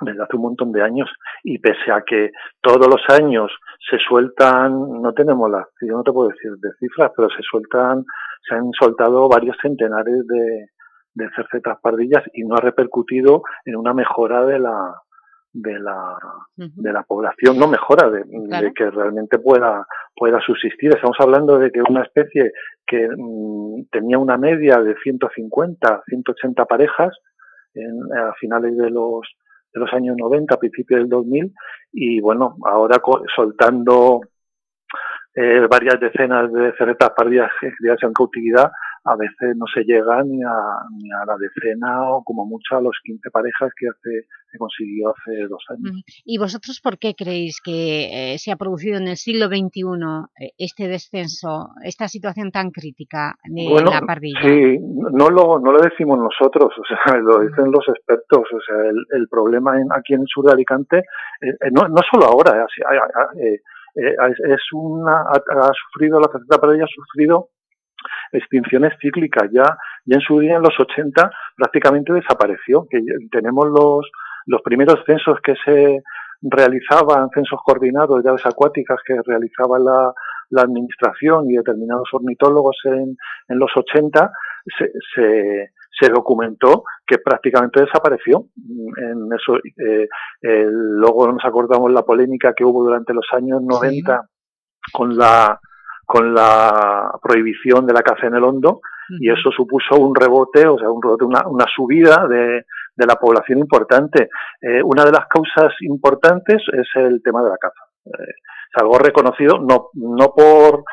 desde hace un montón de años y pese a que todos los años se sueltan, no tenemos las, yo no te puedo decir de cifras, pero se sueltan, se han soltado varios centenares de, de cercetas pardillas y no ha repercutido en una mejora de la de la, de la población, no mejora, de, de, que realmente pueda, pueda subsistir. Estamos hablando de que una especie que mmm, tenía una media de 150, 180 parejas en, a finales de los de los años 90, a principios del 2000, y bueno, ahora soltando eh, varias decenas de cerretas pardillas criadas en cautividad, a veces no se llega ni a, ni a la decena o como mucho a los 15 parejas que hace que consiguió hace dos años. ¿Y vosotros por qué creéis que eh, se ha producido en el siglo XXI eh, este descenso, esta situación tan crítica de bueno, la pardilla? Sí, no lo, no lo decimos nosotros, o sea, lo dicen los expertos, o sea, el, el problema en, aquí en el sur de Alicante, no, no solo ahora, eh, es una, ha, ha sufrido, la faceta pardilla ha sufrido extinciones cíclicas. Ya, ya en su día, en los 80, prácticamente desapareció. Que tenemos los, los primeros censos que se realizaban, censos coordinados de aves acuáticas que realizaba la, la administración y determinados ornitólogos en, en los 80, se, se, se documentó que prácticamente desapareció. En eso, eh, luego nos acordamos la polémica que hubo durante los años 90 con la con la prohibición de la caza en el hondo y eso supuso un rebote, o sea, un rebote, una, una subida de, de, la población importante. Eh, una de las causas importantes es el tema de la caza. Eh, es algo reconocido, no, no por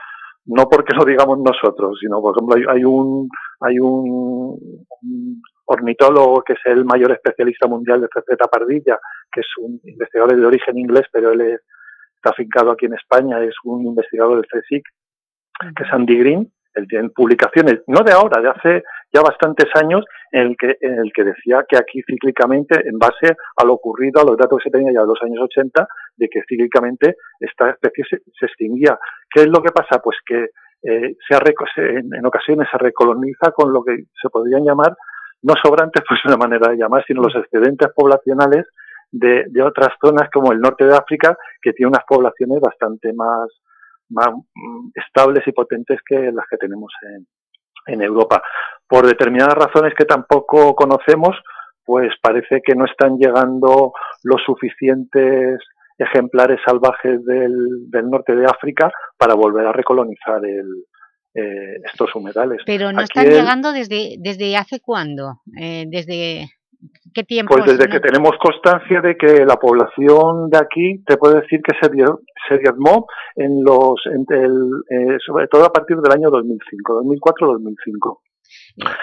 no porque lo digamos nosotros, sino por ejemplo hay, hay un hay un, ornitólogo que es el mayor especialista mundial de cerceta pardilla, que es un investigador de origen inglés, pero él está afincado aquí en España, es un investigador del CSIC, que es Andy Green, tiene publicaciones, no de ahora, de hace ya bastantes años, en el que, en el que decía que aquí cíclicamente, en base a lo ocurrido, a los datos que se tenían ya en los años 80, de que cíclicamente esta especie se, extinguía. ¿Qué es lo que pasa? Pues que eh, se en, ocasiones se recoloniza con lo que se podrían llamar, no sobrantes, pues una manera de llamar, sino los excedentes poblacionales de, de otras zonas como el norte de África, que tiene unas poblaciones bastante más más mm, estables y potentes que las que tenemos en, en Europa. Por determinadas razones que tampoco conocemos, pues parece que no están llegando los suficientes ejemplares salvajes del, del norte de África para volver a recolonizar el, eh, estos humedales. Pero no están llegando desde, desde hace cuándo, eh, desde ¿Qué tiempo? Pues desde que tenemos constancia de que la población de aquí, te puedo decir que se, se diezmó en los, el, eh, sobre todo a partir del año 2005, 2004-2005.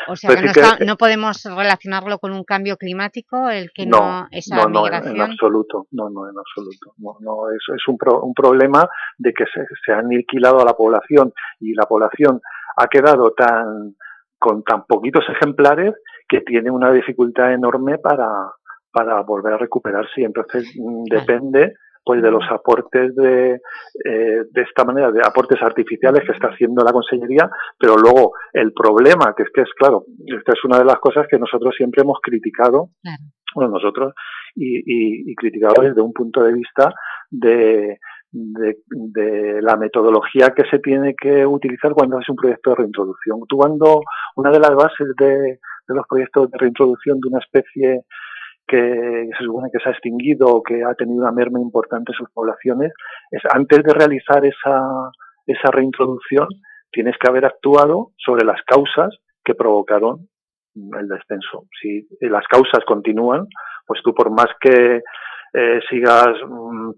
O sea, que no, podemos relacionarlo con un cambio climático, el que no, esa no, no, en, absoluto, no, no, en absoluto. No, no, es, es un, un problema de que se, se ha aniquilado a la población y la población ha quedado tan con tan poquitos ejemplares que tiene una dificultad enorme para, para volver a recuperarse. Y entonces mm, depende pues de los aportes de, eh, de esta manera, de aportes artificiales que está haciendo la Consellería, pero luego el problema, que es que es claro, esta es una de las cosas que nosotros siempre hemos criticado, bueno, nosotros, y, y, y criticado desde un punto de vista de, de, de, la metodología que se tiene que utilizar cuando es un proyecto de reintroducción. Tú cuando una de las bases de, de los proyectos de reintroducción de una especie que se supone que se ha extinguido o que ha tenido una merma importante en sus poblaciones, es antes de realizar esa, esa reintroducción, tienes que haber actuado sobre las causas que provocaron el descenso. Si las causas continúan, pues tú por más que eh, sigas mm,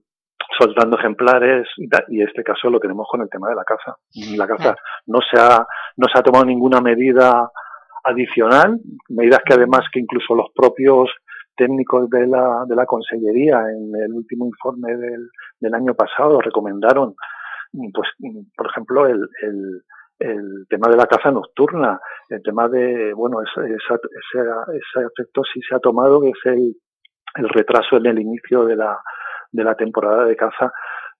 soltando ejemplares y, y, este caso lo tenemos con el tema de la caza. La caza no se ha, no se ha tomado ninguna medida adicional, medidas que además que incluso los propios técnicos de la, de la Consellería en el último informe del, del año pasado recomendaron, pues, por ejemplo, el, el, el tema de la caza nocturna, el tema de, bueno, ese, ese, ese aspecto sí se ha tomado, que es el, el retraso en el inicio de la, de la temporada de caza,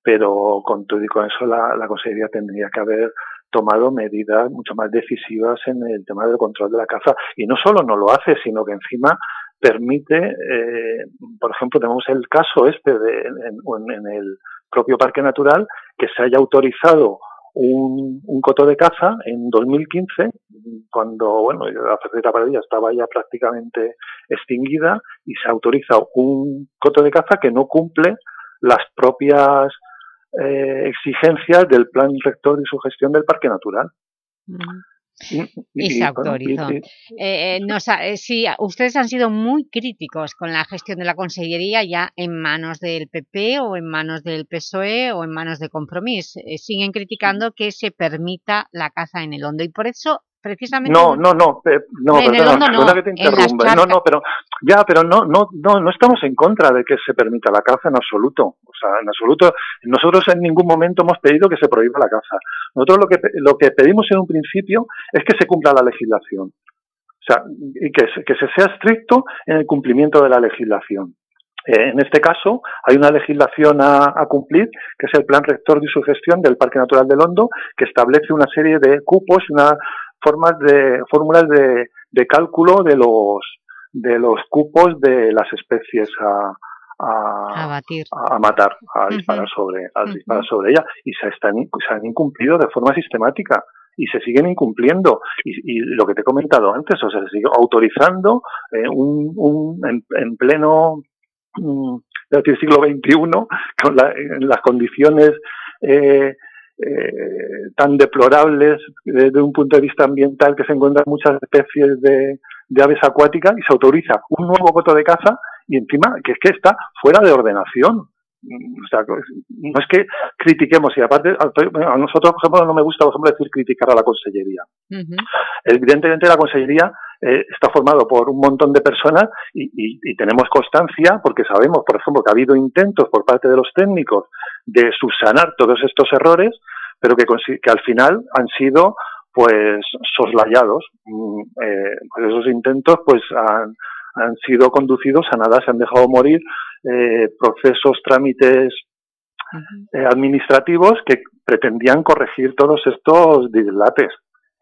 pero con todo y con eso la, la Consellería tendría que haber tomado medidas mucho más decisivas en el tema del control de la caza. Y no solo no lo hace, sino que encima permite, eh, por ejemplo, tenemos el caso este de, en, el propio Parque Natural, que se haya autorizado un, un coto de caza en 2015, cuando, bueno, la cerceta paradilla estaba ya prácticamente extinguida, y se autoriza un coto de caza que no cumple las propias eh, exigencias del plan rector de su gestión del parque natural. Y, se autorizó. Eh, eh, sí, ustedes han sido muy críticos con la gestión de la Consellería ya en manos del PP o en manos del PSOE o en manos de Compromís. siguen criticando que se permita la caza en el hondo y por eso precisamente... No, no, no, no, perdona, que te interrumpa. No, no, pero ya, pero no, no, no, no estamos en contra de que se permita la caza en absoluto. O sea, en absoluto, nosotros en ningún momento hemos pedido que se prohíba la caza. Nosotros lo que, lo que pedimos en un principio es que se cumpla la legislación. O sea, y que, que se sea estricto en el cumplimiento de la legislación. Eh, en este caso, hay una legislación a, a, cumplir, que es el Plan Rector de su gestión del Parque Natural del Hondo, que establece una serie de cupos, una formas de fórmulas de, de cálculo de los de los cupos de las especies a, a, a, matar, a disparar sobre, a disparar sobre ella y se, están, se han incumplido de forma sistemática. y se siguen incumpliendo. Y, lo que te he comentado antes, o sea, se sigue autorizando eh, un, un en, pleno mm, siglo XXI, con en las condiciones eh, eh, tan deplorables desde un punto de vista ambiental que se encuentran muchas especies de, de aves acuáticas y se autoriza un nuevo coto de caza y encima que es que está fuera de ordenación. O sea, no es que critiquemos, y aparte, a nosotros, por ejemplo, no me gusta, por ejemplo, decir criticar a la Consellería. Evidentemente, la Consellería eh, está formado por un montón de personas y, y, tenemos constancia, porque sabemos, por ejemplo, que ha habido intentos por parte de los técnicos de subsanar todos estos errores, pero que, que al final han sido pues soslayados. Mm, eh, pues esos intentos pues han, han sido conducidos a nada, se han dejado morir eh, procesos, trámites eh, administrativos que pretendían corregir todos estos dislates.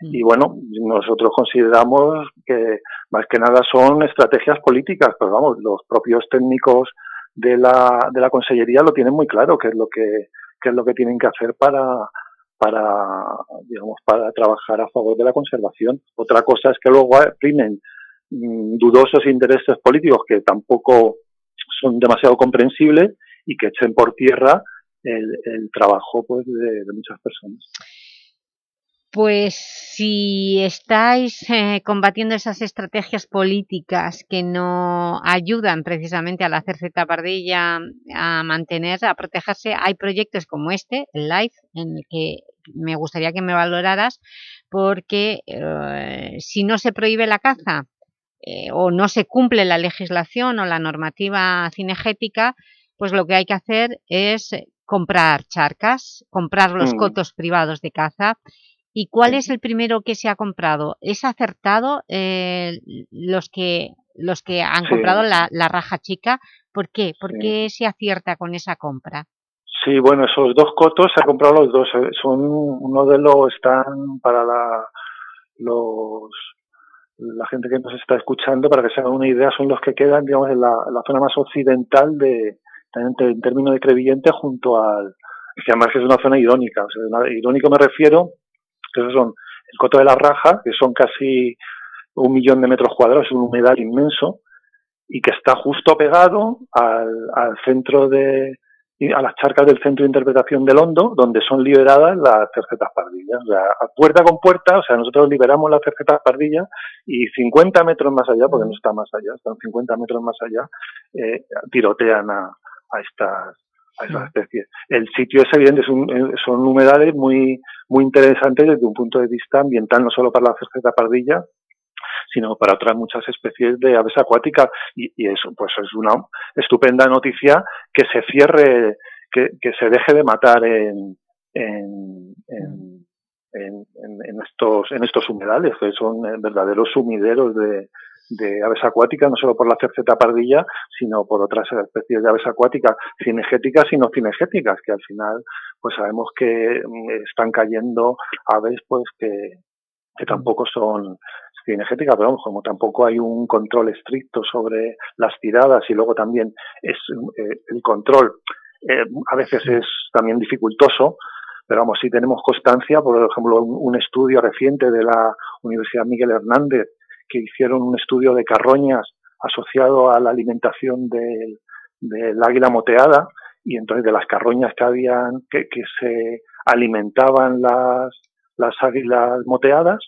Mm. Y bueno, nosotros consideramos que más que nada son estrategias políticas, pero vamos, los propios técnicos de la, de la Consellería lo tienen muy claro, qué es lo que, qué es lo que tienen que hacer para, para, digamos, para trabajar a favor de la conservación. Otra cosa es que luego primen mm, dudosos intereses políticos que tampoco son demasiado comprensibles y que echen por tierra el, trabajo pues, de, muchas personas. Pues si estáis eh, combatiendo esas estrategias políticas que no ayudan precisamente a la cerceta pardilla a mantener, a protegerse, hay proyectos como este, el LIFE, en el que me gustaría que me valoraras, porque eh, si no se prohíbe la caza eh, o no se cumple la legislación o la normativa cinegética, pues lo que hay que hacer es comprar charcas, comprar los mm. cotos privados de caza. ¿Y cuál es el primero que se ha comprado? ¿Es acertado eh, los, que, los que han comprado la, raja chica? ¿Por qué? ¿Por qué se acierta con esa compra? Sí, bueno, esos dos cotos se han comprado los dos. Eh, son uno de los están para la, los la gente que nos está escuchando, para que se hagan una idea, son los que quedan, digamos, en la, zona más occidental de, en términos de Crevillente junto al, que además es una zona irónica, o sea, irónico me refiero, que esos son el Coto de la Raja, que son casi un millón de metros cuadrados, es un humedal inmenso, y que está justo pegado al, al centro de, a las charcas del Centro de Interpretación del Hondo, donde son liberadas las cercetas pardillas. O sea, puerta con puerta, o sea, nosotros liberamos las cercetas pardillas y 50 metros más allá, porque no está más allá, están 50 metros más allá, eh, tirotean a, a estas a esas especies. El sitio es evidente, son humedales muy, muy interesantes desde un punto de vista ambiental, no solo para la cerceta pardilla, sino para otras muchas especies de aves acuáticas. Y, eso, pues es una estupenda noticia que se cierre, que, que se deje de matar en, en, en, en, estos, en estos humedales, que son eh, verdaderos sumideros de, de aves acuáticas, no solo por la cerceta pardilla, sino por otras especies de aves acuáticas, cinegéticas y no cinegéticas, que al final, pues sabemos que mm, están cayendo aves, pues que, que tampoco son cinegética, pero vamos, como tampoco hay un control estricto sobre las tiradas y luego también es eh, el control eh, a veces es también dificultoso, pero vamos, sí tenemos constancia, por ejemplo, un, estudio reciente de la Universidad Miguel Hernández, que hicieron un estudio de carroñas asociado a la alimentación del, del águila moteada, y entonces de las carroñas que habían, que, que se alimentaban las, las águilas moteadas,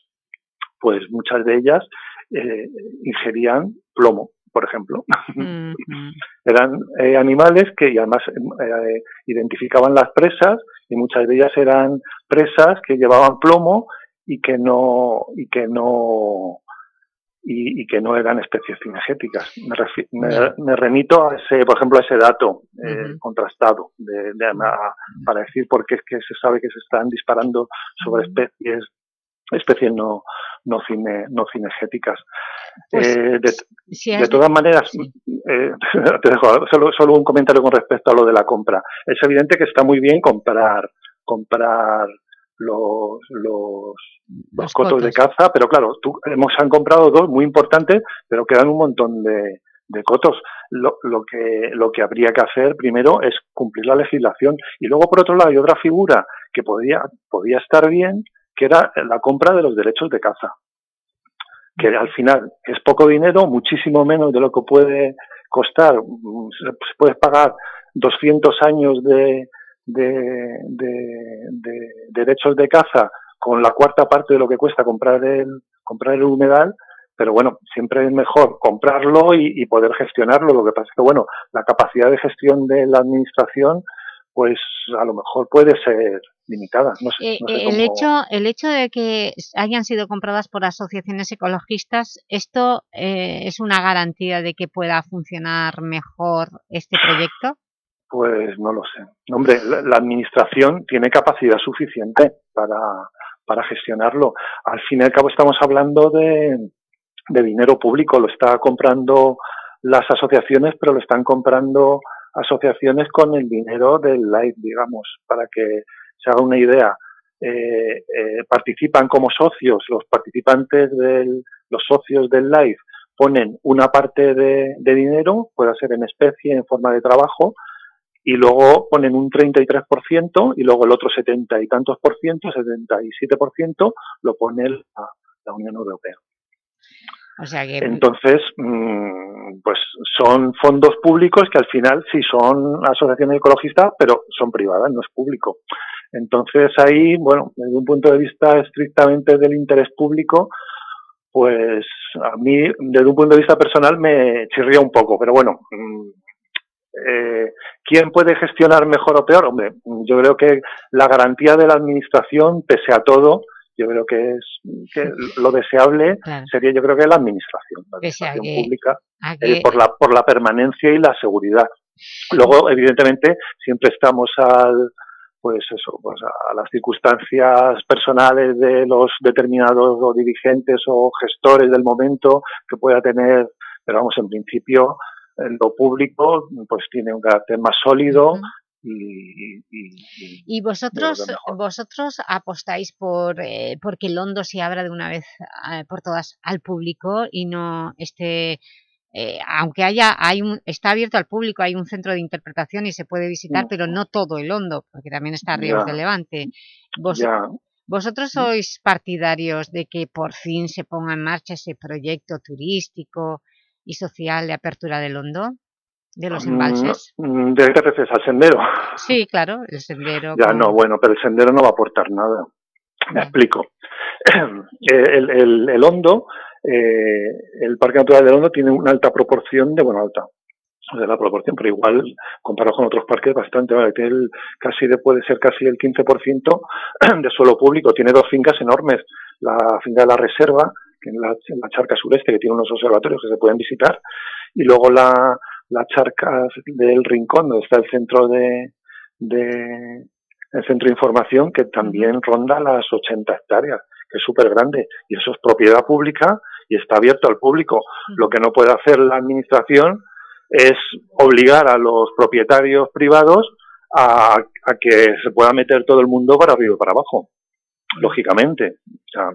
pues muchas de ellas eh, ingerían plomo, por ejemplo. eran eh, animales que además eh, identificaban las presas y muchas de ellas eran presas que llevaban plomo y que no y que no y, que no eran especies cinegéticas. Me, remito a ese, por ejemplo, a ese dato contrastado de, para decir por qué es que se sabe que se están disparando sobre especies especies no, no, cine, no cinegéticas. Pues, eh, de, todas maneras, eh, te dejo solo, solo un comentario con respecto a lo de la compra. Es evidente que está muy bien comprar, comprar los, los, los, cotos, de caza, pero claro, tú, hemos han comprado dos muy importantes, pero quedan un montón de, de cotos. Lo, lo, que, lo que habría que hacer primero es cumplir la legislación. Y luego, por otro lado, hay otra figura que podría, podría estar bien, que era la compra de los derechos de caza, que al final es poco dinero, muchísimo menos de lo que puede costar, se puede pagar 200 años de, de, de, derechos de caza con la cuarta parte de lo que cuesta comprar el, comprar el humedal, pero bueno, siempre es mejor comprarlo y, poder gestionarlo. Lo que pasa es que, bueno, la capacidad de gestión de la administración, pues a lo mejor puede ser limitada. No sé, eh, el, hecho, el hecho de que hayan sido compradas por asociaciones ecologistas, ¿esto eh, es una garantía de que pueda funcionar mejor este proyecto? Pues no lo sé. Hombre, la, administración tiene capacidad suficiente para, para gestionarlo. Al fin y al cabo estamos hablando de, de dinero público, lo está comprando las asociaciones, pero lo están comprando asociaciones con el dinero del LIFE, digamos, para que se haga una idea. Eh, eh, participan como socios, los participantes del, los socios del LIFE ponen una parte de, de dinero, puede ser en especie, en forma de trabajo, y luego ponen un 33% y luego el otro 70 y tantos por ciento, 77% lo pone la, la Unión Europea. Entonces, mm, pues son fondos públicos que al final sí son asociaciones ecologistas, pero son privadas, no es público. Entonces ahí, bueno, desde un punto de vista estrictamente del interés público, pues a mí, desde un punto de vista personal, me chirría un poco, pero bueno, mm, eh, ¿quién puede gestionar mejor o peor? Hombre, yo creo que la garantía de la administración, pese a todo, yo creo que es que lo deseable sería yo creo que la administración, la administración pública, eh, por la por la permanencia y la seguridad. Luego, evidentemente, siempre estamos al pues eso, pues a las circunstancias personales de los determinados o dirigentes o gestores del momento que pueda tener, pero vamos, en principio, lo público pues tiene un carácter más sólido, y, vosotros vosotros apostáis por eh, porque el Hondo se abra de una vez eh, por todas al público y no esté eh, aunque haya hay un, está abierto al público hay un centro de interpretación y se puede visitar pero no todo el Hondo porque también está Ríos de Levante vosotros mm. sois partidarios de que por fin se ponga en marcha ese proyecto turístico y social de apertura del Hondo de los embalses? Mm, ¿De qué te refieres? ¿Al sendero? Sí, claro, el sendero. Ya, no, bueno, pero el sendero no va a aportar nada. Me explico. El, el, el Hondo, eh, el Parque Natural del Hondo tiene una alta proporción de, bueno, alta, de la proporción, pero igual comparado con otros parques bastante, vale, casi de, puede ser casi el 15% de suelo público, tiene dos fincas enormes, la finca de la Reserva, que en la, charca sureste, que tiene unos observatorios que se pueden visitar, y luego la, las charcas del Rincón, donde está el centro de, de el centro de información, que también ronda las 80 hectáreas, es súper grande, y eso es propiedad pública y está abierto al público. Lo que no puede hacer la administración es obligar a los propietarios privados a, a que se pueda meter todo el mundo para arriba y para abajo, lógicamente. O sea,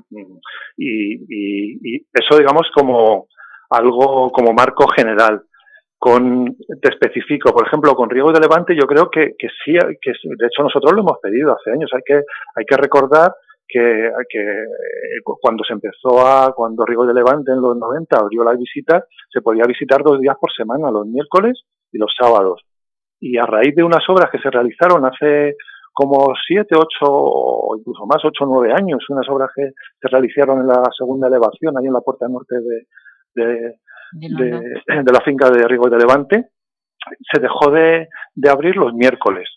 y, y, y eso, digamos, como algo como marco general con, te especifico, por ejemplo, con riego de levante, yo creo que, que sí, que de hecho nosotros lo hemos pedido hace años. Hay que, hay que recordar que, que eh, cuando se empezó a, cuando riego de levante en los 90 abrió las visitas, se podía visitar dos días por semana, los miércoles y los sábados. Y a raíz de unas obras que se realizaron hace como siete, ocho, o incluso más, ocho, nueve años, unas obras que se realizaron en la segunda elevación, ahí en la puerta norte de, de, de, la finca de Rigo de Levante, se dejó de, de, abrir los miércoles,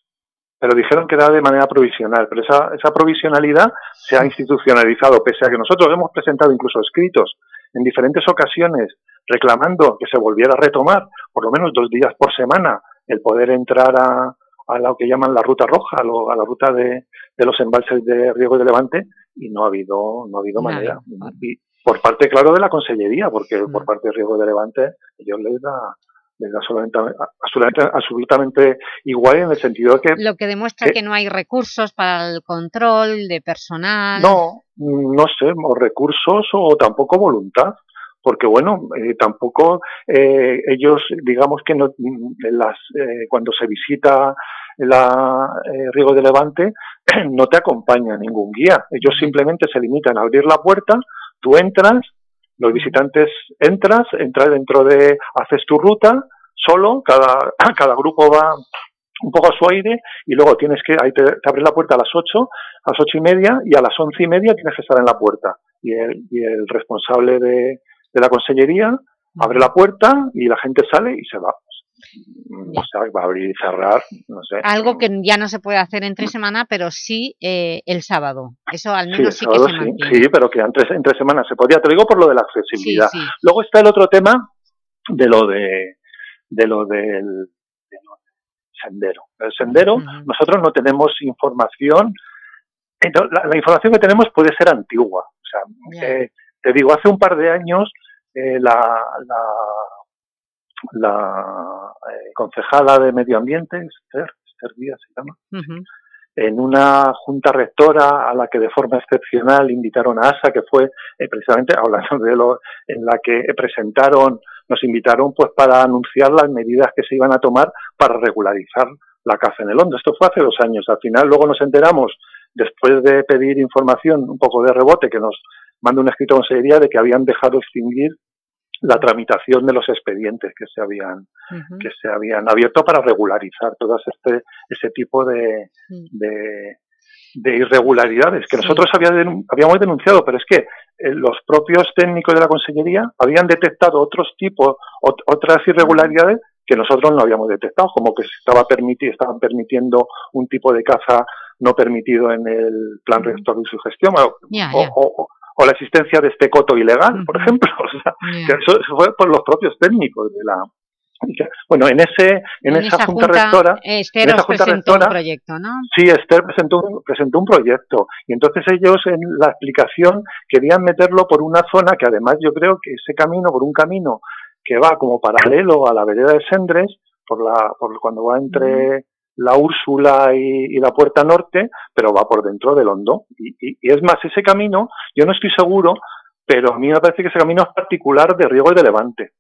pero dijeron que era de manera provisional, pero esa, esa provisionalidad se ha institucionalizado, pese a que nosotros hemos presentado incluso escritos en diferentes ocasiones reclamando que se volviera a retomar por lo menos dos días por semana el poder entrar a, a lo que llaman la ruta roja, a, la ruta de, de, los embalses de Riego de Levante, y no ha habido, no ha habido manera. Por parte, claro, de la Consellería, porque mm. por parte de Riesgo de Levante ellos les da, da absolutamente, absolutamente, igual en el sentido de que... Lo que demuestra que no hay recursos para el control de personal... No, no sé, o recursos o tampoco voluntad, porque bueno, eh, tampoco eh, ellos, digamos que no, las, eh, cuando se visita la Riego de Levante, no te acompaña ningún guía. Ellos simplemente se limitan a abrir la puerta, tú entras, los visitantes entras, entras dentro de, haces tu ruta, solo, cada, cada grupo va un poco a su aire y luego tienes que, ahí te, abres la puerta a las 8, a las ocho y media y a las once y media tienes que estar en la puerta. Y el, y el responsable de, de la consellería abre la puerta y la gente sale y se va. O sea, va a abrir y cerrar, no sé. Algo que ya no se puede hacer entre semana, pero sí eh, el sábado. Eso al menos sí, que se sí, sí, pero que entre, entre semanas se podía. Te digo por lo de la accesibilidad. Luego está el otro tema de lo de, de lo del, sendero. El sendero, nosotros no tenemos información. La, la, información que tenemos puede ser antigua. O sea, eh, te digo, hace un par de años eh, la, la, la eh, concejala de Medio Ambiente, Esther, Esther Díaz se llama, en una junta rectora a la que de forma excepcional invitaron a ASA, que fue eh, precisamente hablando de lo en la que presentaron, nos invitaron pues para anunciar las medidas que se iban a tomar para regularizar la caza en el hondo. Esto fue hace dos años. Al final luego nos enteramos, después de pedir información un poco de rebote, que nos manda un escrito de consejería de que habían dejado extinguir la tramitación de los expedientes que se habían que se habían abierto para regularizar todo este ese tipo de, de, irregularidades que nosotros habíamos denunciado pero es que eh, los propios técnicos de la consellería habían detectado otros tipos otras irregularidades que nosotros no habíamos detectado como que se estaba permitido estaban permitiendo un tipo de caza no permitido en el plan rector de su gestión o, o la existencia de este coto ilegal, por ejemplo. O sea, que eso, fue por los propios técnicos de la, bueno, en ese en, esa, junta, rectora, Esther en esa junta presentó rectora, un proyecto, ¿no? Sí, Esther presentó presentó un proyecto y entonces ellos en la explicación querían meterlo por una zona que además yo creo que ese camino por un camino que va como paralelo a la vereda de Sendres por la por cuando va entre la Úrsula y, la Puerta Norte, pero va por dentro del Hondo. Y, es más, ese camino, yo no estoy seguro, pero a mí me parece que ese camino es particular de Riego y de Levante.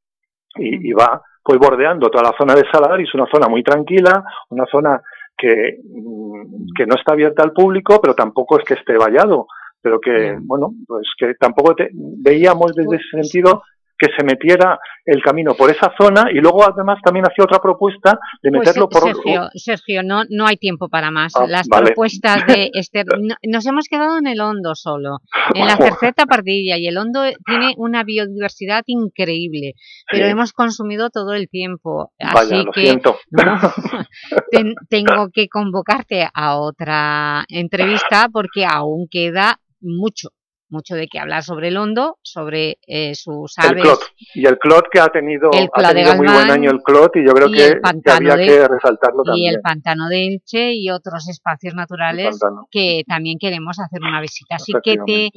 Y, va pues bordeando toda la zona de Salar y es una zona muy tranquila, una zona que, mm, que no está abierta al público, pero tampoco es que esté vallado, pero que, bueno, pues que tampoco veíamos desde ese sentido que se metiera el camino por esa zona y luego además también hacía otra propuesta de pues, meterlo por... Sergio, Sergio no, no hay tiempo para más. Ah, Las propuestas de este... nos hemos quedado en el Hondo solo, en la tercera partida y el Hondo tiene una biodiversidad increíble, pero hemos consumido todo el tiempo. Así que tengo que convocarte a otra entrevista porque aún queda mucho mucho de qué hablar sobre el hondo, sobre eh, sus aves. El clot. Y el clot que ha tenido, ha tenido muy buen año el clot y yo creo que, había que resaltarlo también. Y el pantano de Elche y otros espacios naturales que también queremos hacer una visita. Así que te,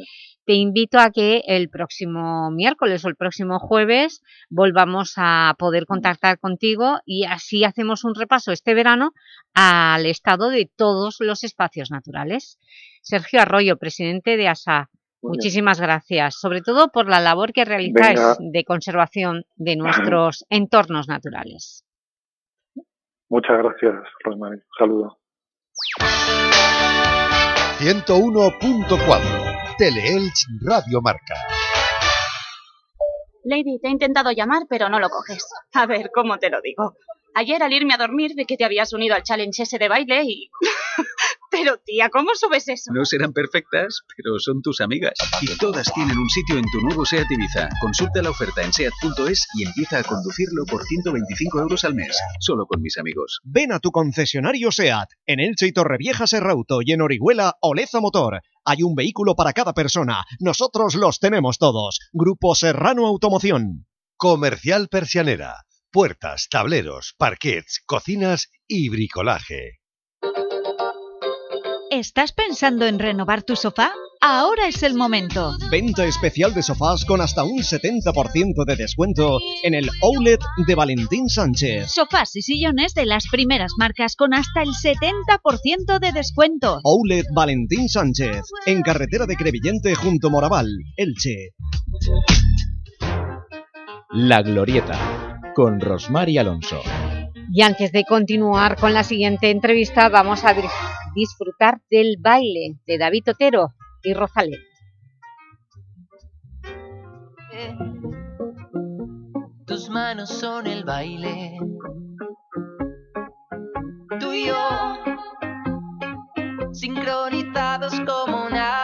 te invito a que el próximo miércoles o el próximo jueves volvamos a poder contactar contigo y así hacemos un repaso este verano al estado de todos los espacios naturales. Sergio Arroyo, presidente de ASA, Muchísimas gracias, sobre todo por la labor que realizáis de conservación de nuestros entornos naturales. Muchas gracias, Rosmarie. Saludo. 101.4 Teleelch Radio Marca. Lady, te he intentado llamar, pero no lo coges. A ver, ¿cómo te lo digo? Ayer al irme a dormir vi que te habías unido al challenge ese de baile y... Pero tía, ¿cómo subes eso? No serán perfectas, pero son tus amigas. Y todas tienen un sitio en tu nuevo SEAT Ibiza. Consulta la oferta en SEAT.es y empieza a conducirlo por 125 euros al mes. Solo con mis amigos. Ven a tu concesionario SEAT. En Elche y Torrevieja Serrauto y en Orihuela Oleza Motor. Hay un vehículo para cada persona. Nosotros los tenemos todos. Grupo Serrano Automoción. Comercial Persianera. Puertas, tableros, parquets, cocinas y bricolaje. ¿Estás pensando en renovar tu sofá? Ahora es el momento. Venta especial de sofás con hasta un 70% de descuento en el Outlet de Valentín Sánchez. Sofás y sillones de las primeras marcas con hasta el 70% de descuento. Outlet Valentín Sánchez, en carretera de Crevillente junto Moraval, Elche. La Glorieta, con Rosmar y Alonso. Y antes de continuar con la siguiente entrevista, vamos a disfrutar del baile de David Otero y Rosalén. Tus manos son el baile, tú y yo, sincronizados como nadie.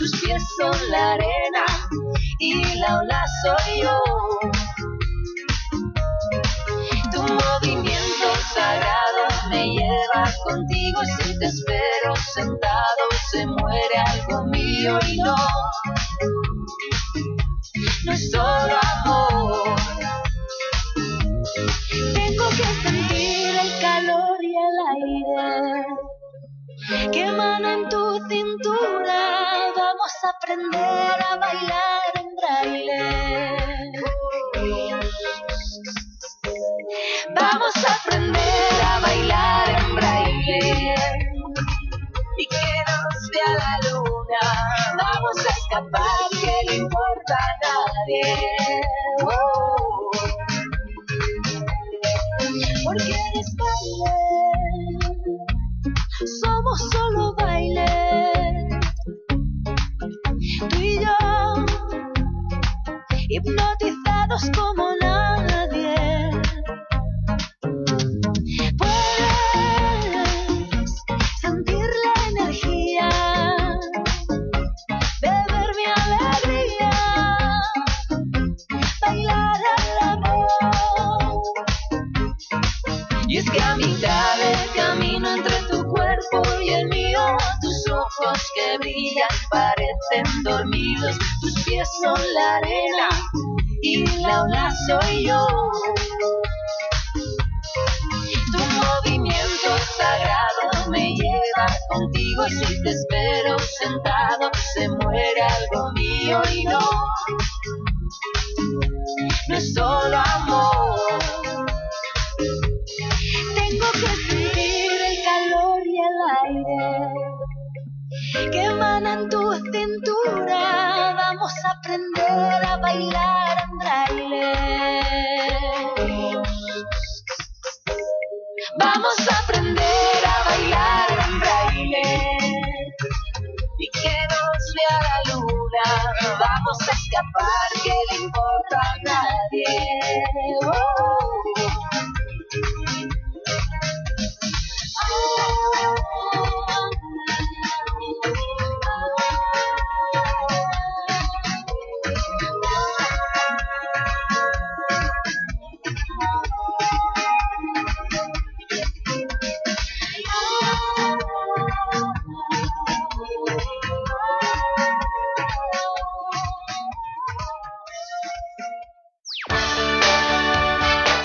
Tus pies son la arena y la ola soy yo. Tu movimiento sagrado me lleva contigo y si te espero sentado se muere algo mío y no, no es solo amor. Tengo que sentir el calor y el aire que emana en tu cintura. Vamos a aprender a bailar en braille. Vamos a aprender a bailar en braille y que nos vea la luna. Vamos a escapar, que le importa a nadie. Porque eres baile, somos solo baile. Hipnotizados como nadie. Son la arena y la ola soy yo. Tu movimiento sagrado me lleva contigo y si te espero sentado se muere algo mío y no, no es solo amor. Que emana en tu cintura. Vamos a aprender a bailar en. Vamos a aprender a bailar en braille y que nos vea la luna. Vamos a escapar, que le importa a nadie. Oh.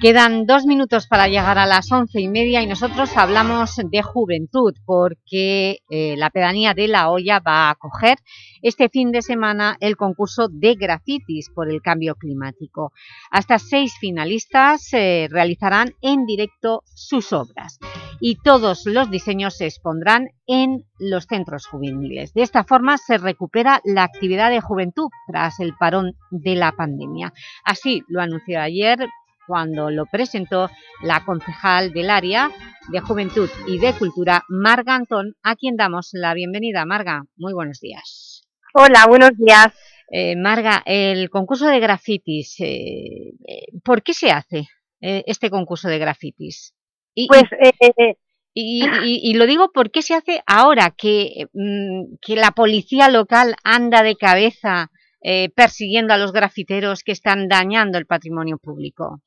Quedan dos minutos para llegar a las once y media y nosotros hablamos de juventud porque eh, la pedanía de La Hoya va a acoger este fin de semana el concurso de grafitis por el cambio climático. Hasta seis finalistas eh, realizarán en directo sus obras y todos los diseños se expondrán en los centros juveniles. De esta forma se recupera la actividad de juventud tras el parón de la pandemia. Así lo anunció ayer cuando lo presentó la concejal del área de Juventud y de Cultura, Marga Antón, a quien damos la bienvenida. Marga, muy buenos días. Hola, buenos días. Eh, Marga, el concurso de grafitis, eh, eh, ¿por qué se hace este concurso de grafitis? Y, pues... Y, y, y, lo digo porque se hace ahora que, mm, que la policía local anda de cabeza persiguiendo a los grafiteros que están dañando el patrimonio público.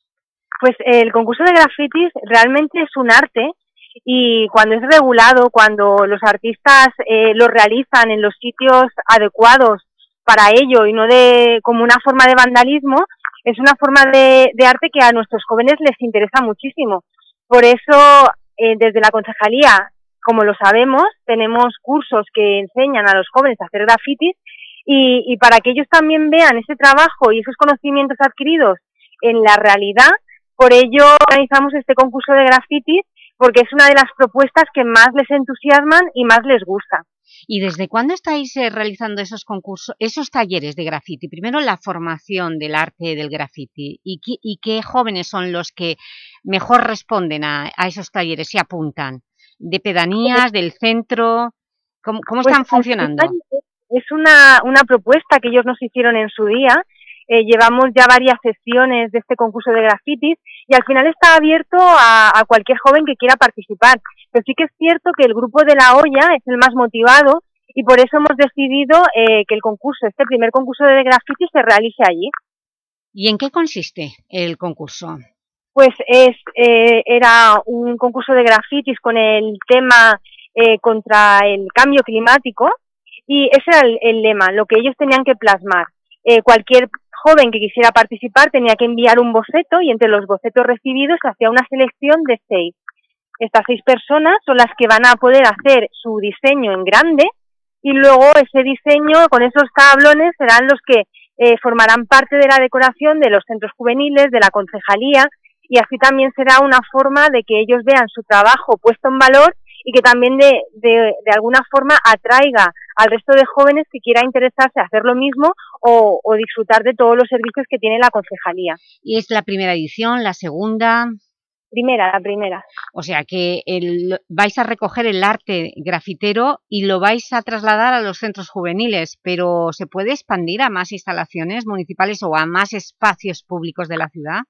Pues el concurso de grafitis realmente es un arte y cuando es regulado, cuando los artistas eh, lo realizan en los sitios adecuados para ello y no de como una forma de vandalismo, es una forma de, arte que a nuestros jóvenes les interesa muchísimo. Por eso, eh, desde la concejalía, como lo sabemos, tenemos cursos que enseñan a los jóvenes a hacer grafitis y, y para que ellos también vean ese trabajo y esos conocimientos adquiridos en la realidad, por ello organizamos este concurso de grafitis porque es una de las propuestas que más les entusiasman y más les gusta. ¿Y desde cuándo estáis eh, realizando esos concursos, esos talleres de graffiti? Primero la formación del arte del graffiti y qué, y qué jóvenes son los que mejor responden a, esos talleres y apuntan. ¿De pedanías, del centro? ¿Cómo, cómo pues están funcionando? Es una, una propuesta que ellos nos hicieron en su día eh, llevamos ya varias sesiones de este concurso de grafitis y al final está abierto a, cualquier joven que quiera participar. Pero sí que es cierto que el grupo de la olla es el más motivado y por eso hemos decidido eh, que el concurso, este primer concurso de grafitis se realice allí. ¿Y en qué consiste el concurso? Pues es, eh, era un concurso de grafitis con el tema contra el cambio climático y ese era el, lema, lo que ellos tenían que plasmar. cualquier joven que quisiera participar tenía que enviar un boceto y entre los bocetos recibidos se hacía una selección de seis. Estas seis personas son las que van a poder hacer su diseño en grande y luego ese diseño con esos tablones serán los que eh, formarán parte de la decoración de los centros juveniles, de la concejalía y así también será una forma de que ellos vean su trabajo puesto en valor y que también de, de, de alguna forma atraiga al resto de jóvenes que quiera interesarse a hacer lo mismo o, disfrutar de todos los servicios que tiene la concejalía. ¿Y es la primera edición, la segunda? Primera, la primera. O sea que el, vais a recoger el arte grafitero y lo vais a trasladar a los centros juveniles, pero ¿se puede expandir a más instalaciones municipales o a más espacios públicos de la ciudad?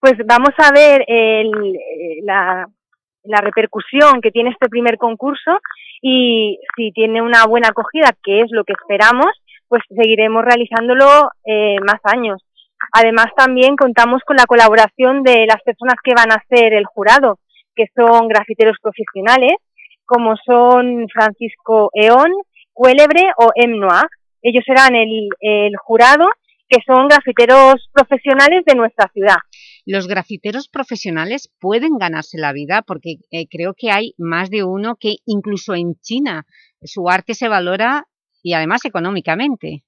Pues vamos a ver el, la, la repercusión que tiene este primer concurso y si tiene una buena acogida, que es lo que esperamos, pues seguiremos realizándolo eh, más años. Además también contamos con la colaboración de las personas que van a ser el jurado, que son grafiteros profesionales, como son Francisco Eón, Cuélebre o Emnoa. Ellos serán el, el jurado, que son grafiteros profesionales de nuestra ciudad los grafiteros profesionales pueden ganarse la vida porque eh, creo que hay más de uno que incluso en China su arte se valora y además económicamente.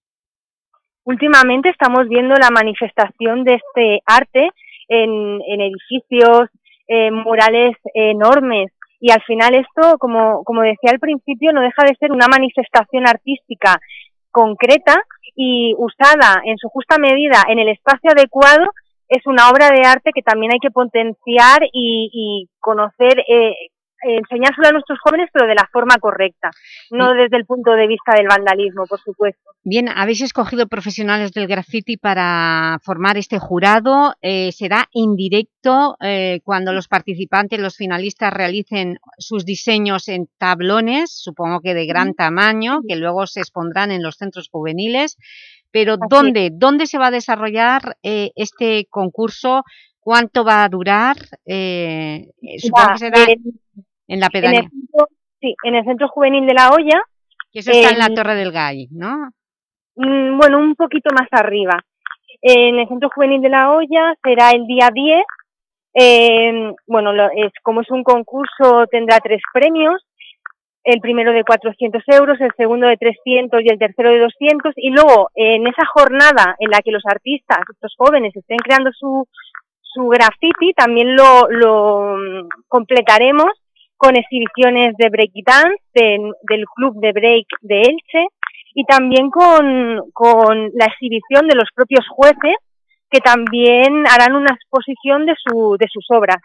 Últimamente estamos viendo la manifestación de este arte en, edificios, en murales enormes y al final esto, como, como decía al principio, no deja de ser una manifestación artística concreta y usada en su justa medida en el espacio adecuado es una obra de arte que también hay que potenciar y, conocer, eh, enseñárselo a nuestros jóvenes, pero de la forma correcta, no desde el punto de vista del vandalismo, por supuesto. Bien, habéis escogido profesionales del graffiti para formar este jurado. Eh, ¿Será indirecto eh, cuando los participantes, los finalistas, realicen sus diseños en tablones, supongo que de gran tamaño, que luego se expondrán en los centros juveniles? Pero ¿dónde, ¿dónde se va a desarrollar eh, este concurso? ¿Cuánto va a durar? Eh, supongo que será en, la pedanía. sí, en el Centro Juvenil de La Hoya. Que eso está en la Torre del Gay, ¿no? Mm, bueno, un poquito más arriba. En el Centro Juvenil de La Hoya será el día 10. Eh, bueno, es, como es un concurso, tendrá tres premios el primero de 400 euros, el segundo de 300 y el tercero de 200. Y luego, en esa jornada en la que los artistas, estos jóvenes, estén creando su, su graffiti, también lo, lo mm, completaremos con exhibiciones de breakdance del Club de Break de Elche y también con, con la exhibición de los propios jueces que también harán una exposición de, su, de sus obras.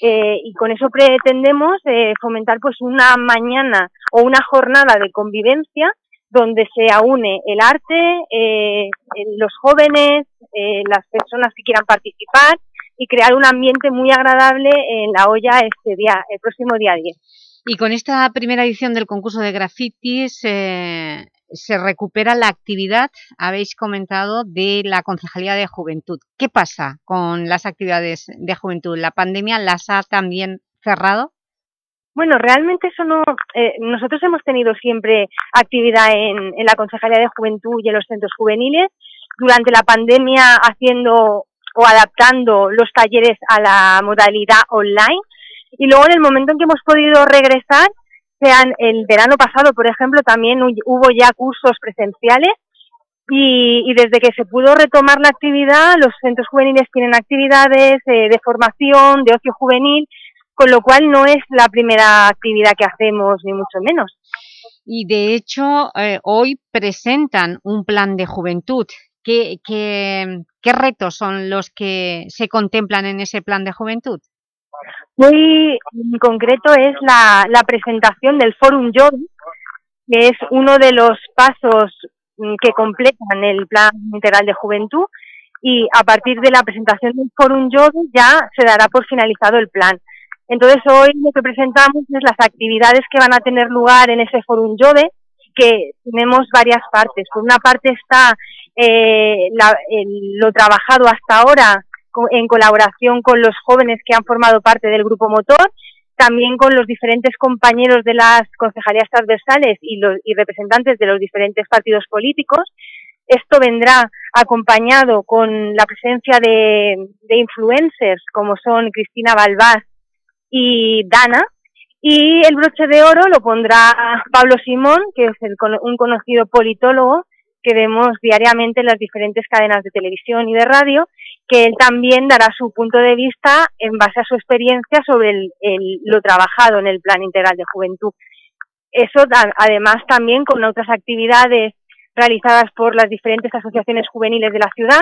Eh, y con eso pretendemos eh, fomentar pues una mañana o una jornada de convivencia donde se aúne el arte, eh, los jóvenes, las personas que quieran participar y crear un ambiente muy agradable en la olla este día, el próximo día 10. Y con esta primera edición del concurso de grafitis se recupera la actividad, habéis comentado, de la Concejalía de Juventud. ¿Qué pasa con las actividades de juventud? ¿La pandemia las ha también cerrado? Bueno, realmente eso no... Eh, nosotros hemos tenido siempre actividad en, en la Concejalía de Juventud y en los centros juveniles. Durante la pandemia haciendo o adaptando los talleres a la modalidad online. Y luego en el momento en que hemos podido regresar, sean el verano pasado, por ejemplo, también hubo ya cursos presenciales y, desde que se pudo retomar la actividad, los centros juveniles tienen actividades eh, de formación, de ocio juvenil, con lo cual no es la primera actividad que hacemos, ni mucho menos. Y de hecho, eh, hoy presentan un plan de juventud. ¿Qué, qué, retos son los que se contemplan en ese plan de juventud? Muy en concreto es la, la presentación del Forum Joven, que es uno de los pasos mm, que completan el Plan Integral de Juventud y a partir de la presentación del Forum Joven ya se dará por finalizado el plan. Entonces hoy lo que presentamos es las actividades que van a tener lugar en ese Forum Jove, que tenemos varias partes. Por una parte está eh, la, lo trabajado hasta ahora en colaboración con los jóvenes que han formado parte del grupo motor, también con los diferentes compañeros de las concejalías transversales y, los, y representantes de los diferentes partidos políticos. Esto vendrá acompañado con la presencia de, de influencers como son Cristina Balbás y Dana, y el broche de oro lo pondrá Pablo Simón, que es el, un conocido politólogo que vemos diariamente en las diferentes cadenas de televisión y de radio, que él también dará su punto de vista en base a su experiencia sobre el, lo trabajado en el Plan Integral de Juventud. Eso además también con otras actividades realizadas por las diferentes asociaciones juveniles de la ciudad,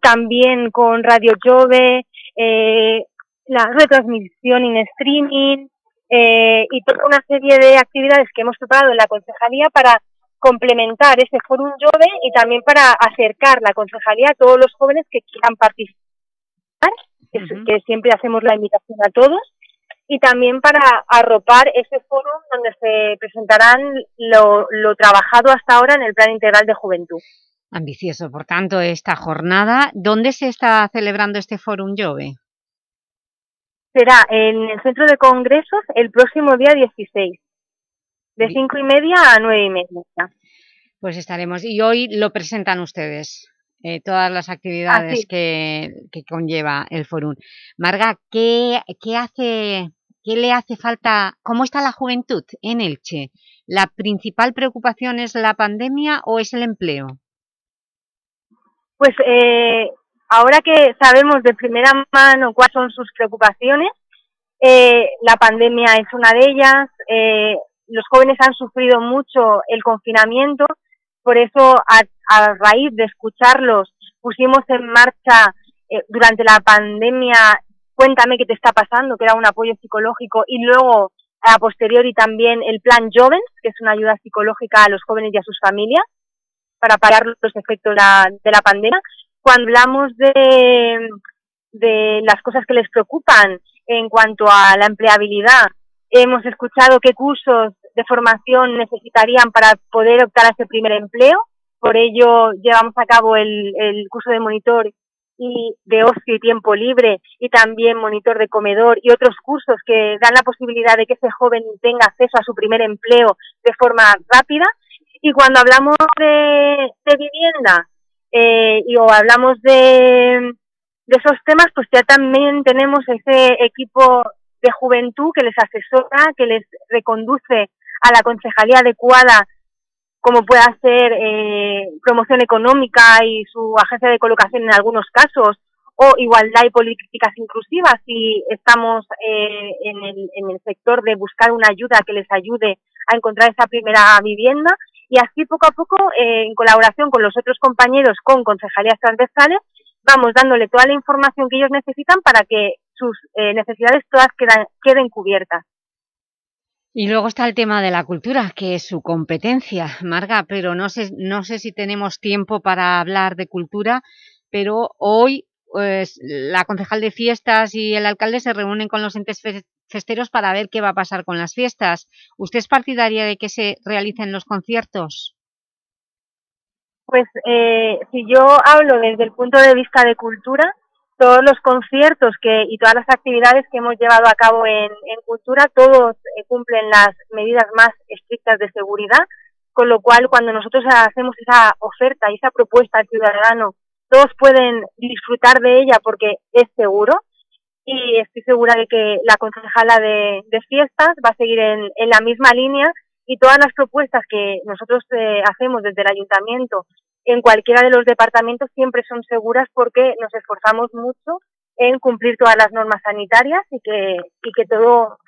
también con Radio Jove, eh, la retransmisión en streaming eh, y toda una serie de actividades que hemos preparado en la concejalía para complementar ese Fórum Jove y también para acercar la concejalía a todos los jóvenes que quieran participar, que, siempre hacemos la invitación a todos, y también para arropar ese foro donde se presentarán lo, lo trabajado hasta ahora en el Plan Integral de Juventud. Ambicioso, por tanto, esta jornada. ¿Dónde se está celebrando este Fórum Jove? Será en el Centro de Congresos el próximo día 16 de cinco y media a nueve y media. Pues estaremos. Y hoy lo presentan ustedes, eh, todas las actividades que, que, conlleva el Forum. Marga, ¿qué, ¿qué, hace, ¿qué le hace falta? ¿Cómo está la juventud en Elche? ¿La principal preocupación es la pandemia o es el empleo? Pues eh, ahora que sabemos de primera mano cuáles son sus preocupaciones, eh, la pandemia es una de ellas, eh, los jóvenes han sufrido mucho el confinamiento, por eso a, raíz de escucharlos pusimos en marcha eh, durante la pandemia Cuéntame qué te está pasando, que era un apoyo psicológico, y luego a posteriori también el plan Jovens, que es una ayuda psicológica a los jóvenes y a sus familias para parar los efectos de la, de la pandemia. Cuando hablamos de, de las cosas que les preocupan en cuanto a la empleabilidad, hemos escuchado qué cursos de formación necesitarían para poder optar a ese primer empleo. Por ello llevamos a cabo el, el curso de monitor y de ocio y tiempo libre y también monitor de comedor y otros cursos que dan la posibilidad de que ese joven tenga acceso a su primer empleo de forma rápida. Y cuando hablamos de, de vivienda eh, y o hablamos de, de esos temas, pues ya también tenemos ese equipo de juventud que les asesora, que les reconduce a la concejalía adecuada, como pueda ser eh, promoción económica y su agencia de colocación en algunos casos, o igualdad y políticas inclusivas si estamos eh, en, el, en el sector de buscar una ayuda que les ayude a encontrar esa primera vivienda y así poco a poco eh, en colaboración con los otros compañeros con concejalías transversales vamos dándole toda la información que ellos necesitan para que sus necesidades todas quedan, queden cubiertas. Y luego está el tema de la cultura, que es su competencia, Marga, pero no sé, no sé si tenemos tiempo para hablar de cultura, pero hoy pues, la concejal de fiestas y el alcalde se reúnen con los entes festeros para ver qué va a pasar con las fiestas. ¿Usted es partidaria de que se realicen los conciertos? Pues eh, si yo hablo desde el punto de vista de cultura, todos los conciertos que, y todas las actividades que hemos llevado a cabo en, cultura, todos eh, cumplen las medidas más estrictas de seguridad, con lo cual cuando nosotros hacemos esa oferta y esa propuesta al ciudadano, todos pueden disfrutar de ella porque es seguro y estoy segura de que la concejala de, fiestas va a seguir en, la misma línea y todas las propuestas que nosotros eh, hacemos desde el ayuntamiento en cualquiera de los departamentos siempre son seguras porque nos esforzamos mucho en cumplir todas las normas sanitarias y que, y que todo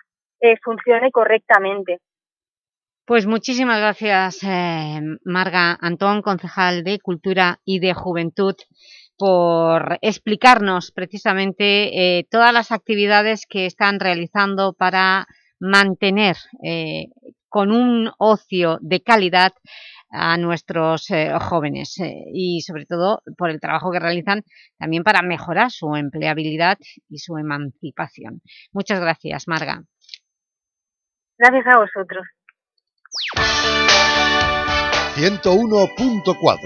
eh, funcione correctamente. Pues muchísimas gracias, eh, Marga Antón, concejal de Cultura y de Juventud, por explicarnos precisamente eh, todas las actividades que están realizando para mantener con un ocio de calidad a nuestros eh, jóvenes eh, y sobre todo por el trabajo que realizan también para mejorar su empleabilidad y su emancipación. Muchas gracias, Marga. Gracias a vosotros. 101.4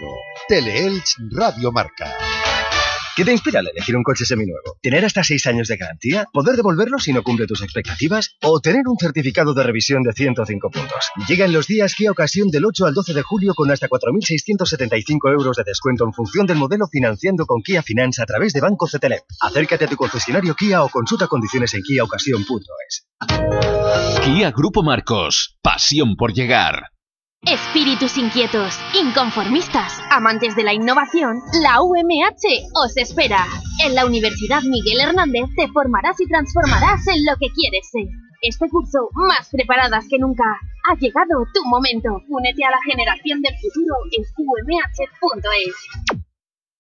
Teleelch Radio Marca. ¿Qué te inspira al elegir un coche seminuevo? ¿Tener hasta 6 años de garantía? ¿Poder devolverlo si no cumple tus expectativas? ¿O tener un certificado de revisión de 105 puntos? Llegan los días Kia Ocasión del 8 al 12 de julio con hasta 4.675 euros de descuento en función del modelo financiando con Kia Finance a través de Banco CTLM. Acércate a tu concesionario Kia o consulta condiciones en kiaocasión.es. Kia Grupo Marcos. Pasión por llegar. Espíritus inquietos, inconformistas, amantes de la innovación, la UMH os espera. En la Universidad Miguel Hernández te formarás y transformarás en lo que quieres ser. Este curso, más preparadas que nunca, ha llegado tu momento. Únete a la generación del futuro en umh.es.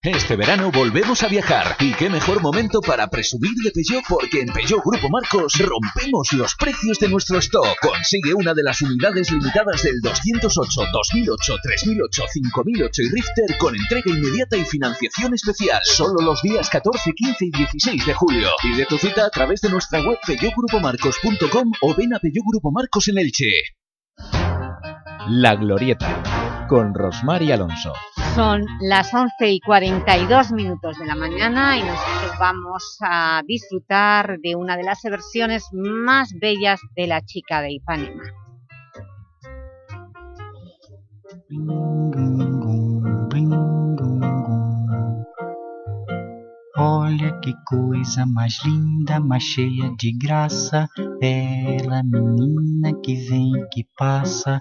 Este verano volvemos a viajar y qué mejor momento para presumir de Peugeot porque en Peugeot Grupo Marcos rompemos los precios de nuestro stock. Consigue una de las unidades limitadas del 208, 2008, 3008, 5008 y Rifter con entrega inmediata y financiación especial. Solo los días 14, 15 y 16 de julio. Pide tu cita a través de nuestra web peugeotgrupomarcos.com o ven a Peugeot Grupo Marcos en Elche. La Glorieta con Rosmar y Alonso. Son las 11 y 42 minutos de la mañana y nosotros vamos a disfrutar de una de las versiones más bellas de La Chica de Ipanema. Olha que coisa mais linda, mais cheia de graça, bela menina que vem e que passa,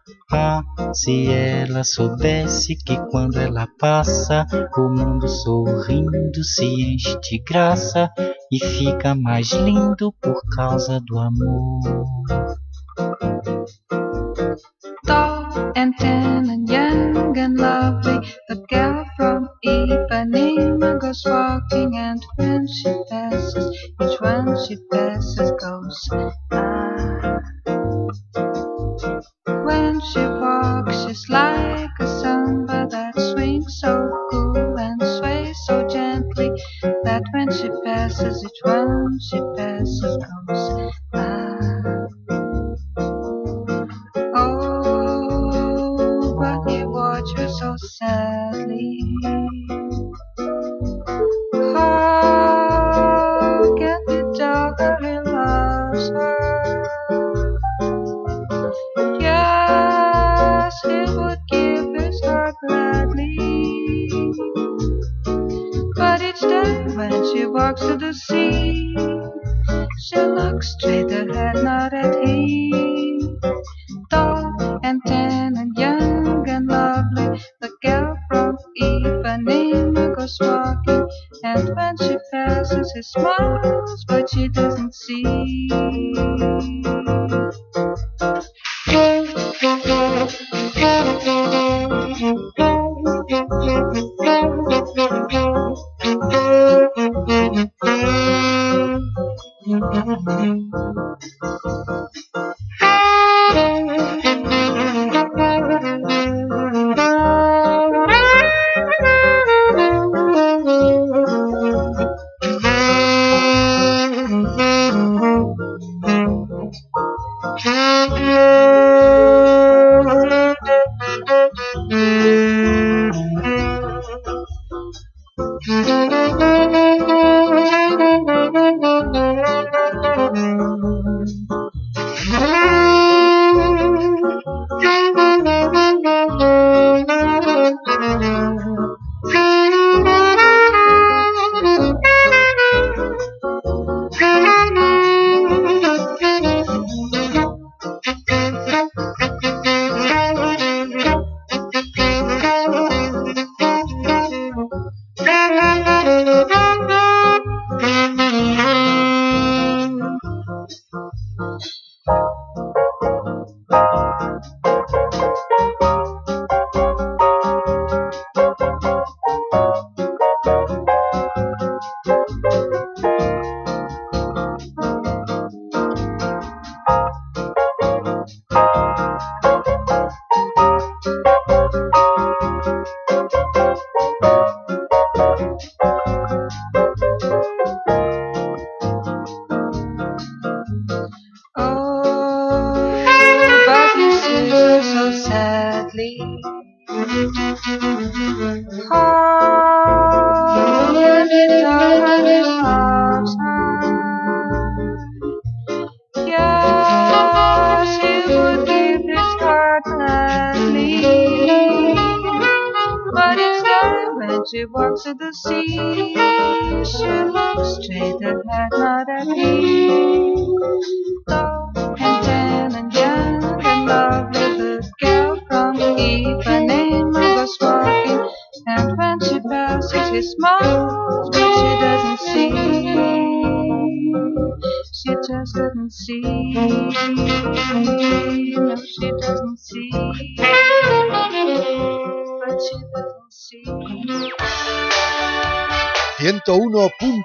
se ela soubesse que quando ela passa, o mundo sorrindo se enche de graça e fica mais lindo por causa do amor. Tall and tan and young and lovely, the girl from Ipanema goes walking, and when she passes, each one she passes goes. Ah. She's like a samba that swings so cool and sways so gently that when she passes, each one she passes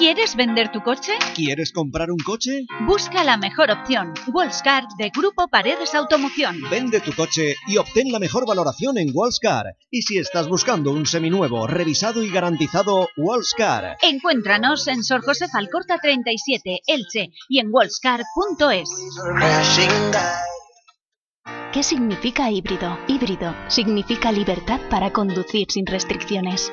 ¿Quieres vender tu coche? ¿Quieres comprar un coche? Busca la mejor opción, Wallscar de Grupo Paredes Automoción. Vende tu coche y obtén la mejor valoración en Wallscar. Y si estás buscando un seminuevo, revisado y garantizado, Wallscar. Encuéntranos en Sor José Falcorta 37, Elche y en wallscar.es. ¿Qué significa híbrido? Híbrido significa libertad para conducir sin restricciones.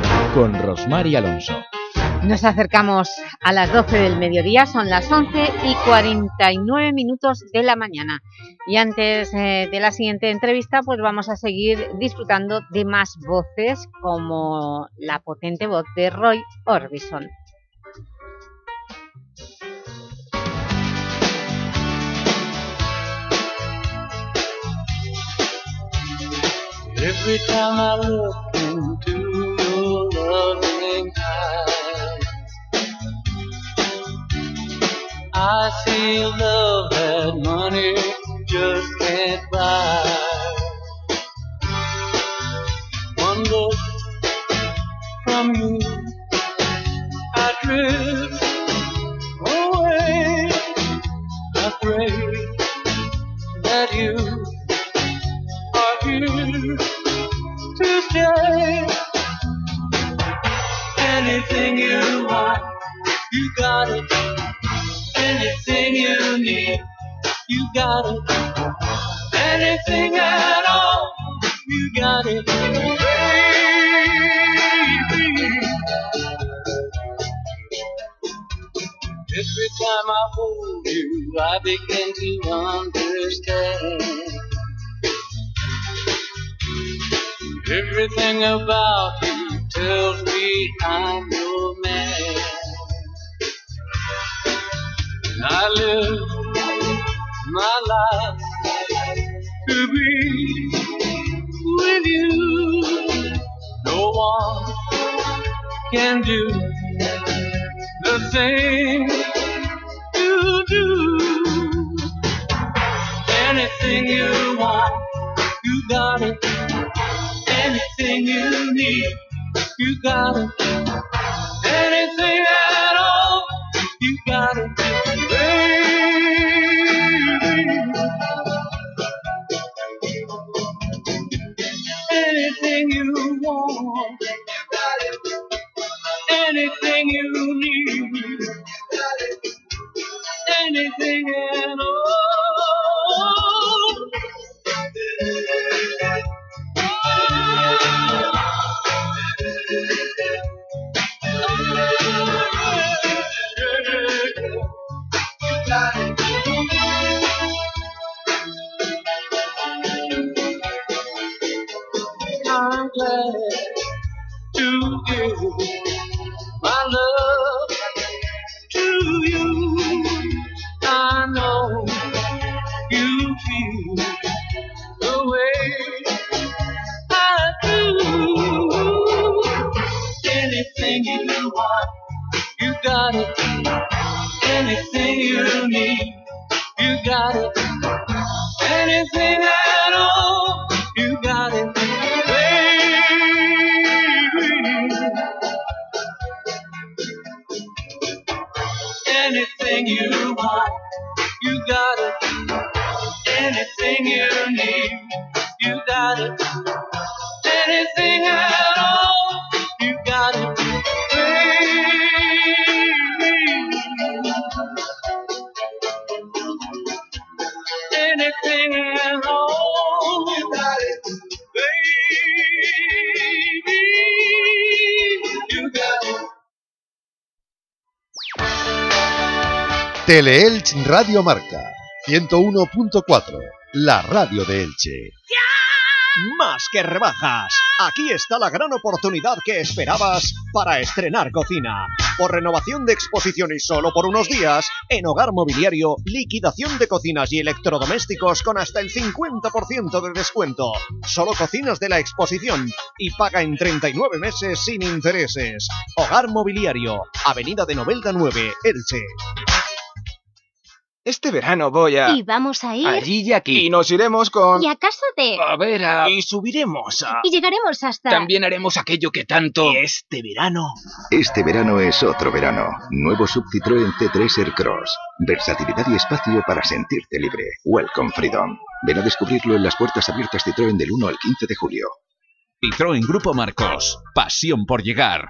con Rosmar y Alonso. Nos acercamos a las 12 del mediodía, son las 11 y 49 minutos de la mañana. Y antes eh, de la siguiente entrevista, pues vamos a seguir disfrutando de más voces, como la potente voz de Roy Orbison. Every time I look into your loving eyes, I see love that money just can't buy. One look from you. I drift away. I pray that you are here Anything you want, you got it. Anything you need, you got it. Anything at all, you got it. Baby. Every time I hold you, I begin to understand. Everything about you tells me I'm your man. And I live my life to be with you. No one can do the thing you do. Anything you want, you got it. Anything you need, you got it. Anything at all, you got it. Baby. Anything you want, you got it. Anything you need, you got it. Anything at all. Teleelch Radio Marca 101.4, la radio de Elche. Más que rebajas. Aquí está la gran oportunidad que esperabas para estrenar cocina. Por renovación de exposición y solo por unos días, en Hogar Mobiliario, liquidación de cocinas y electrodomésticos con hasta el 50% de descuento. Solo cocinas de la exposición y paga en 39 meses sin intereses. Hogar Mobiliario, Avenida de Novelda 9, Elche. Este verano voy a... Y vamos a ir... Allí y aquí. Y nos iremos con... Y a casa de... A ver, a... Y subiremos a... Y llegaremos hasta... También haremos aquello que tanto... Este verano... Este verano es otro verano. Nuevo sub Citroën C3 Aircross. Versatilidad y espacio para sentirte libre. Welcome Freedom. Ven a descubrirlo en las puertas abiertas Citroën del 1 al 15 de julio. Citroën Grupo Marcos. Pasión por llegar.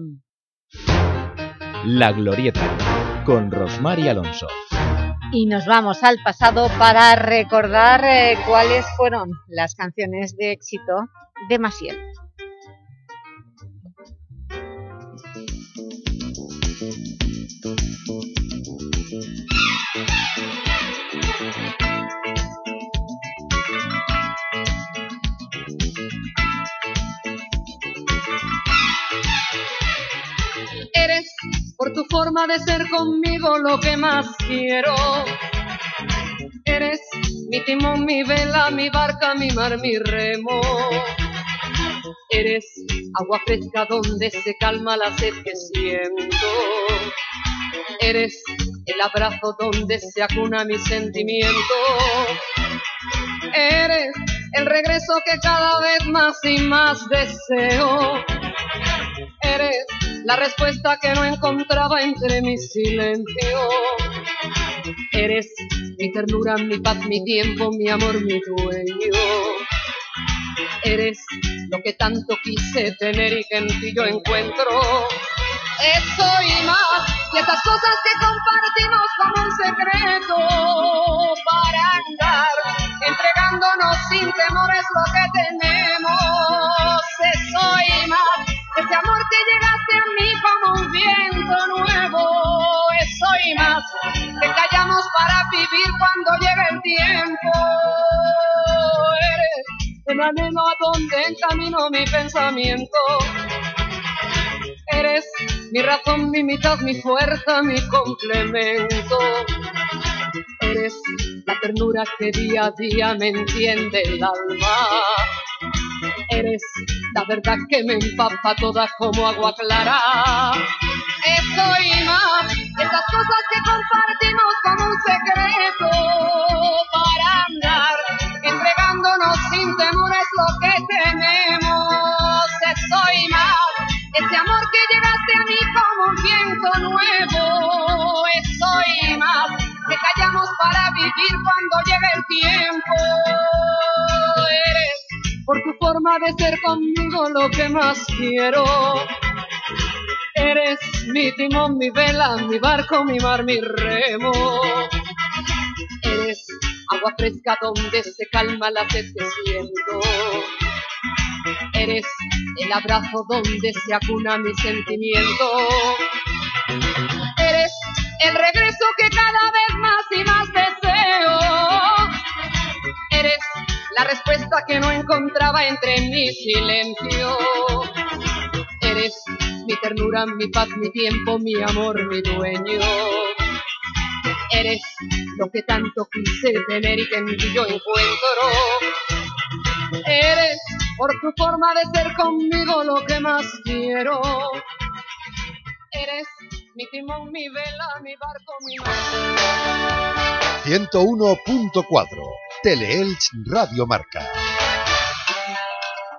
La Glorieta, con Rosmar y Alonso. Y nos vamos al pasado para recordar eh, cuáles fueron las canciones de éxito de Maciel. Por tu forma de ser conmigo lo que más quiero. Eres mi timón, mi vela, mi barca, mi mar, mi remo. Eres agua fresca donde se calma la sed que siento. Eres el abrazo donde se acuna mi sentimiento. Eres el regreso que cada vez más y más deseo. Eres la respuesta que no encontraba entre mi silencio. Eres mi ternura, mi paz, mi tiempo, mi amor, mi dueño. Eres lo que tanto quise tener y que en ti yo encuentro. Eso y más, y esas cosas que compartimos como un secreto para andar entregándonos sin temores lo que tenemos. Eso y más, ese amor que llegaste a mí como un viento nuevo. Eso y más, que callamos para vivir cuando llegue el tiempo. Eres el anhelo a donde encamino mi pensamiento. Eres mi razón, mi mitad, mi fuerza, mi complemento. Eres la ternura que día a día me entiende el alma. Eres la verdad que me empapa toda como agua clara. Eso y más, esas cosas que compartimos como un secreto para andar entregándonos sin temores lo que tenemos. Eso y más, ese amor que llegaste a mí como un viento nuevo. Eso y más, que callamos para vivir cuando llegue el tiempo. Eres por tu forma de ser conmigo lo que más quiero. Eres mi timón, mi vela, mi barco, mi mar, mi remo. Eres agua fresca donde se calma la sed que siento. Eres el abrazo donde se acuna mi sentimiento. Eres el regreso que cada vez más y más deseo. Eres la respuesta que no encontraba entre mi silencio. Eres mi ternura, mi paz, mi tiempo, mi amor, mi dueño. Eres lo que tanto quise tener y que en ti yo encuentro. Eres por tu forma de ser conmigo lo que más quiero. Eres mi timón, mi vela, mi barco, mi mar. 101.4 Teleelch Radio Marca.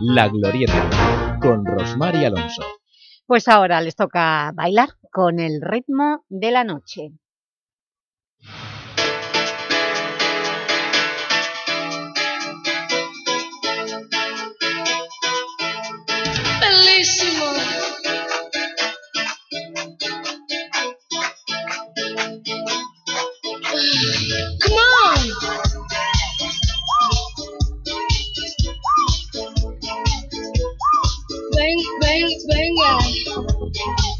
La Glorieta, con Rosmar y Alonso. Pues ahora les toca bailar con el ritmo de la noche. teach.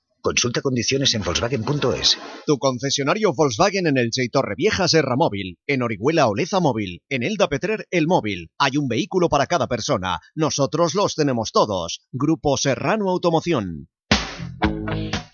Consulta condiciones en Volkswagen.es. Tu concesionario Volkswagen en el y Torrevieja Serra Móvil, en Orihuela Oleza Móvil, en Elda Petrer El Móvil. Hay un vehículo para cada persona. Nosotros los tenemos todos. Grupo Serrano Automoción.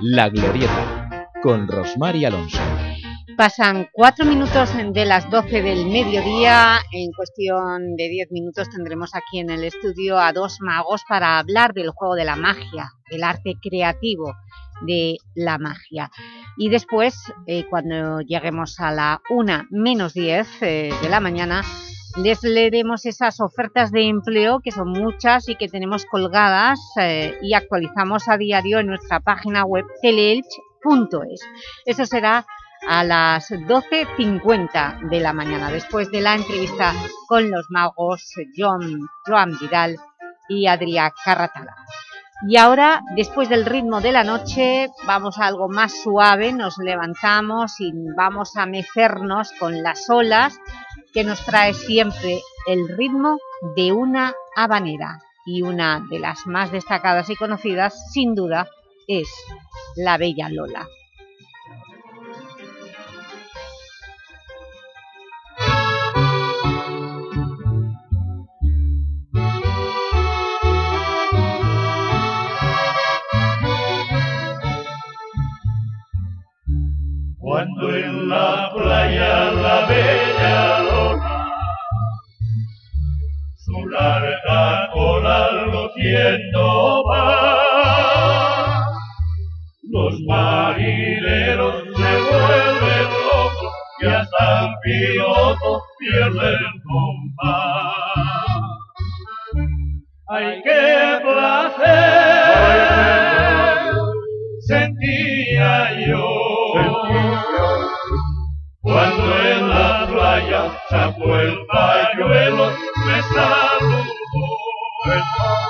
La Glorieta, con Rosmar y Alonso. Pasan cuatro minutos de las 12 del mediodía. En cuestión de 10 minutos tendremos aquí en el estudio a dos magos para hablar del juego de la magia, el arte creativo de la magia. Y después, eh, cuando lleguemos a la una menos 10 eh, de la mañana, les leeremos esas ofertas de empleo, que son muchas y que tenemos colgadas eh, y actualizamos a diario en nuestra página web teleelch.es. Eso será a las 12.50 de la mañana, después de la entrevista con los magos John, Joan Vidal y Adrià Carratala. Y ahora, después del ritmo de la noche, vamos a algo más suave, nos levantamos y vamos a mecernos con las olas que nos trae siempre el ritmo de una habanera. Y una de las más destacadas y conocidas, sin duda, es la Bella Lola. cuando en la playa la bella lona su larga cola luciendo va los marineros se vuelven locos y hasta el piloto pierde el compás ¡Ay, qué placer! Cuando en la playa sacó el pañuelo me saludó. Luego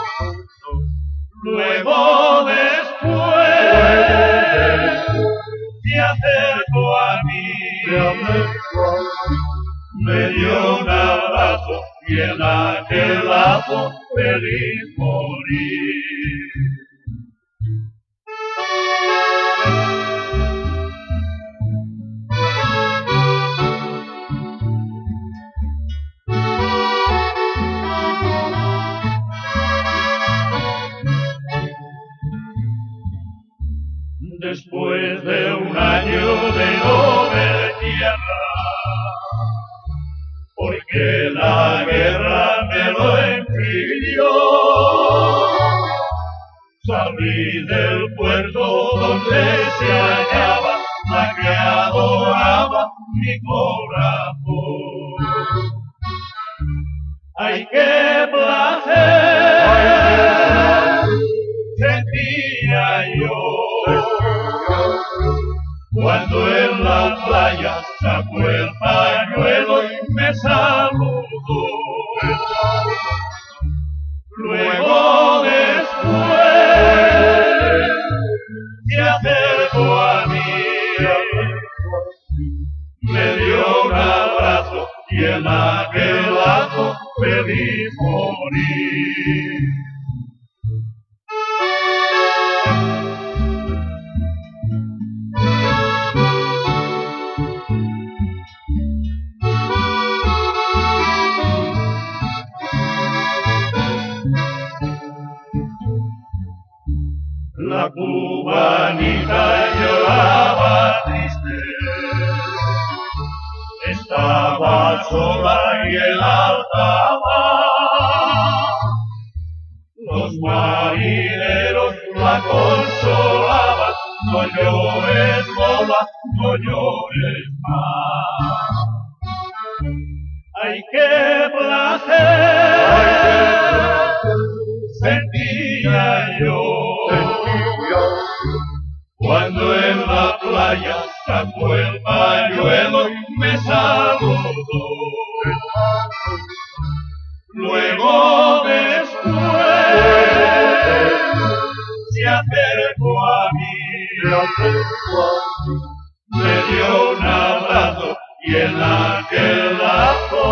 y en aquel lazo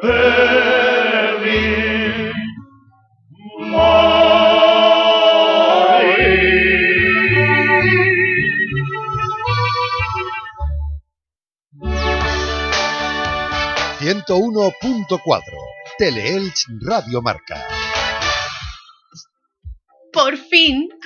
feliz morir. 101.4 Teleelch Radio Marca. Por fin,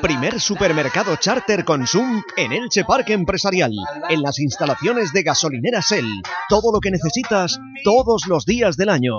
Primer supermercado charter Consum en Elche Parque Empresarial, en las instalaciones de gasolinera Shell. Todo lo que necesitas todos los días del año.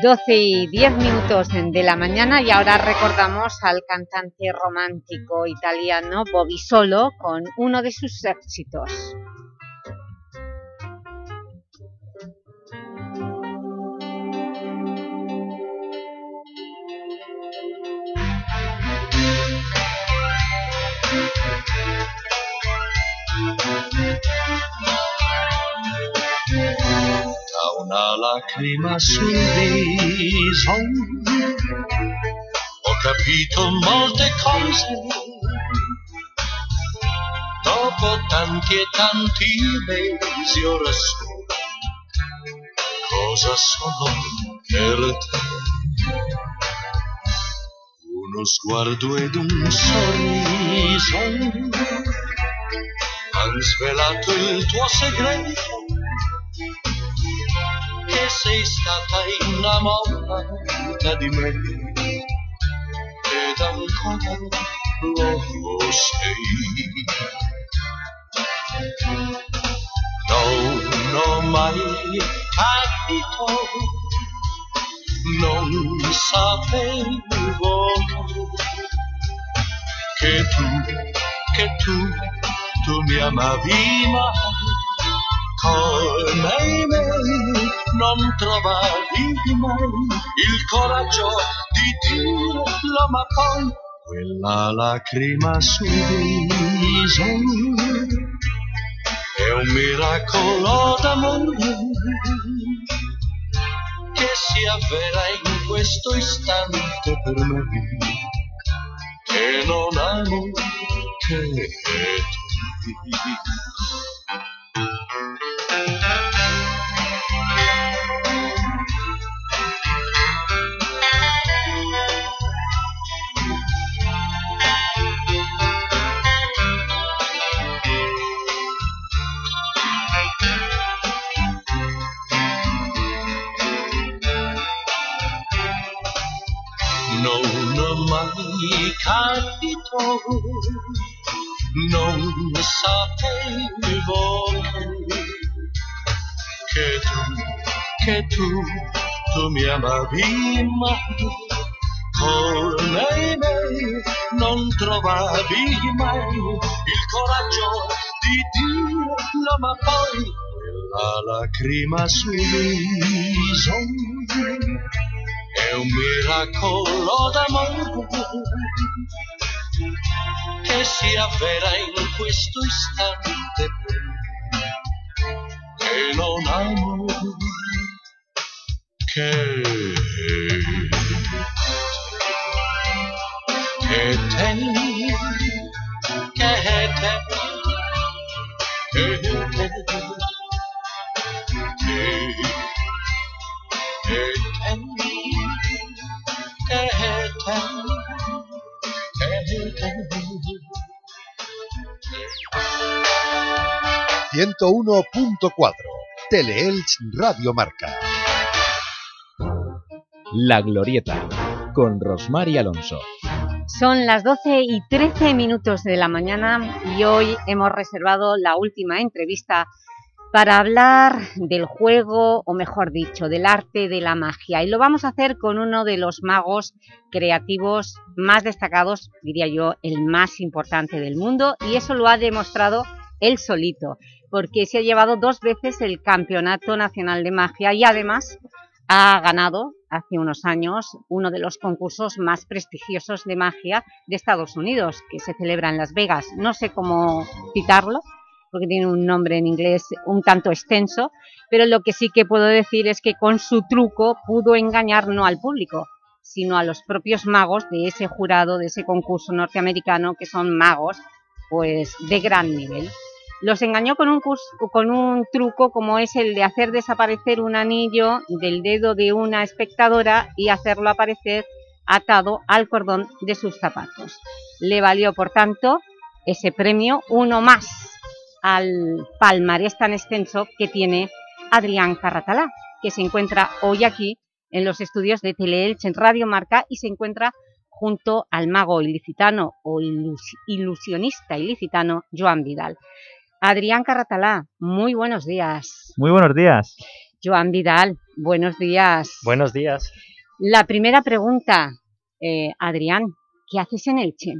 12 y 10 minutos de la mañana y ahora recordamos al cantante romántico italiano Bobby Solo con uno de sus éxitos. Una lacrima sul viso. Ho capito molte cose dopo tanti e tanti mesi ora so cosa sono per te. Uno sguardo ed un sorriso han svelato il tuo segreto che sei stata innamorata di me. Ed ancora lo sei. Non ho mai capito, non sapevo che tu, che tu, tu mi amavi mai. Come me, non trovavi mai il coraggio di dirlo, ma poi quella lacrima sul viso è un miracolo d'amore che si avvera in questo istante per me che non amo che te. Mai capito, non sapevo che tu, che tu, tu mi amavi mai come me, non trovavi mai il coraggio di dirlo, ma poi quella lacrima sul viso è un miracolo d'amore che si avvera in questo istante che non amo che che te che te che te 101.4 Teleelch Radio Marca. La Glorieta, con Rosmar y Alonso. Son las 12 y 13 minutos de la mañana y hoy hemos reservado la última entrevista para hablar del juego, o mejor dicho, del arte de la magia. Y lo vamos a hacer con uno de los magos creativos más destacados, diría yo, el más importante del mundo, y eso lo ha demostrado él solito, porque se ha llevado dos veces el Campeonato Nacional de Magia y además ha ganado hace unos años uno de los concursos más prestigiosos de magia de Estados Unidos, que se celebra en Las Vegas. No sé cómo citarlo, porque tiene un nombre en inglés un tanto extenso, pero lo que sí que puedo decir es que con su truco pudo engañar no al público, sino a los propios magos de ese jurado, de ese concurso norteamericano, que son magos pues de gran nivel. Los engañó con un, con un truco como es el de hacer desaparecer un anillo del dedo de una espectadora y hacerlo aparecer atado al cordón de sus zapatos. Le valió, por tanto, ese premio uno más al palmarés tan extenso que tiene Adrián Carratalá, que se encuentra hoy aquí en los estudios de Teleelch en Radio Marca y se encuentra junto al mago ilicitano o ilusionista ilicitano Joan Vidal. Adrián Carratalá, muy buenos días. Muy buenos días. Joan Vidal, buenos días. Buenos días. La primera pregunta, eh, Adrián, ¿qué haces en Elche?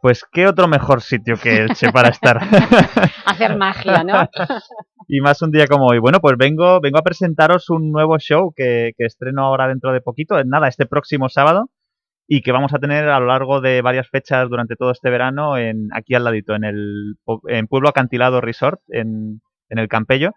Pues qué otro mejor sitio que Elche para estar. Hacer magia, ¿no? y más un día como hoy. Bueno, pues vengo, vengo a presentaros un nuevo show que, que estreno ahora dentro de poquito, nada, este próximo sábado, y que vamos a tener a lo largo de varias fechas durante todo este verano en aquí al ladito, en el en Pueblo Acantilado Resort, en, en el Campello.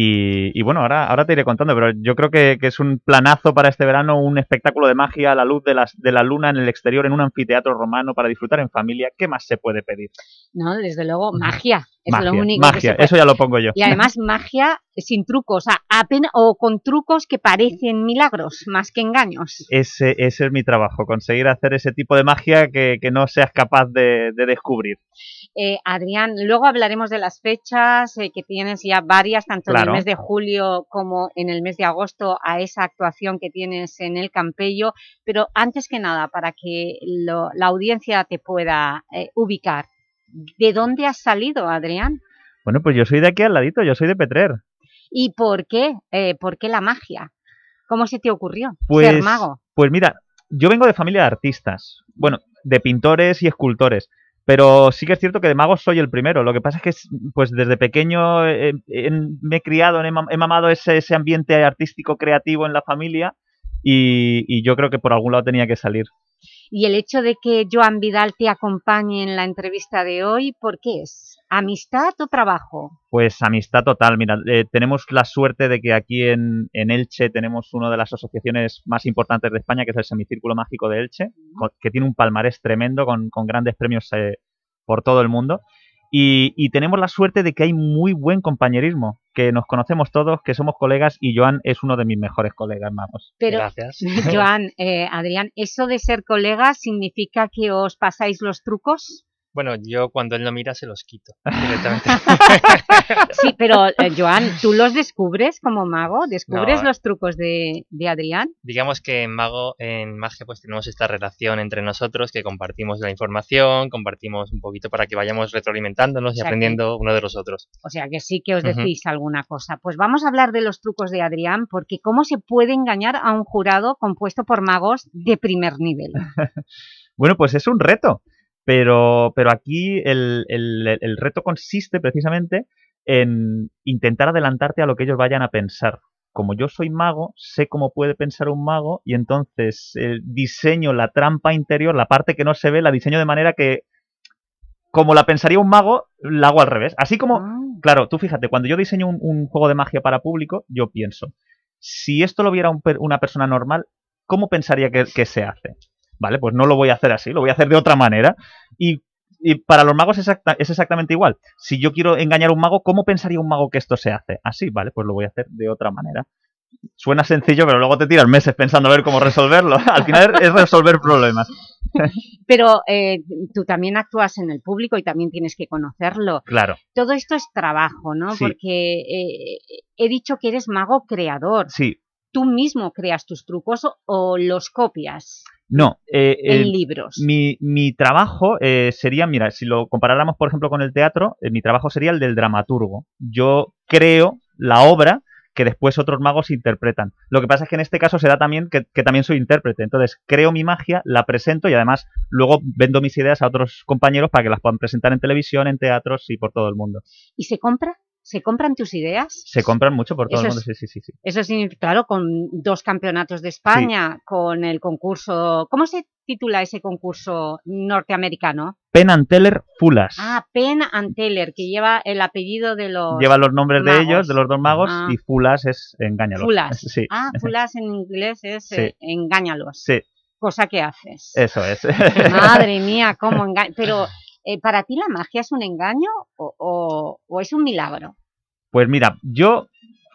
Y, y bueno, ahora, ahora te iré contando, pero yo creo que, que es un planazo para este verano, un espectáculo de magia a la luz de, las, de la luna en el exterior, en un anfiteatro romano para disfrutar en familia. ¿Qué más se puede pedir? No, desde luego, magia. Es magia, lo único que magia, se puede- eso ya lo pongo yo. Y además magia sin trucos, o sea, apenas, o con trucos que parecen milagros, más que engaños. Ese, ese es mi trabajo, conseguir hacer ese tipo de magia que, que no seas capaz de, de descubrir. Eh, Adrián, luego hablaremos de las fechas, eh, que tienes ya varias, tanto en el mes de julio como en el mes de agosto, a esa actuación que tienes en el Campello, pero antes que nada, para que lo- la audiencia te pueda eh, ubicar, ¿de dónde has salido, Adrián? Bueno, pues yo soy de aquí al ladito, yo soy de Petrer. ¿Y por qué? Eh, ¿Por qué la magia? ¿Cómo se te ocurrió Pues, ser mago? Pues mira, yo vengo de familia de artistas, bueno, de pintores y escultores, pero sí que es cierto que de magos soy el primero. Lo que pasa es que es- pues desde pequeño eh, eh, me he criado, he mamado ese, ese ambiente artístico creativo en la familia y, y yo creo que por algún lado tenía que salir. Y el hecho de que Joan Vidal te acompañe en la entrevista de hoy, ¿por qué es? ¿Amistad o trabajo? Pues amistad total, mira, eh, tenemos la suerte de que aquí en, en Elche tenemos una de las asociaciones más importantes de España, que es el Semicírculo Mágico de Elche, que tiene un palmarés tremendo con, con grandes premios eh, por todo el mundo. Y, y tenemos la suerte de que hay muy buen compañerismo, que nos conocemos todos, que somos colegas y Joan es uno de mis mejores colegas, vamos. Pero, Joan, eh, Adrián, ¿eso de ser colegas significa que os pasáis los trucos? Bueno, yo cuando él no mira se los quito directamente. Sí, pero eh, Joan, ¿tú los descubres como mago? ¿Descubres No. los trucos de, de Adrián? Digamos que en Mago, en Magia, pues tenemos esta relación entre nosotros que compartimos la información, compartimos un poquito para que vayamos retroalimentándonos O y que- aprendiendo uno de los otros. O sea que sí que os decís alguna cosa. Pues vamos a hablar de los trucos de Adrián, porque ¿cómo se puede engañar a un jurado compuesto por magos de primer nivel? Bueno, pues es un reto, pero, pero aquí el, el- el reto consiste precisamente en intentar adelantarte a lo que ellos vayan a pensar. Como yo soy mago, sé cómo puede pensar un mago y entonces eh, diseño la trampa interior, la parte que no se ve, la diseño de manera que, como la pensaría un mago, la hago al revés. Así como, claro, tú fíjate, cuando yo diseño un, un juego de magia para público, yo pienso, si esto lo viera un una persona normal, ¿cómo pensaría que, que se hace? Vale, pues no lo voy a hacer así, lo voy a hacer de otra manera. Y, y para los magos exacta- es exactamente igual. Si yo quiero engañar a un mago, ¿cómo pensaría un mago que esto se hace? Así, vale, pues lo voy a hacer de otra manera. Suena sencillo, pero luego te tiras meses pensando a ver cómo resolverlo. Al final es resolver problemas. Pero eh, tú también actúas en el público y también tienes que conocerlo. Claro. Todo esto es trabajo, ¿no? Sí. Porque eh, he dicho que eres mago creador. Sí. ¿Tú mismo creas tus trucos o los copias? No. eh, En eh, libros. Mi, mi trabajo eh, sería, mira, si lo comparáramos, por ejemplo, con el teatro, eh, mi trabajo sería el del dramaturgo. Yo creo la obra que después otros magos interpretan. Lo que pasa es que en este caso se da también que, que también soy intérprete. Entonces, creo mi magia, la presento y además luego vendo mis ideas a otros compañeros para que las puedan presentar en televisión, en teatros y por todo el mundo. ¿Y se compra? ¿Se compran tus ideas? Se compran mucho por todo Eso el mundo, es- sí, sí, sí. Eso significa, claro, con dos campeonatos de España, con el concurso... ¿Cómo se titula ese concurso norteamericano? Penn and Teller Fulas. Ah, Penn and Teller, que lleva el apellido de los... Lleva los nombres de ellos, de los dos magos, Ah. y Fulas es engáñalos. Fulas. Sí. Ah, Fulas en inglés es Sí. eh, engáñalos. Sí, Cosa que haces. eso es. Madre mía, cómo engaño. Pero, eh, ¿para ti la magia es un engaño o, o- o es un milagro? Pues mira, yo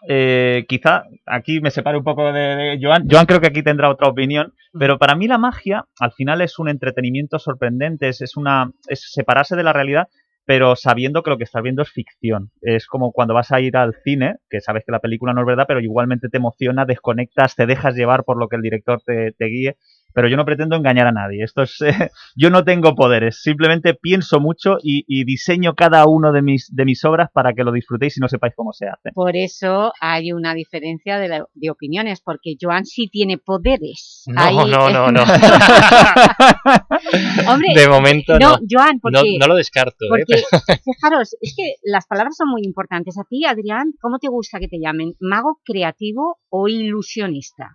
eh, quizá aquí me separo un poco de, de Joan. Joan creo que aquí tendrá otra opinión, pero para mí la magia al final es un entretenimiento sorprendente, es, es una es separarse de la realidad, pero sabiendo que lo que estás viendo es ficción. Es como cuando vas a ir al cine, que sabes que la película no es verdad, pero igualmente te emociona, desconectas, te dejas llevar por lo que el director te, te guíe. Pero yo no pretendo engañar a nadie. Esto es, eh, yo no tengo poderes. Simplemente pienso mucho y, y diseño cada uno de mis, de mis obras para que lo disfrutéis y no sepáis cómo se hace. Por eso hay una diferencia de, la- de opiniones, porque Joan sí tiene poderes. No, Ahí- no, no, no. Hombre, De momento no. Joan, porque, No- no lo descarto, ¿eh? Porque, fijaros, es que las palabras son muy importantes. A ti, Adrián, ¿cómo te gusta que te llamen? ¿Mago creativo o ilusionista?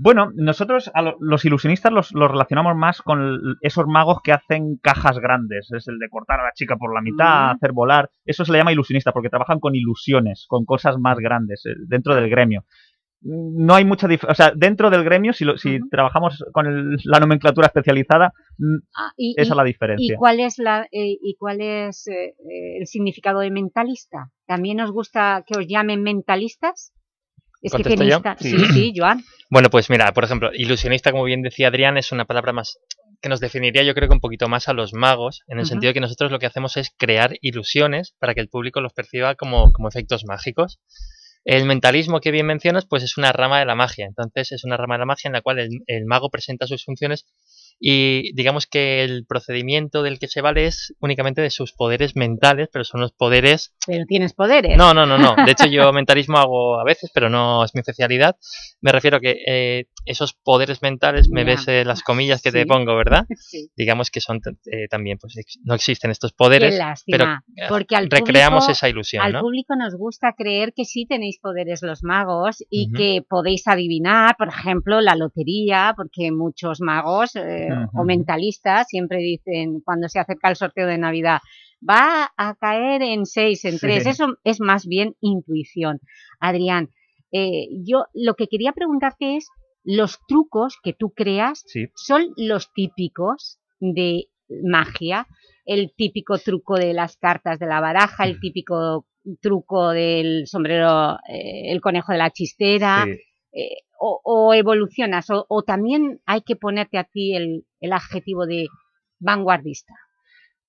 Bueno, nosotros a lo- los ilusionistas los, los relacionamos más con esos magos que hacen cajas grandes. Es el de cortar a la chica por la mitad, Mm. hacer volar. Eso se le llama ilusionista porque trabajan con ilusiones, con cosas más grandes eh, dentro del gremio. No hay mucha diferencia. O sea, dentro del gremio, si, lo- si trabajamos con el- la nomenclatura especializada, mm, Ah, y- esa y- es la diferencia. ¿Y cuál es, la, eh, y cuál es eh, el significado de mentalista? ¿También os gusta que os llamen mentalistas? Es que Sí. Sí, sí, Joan. Bueno, pues mira, por ejemplo, ilusionista, como bien decía Adrián, es una palabra más que nos definiría yo creo que un poquito más a los magos, en el Ujú. sentido de que nosotros lo que hacemos es crear ilusiones para que el público los perciba como, como efectos mágicos. El mentalismo que bien mencionas, pues es una rama de la magia. Entonces es una rama de la magia en la cual el, el mago presenta sus funciones y digamos que el procedimiento del que se vale es únicamente de sus poderes mentales, pero son los poderes Pero tienes poderes. no, no, no, no. De hecho, yo mentalismo hago a veces, pero no es mi especialidad. Me refiero que eh, esos poderes mentales, me Ya. ves eh, las comillas que te pongo, ¿verdad? Sí. Digamos que son eh, también, pues no existen estos poderes, Qué lástima, pero eh, porque al recreamos público- esa ilusión, Al ¿no? público nos gusta creer que sí tenéis poderes los magos y que podéis adivinar, por ejemplo, la lotería, porque muchos magos eh, o mentalistas siempre dicen, cuando se acerca el sorteo de Navidad, va a caer en seis, en Sí. tres. Eso es más bien intuición. Adrián, eh, yo lo que quería preguntarte es, los trucos que tú creas Sí. son los típicos de magia, el típico truco de las cartas de la baraja, el típico truco del sombrero, eh, el conejo de la chistera, Sí. eh, o, o evolucionas, o, o también hay que ponerte a ti el, el adjetivo de vanguardista.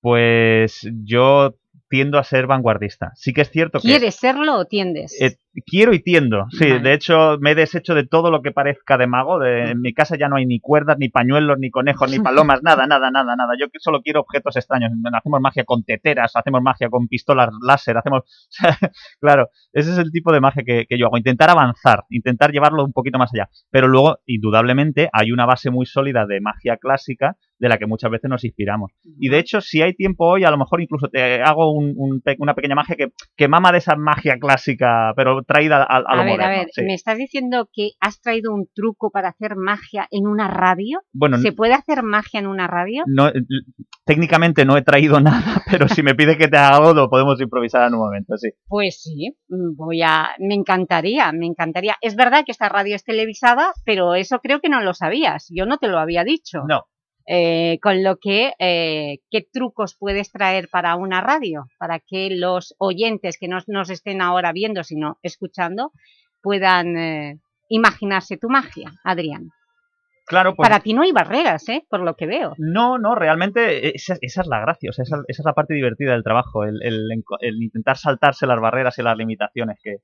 Pues yo tiendo a ser vanguardista. Sí que es cierto que... ¿Quieres serlo o tiendes? Eh, quiero y tiendo, sí. Vale. De hecho, me he deshecho de todo lo que parezca de mago. de- en mi casa ya no hay ni cuerdas, ni pañuelos, ni conejos, ni palomas, nada, nada, nada, nada. Yo solo quiero objetos extraños. Hacemos magia con teteras, hacemos magia con pistolas láser, hacemos... claro, ese es el tipo de magia que, que yo hago. Intentar avanzar, intentar llevarlo un poquito más allá. Pero luego, indudablemente, hay una base muy sólida de magia clásica de la que muchas veces nos inspiramos. Y de hecho, si hay tiempo hoy, a lo mejor incluso te hago un- un una pequeña magia que, que mama de esa magia clásica, pero traída a, a lo a ver, moderno. a ver, sí. ¿me estás diciendo que has traído un truco para hacer magia en una radio? Bueno, ¿Se puede hacer magia en una radio? No, técnicamente no he traído nada, pero si me pide que te haga algo, lo podemos improvisar en un momento, sí. Pues sí, mm, voy a, me encantaría, me encantaría. Es verdad que esta radio es televisada, pero eso creo que no lo sabías, yo no te lo había dicho. No. Eh, con lo que, eh, ¿qué trucos puedes traer para una radio? Para que los oyentes que no nos estén ahora viendo, sino escuchando, puedan eh, imaginarse tu magia, Adrián. Claro, pues... Para ti no hay barreras, ¿eh? Por lo que veo. No, no, realmente esa, esa es la gracia, o sea, esa, esa es la parte divertida del trabajo, el, el el intentar saltarse las barreras y las limitaciones que,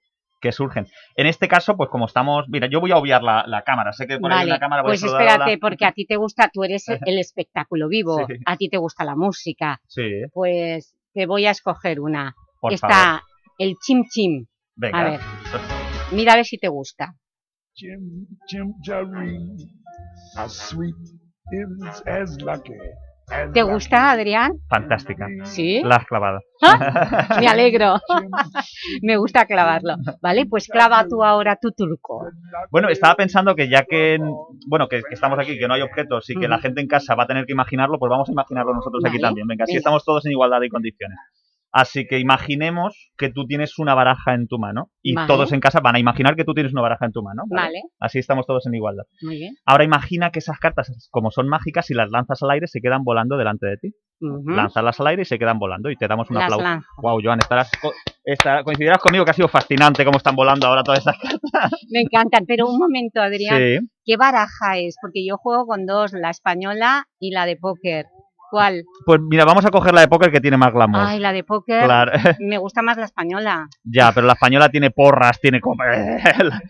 que surgen. En este caso, pues como estamos... Mira, yo voy a obviar la, la cámara, sé que por ahí Vale, la cámara voy pues a espérate, la- porque a ti te gusta, tú eres el- espectáculo vivo, Sí. a ti te gusta la música, Sí, pues te voy a escoger una. Por Está favor. el chim chim. venga. A ver, mira a ver si te gusta. Jim, Jim Jarry, as sweet is as lucky. ¿Te gusta, Adrián? Fantástica. ¿Sí? La has clavado. ¡Ah! Me alegro. Me gusta clavarlo. Vale, pues clava tú ahora tu turco. Bueno, estaba pensando que ya que, bueno, que, que estamos aquí, que no hay objetos y que la gente en casa va a tener que imaginarlo, pues vamos a imaginarlo nosotros aquí también. Venga, así venga. estamos todos en igualdad de condiciones. Así que imaginemos que tú tienes una baraja en tu mano y Vale. todos en casa van a imaginar que tú tienes una baraja en tu mano. Vale. Así estamos todos en igualdad. Muy bien. Ahora imagina que esas cartas, como son mágicas, si las lanzas al aire, se quedan volando delante de ti. Ujú. Lánzalas al aire y se quedan volando y te damos un Las aplauso. Wow, Joan, estarás, co- estará- coincidirás conmigo que ha sido fascinante cómo están volando ahora todas esas cartas. Me encantan, pero un momento, Adrián. Sí. ¿Qué baraja es? Porque yo juego con dos, la española y la de póker. ¿Cuál? Pues mira, vamos a coger la de póker que tiene más glamour. Ay, la de póker. Claro. Me gusta más la española. Ya, pero la española tiene porras, tiene...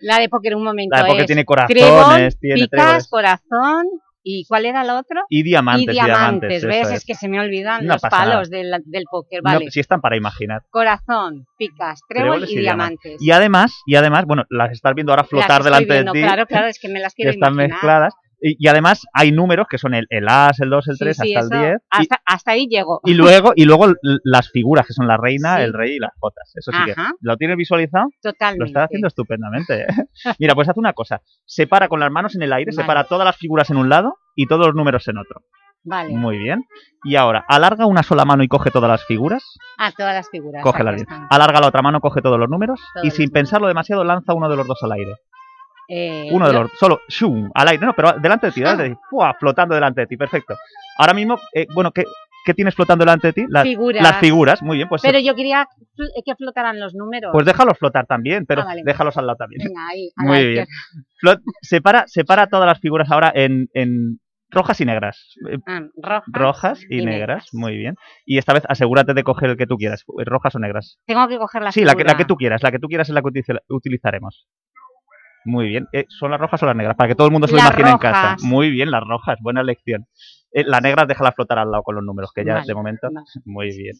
La de póker, un momento. La de póker es tiene corazones, tiene picas, corazón. ¿Y cuál era el otro? Y diamantes, Y diamantes, diamantes, ¿ves? Es. es. que se me olvidan No los palos del, del póker. No, Vale. si están para imaginar. Corazón, picas, trébol Tréboles y, diamantes. Y además, y además, bueno, las estás viendo ahora flotar Las estoy delante viendo, de ti. Claro, claro, es que me las que quiero están imaginar. mezcladas. Y, y además hay números que son el, el as, el 2, el 3, Sí, sí, hasta eso- el 10. y- Hasta, hasta ahí llego. Y luego, y luego las figuras, que son la reina, Sí. el rey y las jotas. Eso sí que... ¿Lo tienes visualizado? Totalmente. Lo estás haciendo estupendamente. ¿eh? Mira, pues haz una cosa. Separa con las manos en el aire, Vale. separa todas las figuras en un lado y todos los números en otro. Vale. Muy bien. Y ahora, alarga una sola mano y coge todas las figuras. Ah, todas las figuras. Coge las. Alarga la otra mano, coge todos los números. Todos y sin pensarlo demasiado, lanza uno de los dos al aire. Eh, Uno de los... Solo, shum, al aire. No, pero delante de ti, delante de ti. ¡Fua! flotando delante de ti. Perfecto. Ahora mismo, eh, bueno, ¿qué, ¿qué tienes flotando delante de ti? Las Figuras. Las figuras. Muy bien, pues... Pero yo quería fl- que flotaran los números. Pues déjalos flotar también, pero Ah, vale. déjalos al lado también. Venga, ahí, a la Muy bien. Flot, separa, separa todas las figuras ahora en, en rojas y negras. Eh, Ah, rojas, rojas y, y negras. negras. muy bien. Y esta vez asegúrate de coger el que tú quieras, eh, rojas o negras. Tengo que coger la Sí, la que, la que tú quieras, la que tú quieras es la que utilizaremos. Muy bien. Eh, ¿Son las rojas o las negras? Para que todo el mundo se lo imagine en casa. Muy bien, las rojas, buena elección. Eh, la negra déjala flotar al lado con los números, que ya Vale, de momento... Muy bien.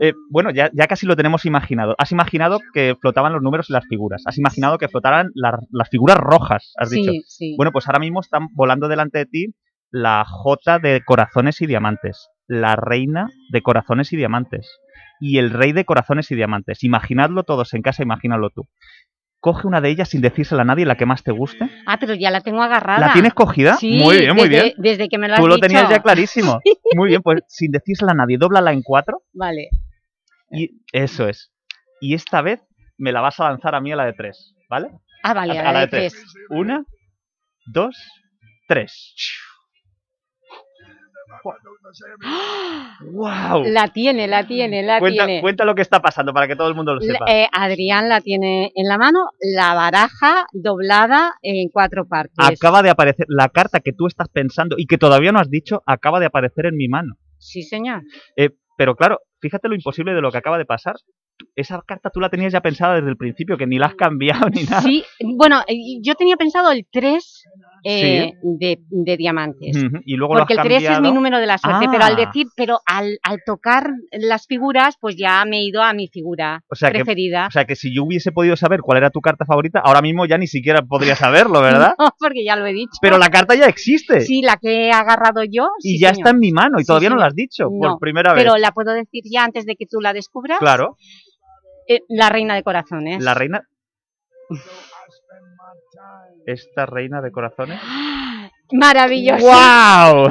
Eh, bueno, ya, ya casi lo tenemos imaginado. Has imaginado que flotaban los números y las figuras. Has imaginado que flotaran la- las figuras rojas, has Sí, dicho. sí. Bueno, pues ahora mismo están volando delante de ti la J de corazones y diamantes, la reina de corazones y diamantes y el rey de corazones y diamantes. Imaginadlo todos en casa, imagínalo tú. Coge una de ellas sin decírsela a nadie, la que más te guste. Ah, pero ya la tengo agarrada. ¿La tienes cogida? Sí, muy bien, muy desde- bien. Desde que me lo has Tú lo dicho. tenías ya clarísimo. Muy bien, pues sin decírsela a nadie, dóblala en cuatro Vale. y eso es. Y esta vez me la vas a lanzar a mí a la de tres, ¿vale? Ah, vale, a la de tres. Una, dos, tres. ¡Wow! La tiene, la tiene, la Cuenta, tiene. cuenta lo que está pasando para que todo el mundo lo sepa. eh, Adrián la tiene en la mano, la baraja doblada en cuatro partes. Acaba de aparecer la carta que tú estás pensando y que todavía no has dicho, acaba de aparecer en mi mano. Sí, señor. Eh, pero claro, fíjate lo imposible de lo que acaba de pasar. Esa carta tú la tenías ya pensada desde el principio, que ni la has cambiado ni nada. Sí, bueno, eh, yo tenía pensado el 3 eh, de, de diamantes. Y luego lo Porque has el 3 es mi número de la suerte, pero al Ah. decir, pero al, al tocar las figuras, pues ya me he ido a mi figura O sea, que, preferida. o sea que si yo hubiese podido saber cuál era tu carta favorita, ahora mismo ya ni siquiera podría saberlo, ¿verdad? No, porque ya lo he dicho. Pero la carta ya existe. Sí, la que he agarrado yo. y sí, ya señor. está en mi mano y Sí, todavía no la has dicho No, por primera vez. Pero la puedo decir ya antes de que tú la descubras. Claro, Eh, la reina de corazones. la reina... Esta reina de corazones... Maravilloso. ¡Wow!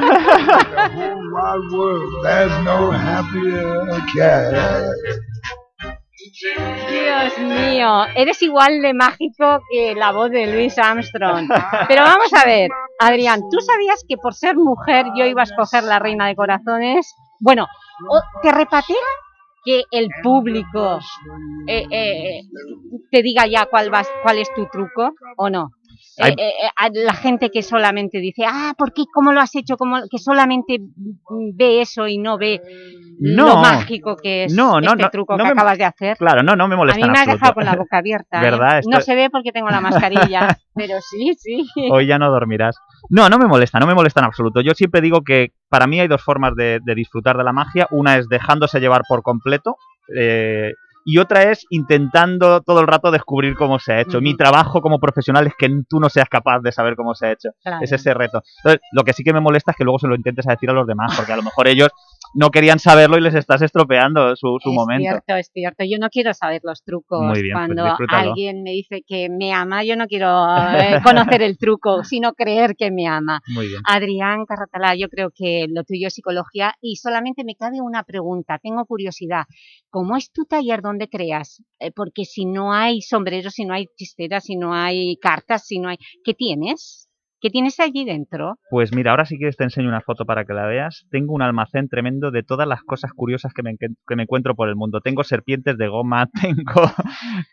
Dios mío, eres igual de mágico que la voz de Louis Armstrong. Pero vamos a ver, Adrián, ¿tú sabías que por ser mujer yo iba a escoger la reina de corazones? Bueno, ¿te repatera que el público eh, eh, te diga ya cuál, vas, cuál es tu truco o no? Eh, Hay- eh, eh, a la gente que solamente dice, ah, ¿por qué? ¿Cómo lo has hecho? ¿Cómo? Que solamente ve eso y no ve No. lo mágico que es No, no, este no, truco no que me- acabas de hacer. Claro, no, no me A molesta mí en me has absoluto. dejado con la boca abierta. ¿eh? No se ve porque tengo la mascarilla, pero sí, sí. Hoy ya no dormirás. No, no me molesta, no me molesta en absoluto. Yo siempre digo que para mí hay dos formas de, de disfrutar de la magia. Una es dejándose llevar por completo eh, y otra es intentando todo el rato descubrir cómo se ha hecho. Mi trabajo como profesional es que tú no seas capaz de saber cómo se ha hecho. Claro. Es ese reto. Entonces, lo que sí que me molesta es que luego se lo intentes a decir a los demás, porque a lo mejor ellos no querían saberlo y les estás estropeando su, su es momento. cierto, es cierto. Yo no quiero saber los trucos. Muy bien, pues Cuando alguien me dice que me ama, yo no quiero eh, conocer el truco, sino creer que me ama. Muy bien. Adrián Carratalá, yo creo que lo tuyo es psicología y solamente me cabe una pregunta, tengo curiosidad. ¿Cómo es tu taller donde creas? Eh, porque si no hay sombreros, si no hay chisteras, si no hay cartas, si no hay... ¿Qué tienes? ¿Qué tienes allí dentro? Pues mira, ahora si quieres te enseño una foto para que la veas. Tengo un almacén tremendo de todas las cosas curiosas que me, que me encuentro por el mundo. Tengo serpientes de goma, tengo,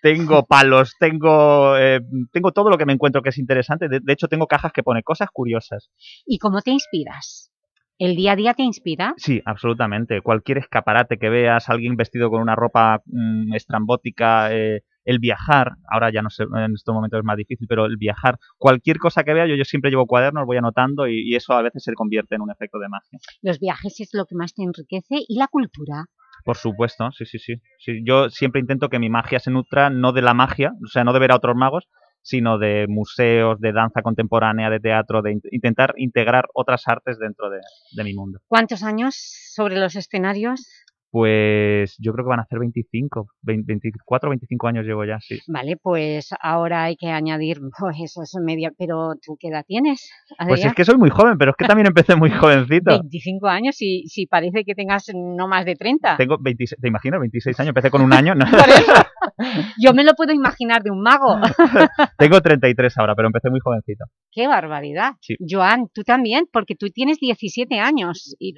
tengo palos, tengo, eh, tengo todo lo que me encuentro que es interesante. De, de hecho, tengo cajas que pone cosas curiosas. ¿Y cómo te inspiras? ¿El día a día te inspira? Sí, absolutamente. Cualquier escaparate que veas, alguien vestido con una ropa mm, estrambótica, eh, el viajar, ahora ya no sé, en estos momentos es más difícil, pero el viajar, cualquier cosa que vea, yo, yo siempre llevo cuadernos, voy anotando y, y eso a veces se convierte en un efecto de magia. Los viajes es lo que más te enriquece y la cultura. Por supuesto, sí, sí, sí, sí. Yo siempre intento que mi magia se nutra no de la magia, o sea, no de ver a otros magos, sino de museos, de danza contemporánea, de teatro, de in- intentar integrar otras artes dentro de, de mi mundo. ¿Cuántos años sobre los escenarios? Pues yo creo que van a hacer 25, 20 24 o 25 años llevo ya, sí. Vale, pues ahora hay que añadir, pues eso es media, pero ¿tú qué edad tienes, Pues es que soy muy joven, pero es que también empecé muy jovencito. 25 años y si parece que tengas no más de 30. Tengo 26, ¿te imaginas? 26 años, empecé con un año, ¿no? Yo me lo puedo imaginar de un mago. Tengo 33 ahora, pero empecé muy jovencito. ¡Qué barbaridad! Sí. Joan, tú también, porque tú tienes 17 años. Y...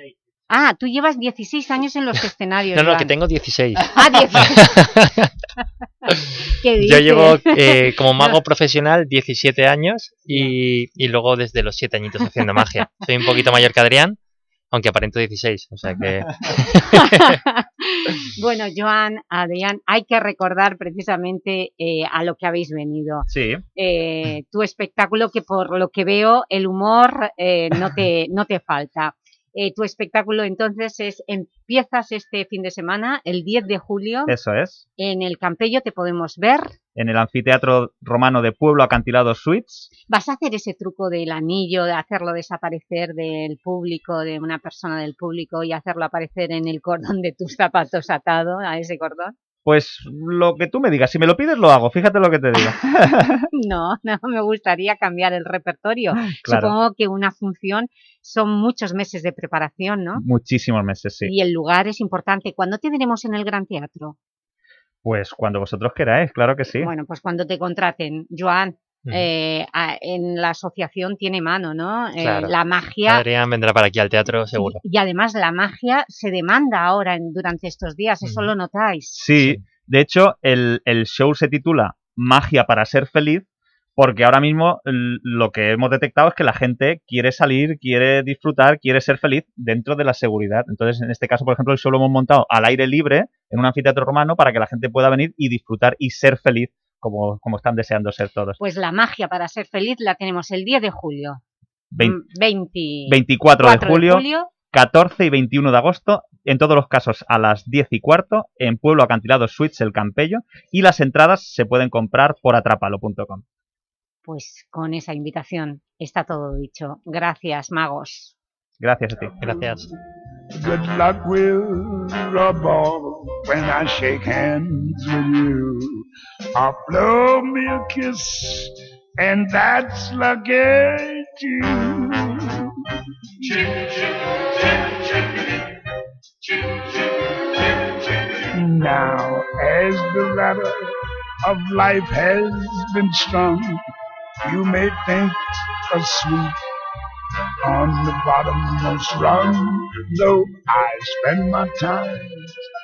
Ah, tú llevas 16 años en los escenarios, No, no, que tengo 16. Ah, 16. ¿Qué Yo llevo eh, como mago profesional 17 años y, y luego desde los 7 añitos haciendo magia. Soy un poquito mayor que Adrián, aunque aparento 16, o sea que... bueno, Joan, Adrián, hay que recordar precisamente eh, a lo que habéis venido. Sí. Eh, tu espectáculo, que por lo que veo, el humor eh, no, te, no te falta. Eh, tu espectáculo entonces es, empiezas este fin de semana, el 10 de julio, Eso es. en el Campello te podemos ver. En el anfiteatro romano de Pueblo Acantilado Suites. ¿Vas a hacer ese truco del anillo, de hacerlo desaparecer del público, de una persona del público y hacerlo aparecer en el cordón de tus zapatos atado a ese cordón? Pues lo que tú me digas, si me lo pides lo hago, fíjate lo que te digo. No, no, me gustaría cambiar el repertorio. Claro. Supongo que una función son muchos meses de preparación, ¿no? Muchísimos meses, sí. Y el lugar es importante. ¿Cuándo te veremos en el Gran Teatro? Pues cuando vosotros queráis, claro que sí. Bueno, pues cuando te contraten. Joan, Eh, a- en la asociación tiene mano, ¿no? Eh, la magia... Adrián vendrá para aquí al teatro seguro. Y además la magia se demanda ahora en- durante estos días, eso lo notáis. Sí, de hecho, el, el show se titula Magia para ser feliz, porque ahora mismo lo que hemos detectado es que la gente quiere salir, quiere disfrutar, quiere ser feliz dentro de la seguridad. Entonces, en este caso, por ejemplo, el show lo hemos montado al aire libre, en un anfiteatro romano, para que la gente pueda venir y disfrutar y ser feliz como, como están deseando ser todos. Pues la magia para ser feliz la tenemos el 10 de julio. Vein- Mm, 20 24 de 4 julio, 14 y 21 de agosto, en todos los casos a las 10 y cuarto, en Pueblo Acantilado Suites El Campello, y las entradas se pueden comprar por atrapalo.com. Pues con esa invitación está todo dicho. Gracias, magos. Gracias a ti. Gracias. When I shake hands with you. Or blow me a kiss, and that's lucky too. Now, as the ladder of life has been strung, you may think of sweet on the bottom bottommost rung. Though I spend my time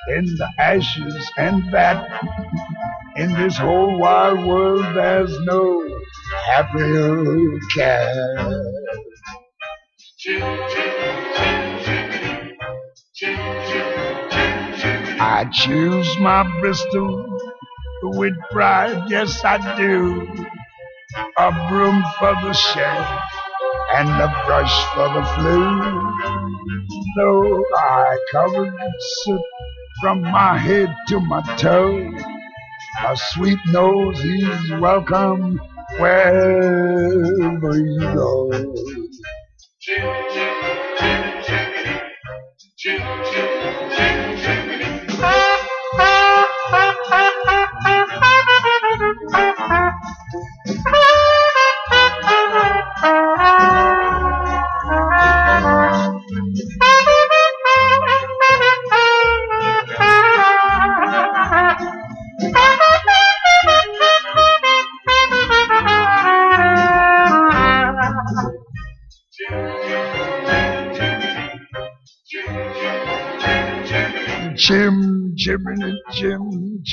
in the ashes and that in this whole wide world there's no happier cat. I choose my Bristol with pride, yes I do. A broom for the sheriff and a brush for the flu. Though I covered soot from my head to my toe, a sweet nose he's welcome wherever you go.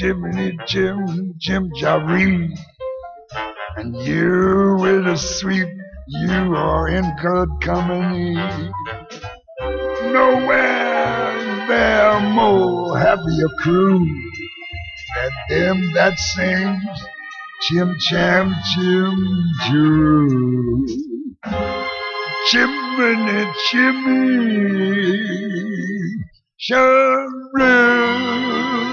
Jiminy, Jim, Jim Jaree. And you with a sweep, you are in good company. Nowhere is there more happier crew than them that sings Chim Choo. Chimney, chimney, Shabru, Shim Sham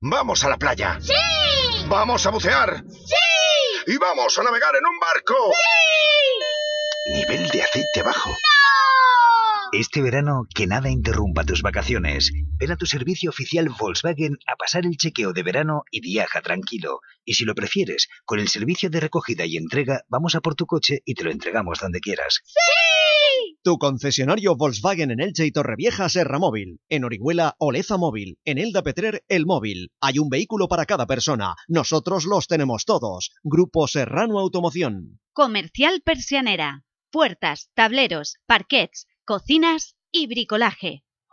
¡Vamos a la playa! ¡Sí! ¡Vamos a bucear! ¡Sí! ¡Y vamos a navegar en un barco! ¡Sí! Nivel de aceite bajo. Este verano, que nada interrumpa tus vacaciones. Ven a tu servicio oficial Volkswagen a pasar el chequeo de verano y viaja tranquilo. Y si lo prefieres, con el servicio de recogida y entrega, vamos a por tu coche y te lo entregamos donde quieras. ¡Sí! Tu concesionario Volkswagen en Elche y Torrevieja Serra Móvil. En Orihuela Oleza Móvil. En Elda Petrer El Móvil. Hay un vehículo para cada persona. Nosotros los tenemos todos. Grupo Serrano Automoción. Comercial Persianera. Puertas, tableros, parquets, cocinas y bricolaje.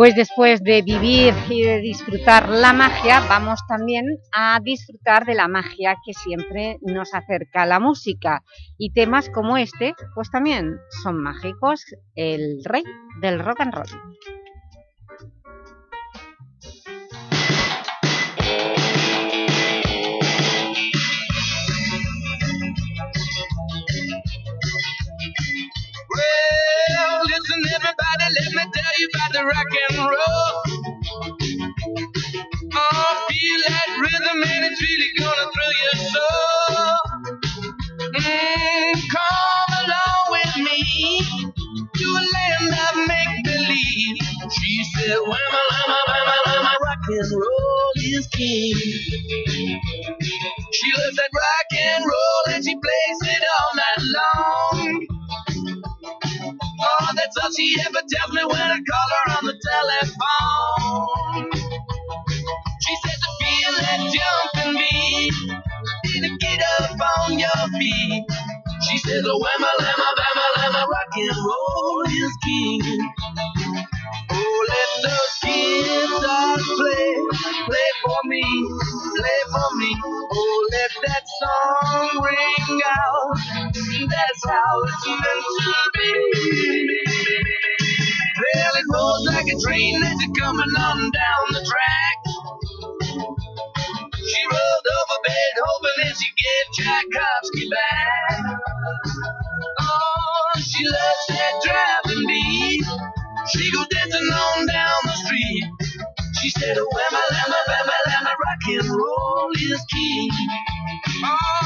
Pues después de vivir y de disfrutar la magia, vamos también a disfrutar de la magia que siempre nos acerca la música. Y temas como este, pues también son mágicos, el rey del rock and roll. About the rock and roll. Oh, feel that rhythm and it's really gonna thrill your soul. Mm, come along with me to a land of make believe. She said, Whamma, llama, whamma, llama, rock and roll is king. She loves that rock and roll All she ever tells me when I call her on the telephone. She says to feel that jumping beat, need to get up on your feet. She says, oh, whamma, lamma, bamma, lamma, rock and roll is king. Oh, let the guitars play, play for me, play for me. Oh, let that song ring out. That's how it's meant to be. Well, it rolls like a train that's coming on down the track. She rolled over Beethoven and she gave Tchaikovsky back. Oh, she loves that driving beat. She goes dancing on down the street. She said, oh, whamma, lamma, roll is king. Oh,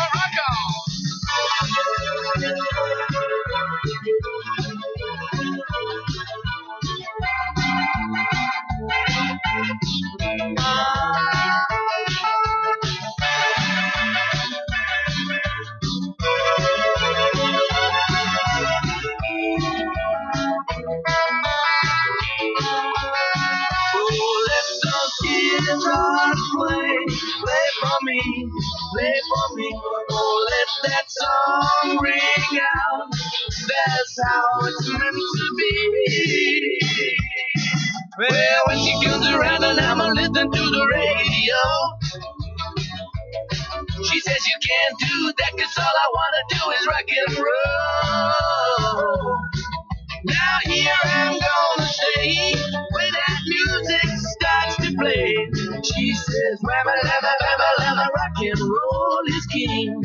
Whammy, lemmy, lemmy, lemmy, rock and roll is king.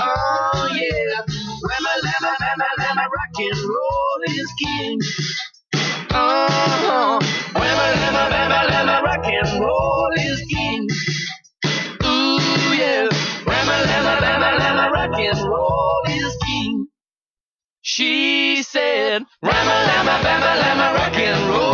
Oh yeah. Whammy, lemmy, lemmy, lemmy, rock and roll is king. Oh, whammy, lemmy, lemmy, lemmy, rock and roll is king. Ooh yeah. Whammy, lemmy, lemmy, lemmy, rock and roll is king. She said, Ramma, lamma, bamma, lamma, rock and roll.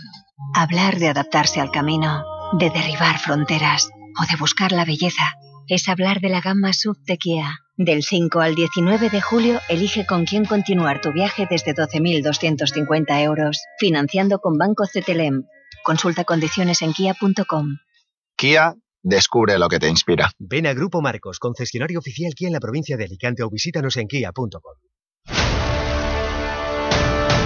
Hablar de adaptarse al camino, de derribar fronteras o de buscar la belleza es hablar de la gama SUV de Kia. Del 5 al 19 de julio, elige con quién continuar tu viaje desde 12.250 euros, financiando con Banco CTLM. Consulta condiciones en kia.com. Kia, descubre lo que te inspira. Ven a Grupo Marcos, concesionario oficial Kia en la provincia de Alicante o visítanos en kia.com.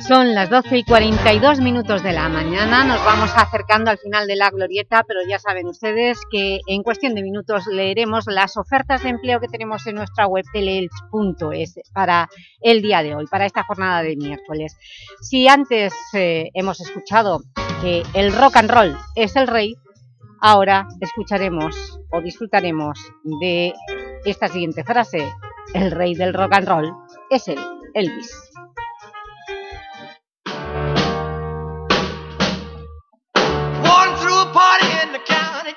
Son las 12 y 42 minutos de la mañana, nos vamos acercando al final de la glorieta, pero ya saben ustedes que en cuestión de minutos leeremos las ofertas de empleo que tenemos en nuestra web teleelch.es para el día de hoy, para esta jornada de miércoles. Si antes eh, hemos escuchado que el rock and roll es el rey, ahora escucharemos o disfrutaremos de esta siguiente frase, el rey del rock and roll es él, Elvis.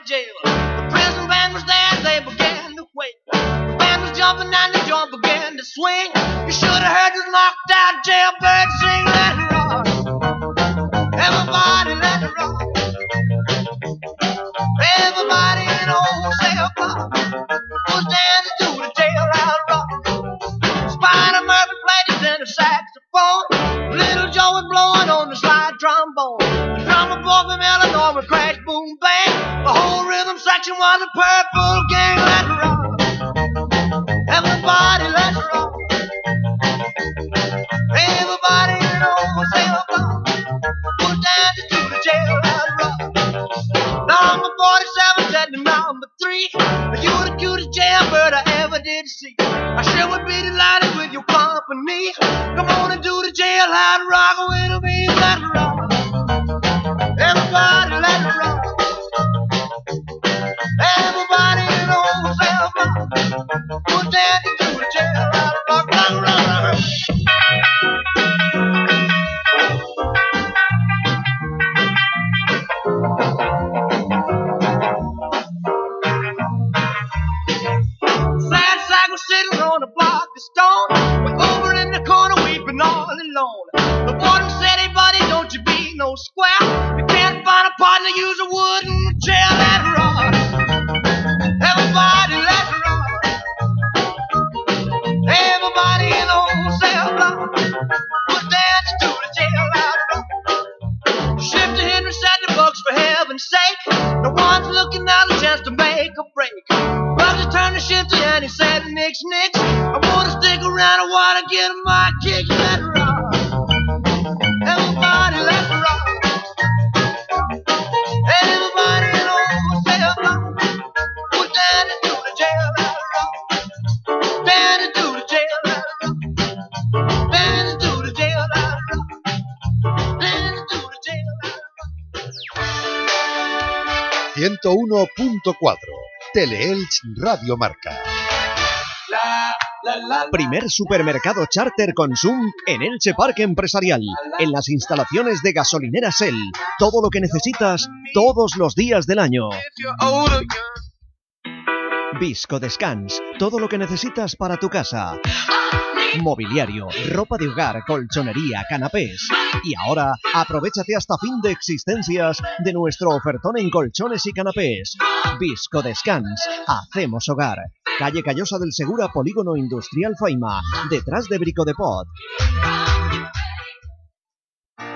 The jail. The prison band was there, they began to wail. The band was jumping and the joint began to swing. You should have heard this knocked out jailbird sing, let it rock. Everybody let it rock. Everybody in old cell block was dancing to the jailhouse rock. Spider Murphy played his tenor saxophone. Little Joe was blowing on the slide trombone. The drummer boy from Illinois crash, boom, bang. The whole rhythm section was a purple gang. Let's rock. Everybody, let's rock. Everybody in old cell block was dancing to the jailhouse rock. Number 47 said to number 3 You're the cutest jailbird I ever did see I sure would be delighted with your company Come on and do the jailhouse rock with me Let's rock 101.4 Teleelch Radio Marca. Primer supermercado charter Consum en Elche Parque Empresarial, en las instalaciones de gasolinera Shell. Todo lo que necesitas todos los días del año. Visco Descans, todo lo que necesitas para tu casa. Mobiliario, ropa de hogar, colchonería, canapés. Y ahora, aprovechate hasta fin de existencias de nuestro ofertón en colchones y canapés. Visco Descans, hacemos hogar. Calle Callosa del Segura, Polígono Industrial Faima, detrás de Brico de Pot.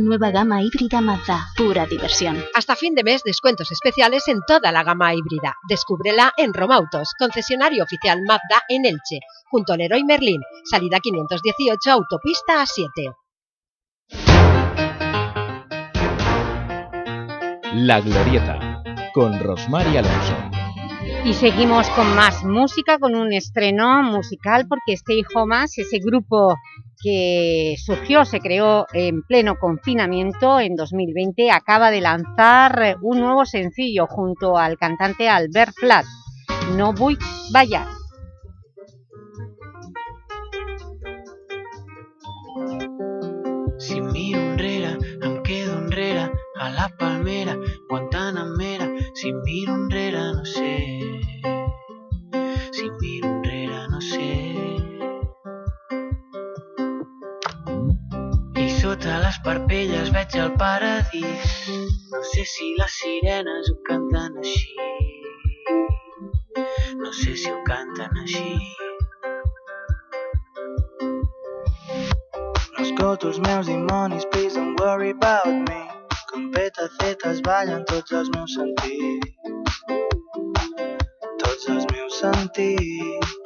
Nueva gama híbrida Mazda, pura diversión. Hasta fin de mes, descuentos especiales en toda la gama híbrida. Descúbrela en Romautos, concesionario oficial Mazda en Elche, junto al Leroy Merlin, salida 518, autopista A7. La Glorieta, con Rosmar y Alonso. Y seguimos con más música, con un estreno musical, porque Stay Homas, ese grupo que surgió, se creó en pleno confinamiento en 2020, acaba de lanzar un nuevo sencillo junto al cantante Albert Plat, No Vull Ballar. Si miro enrere, em quedo enrere, a la palmera, Guantanamera. No sé. Sota les parpelles veig el paradís. No sé si les sirenes ho canten així. No sé si ho canten així. Los cotos meus dimonis, please don't worry about me. Com petacetes ballen tots els meus sentits. Tots els meus sentits.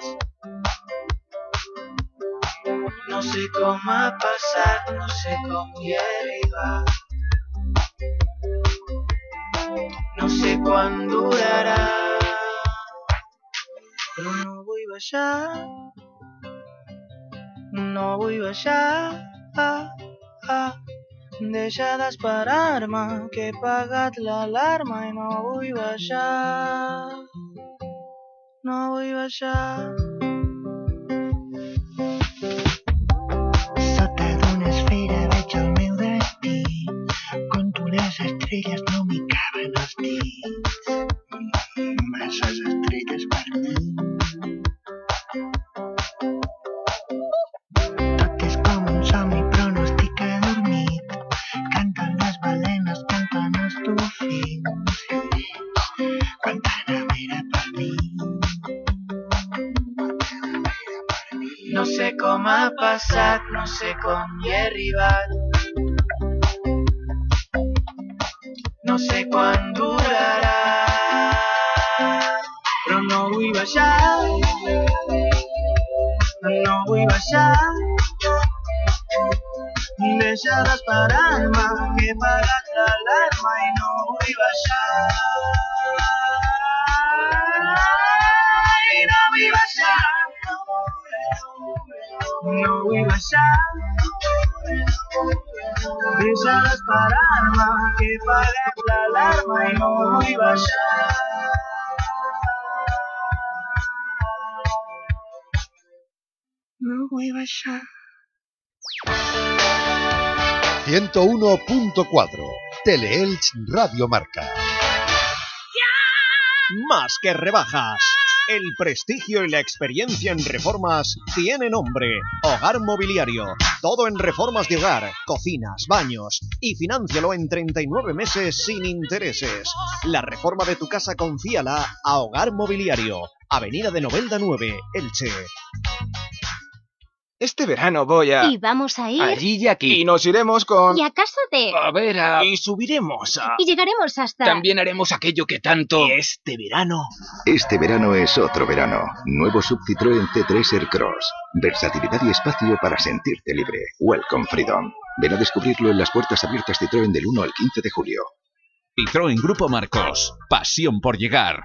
No sé com ha passat, no sé com hi he. No sé quan durarà, però no vull baixar. No vull baixar. Ah, ah. Deixa d'esperar-me, que he pagat l'alarma i no vull baixar. No vull baixar. Passat, no 101.4 Teleelch Radio Marca. Más que rebajas. El prestigio y la experiencia en reformas tiene nombre. Hogar Mobiliario. Todo en reformas de hogar, cocinas, baños. Y financialo en 39 meses sin intereses. La reforma de tu casa confíala a Hogar Mobiliario. Avenida de Novelda 9, Elche. Este verano voy a... Y vamos a ir... Allí y aquí. Y nos iremos con... ¿Y a casa de...? A ver, a... Y subiremos a... Y llegaremos hasta... También haremos aquello que tanto... Y este verano... Este verano es otro verano. Nuevo Sub Citroën C3 Aircross. Versatilidad y espacio para sentirte libre. Welcome Freedom. Ven a descubrirlo en las puertas abiertas Citroën del 1 al 15 de julio. Citroën Grupo Marcos. Pasión por llegar.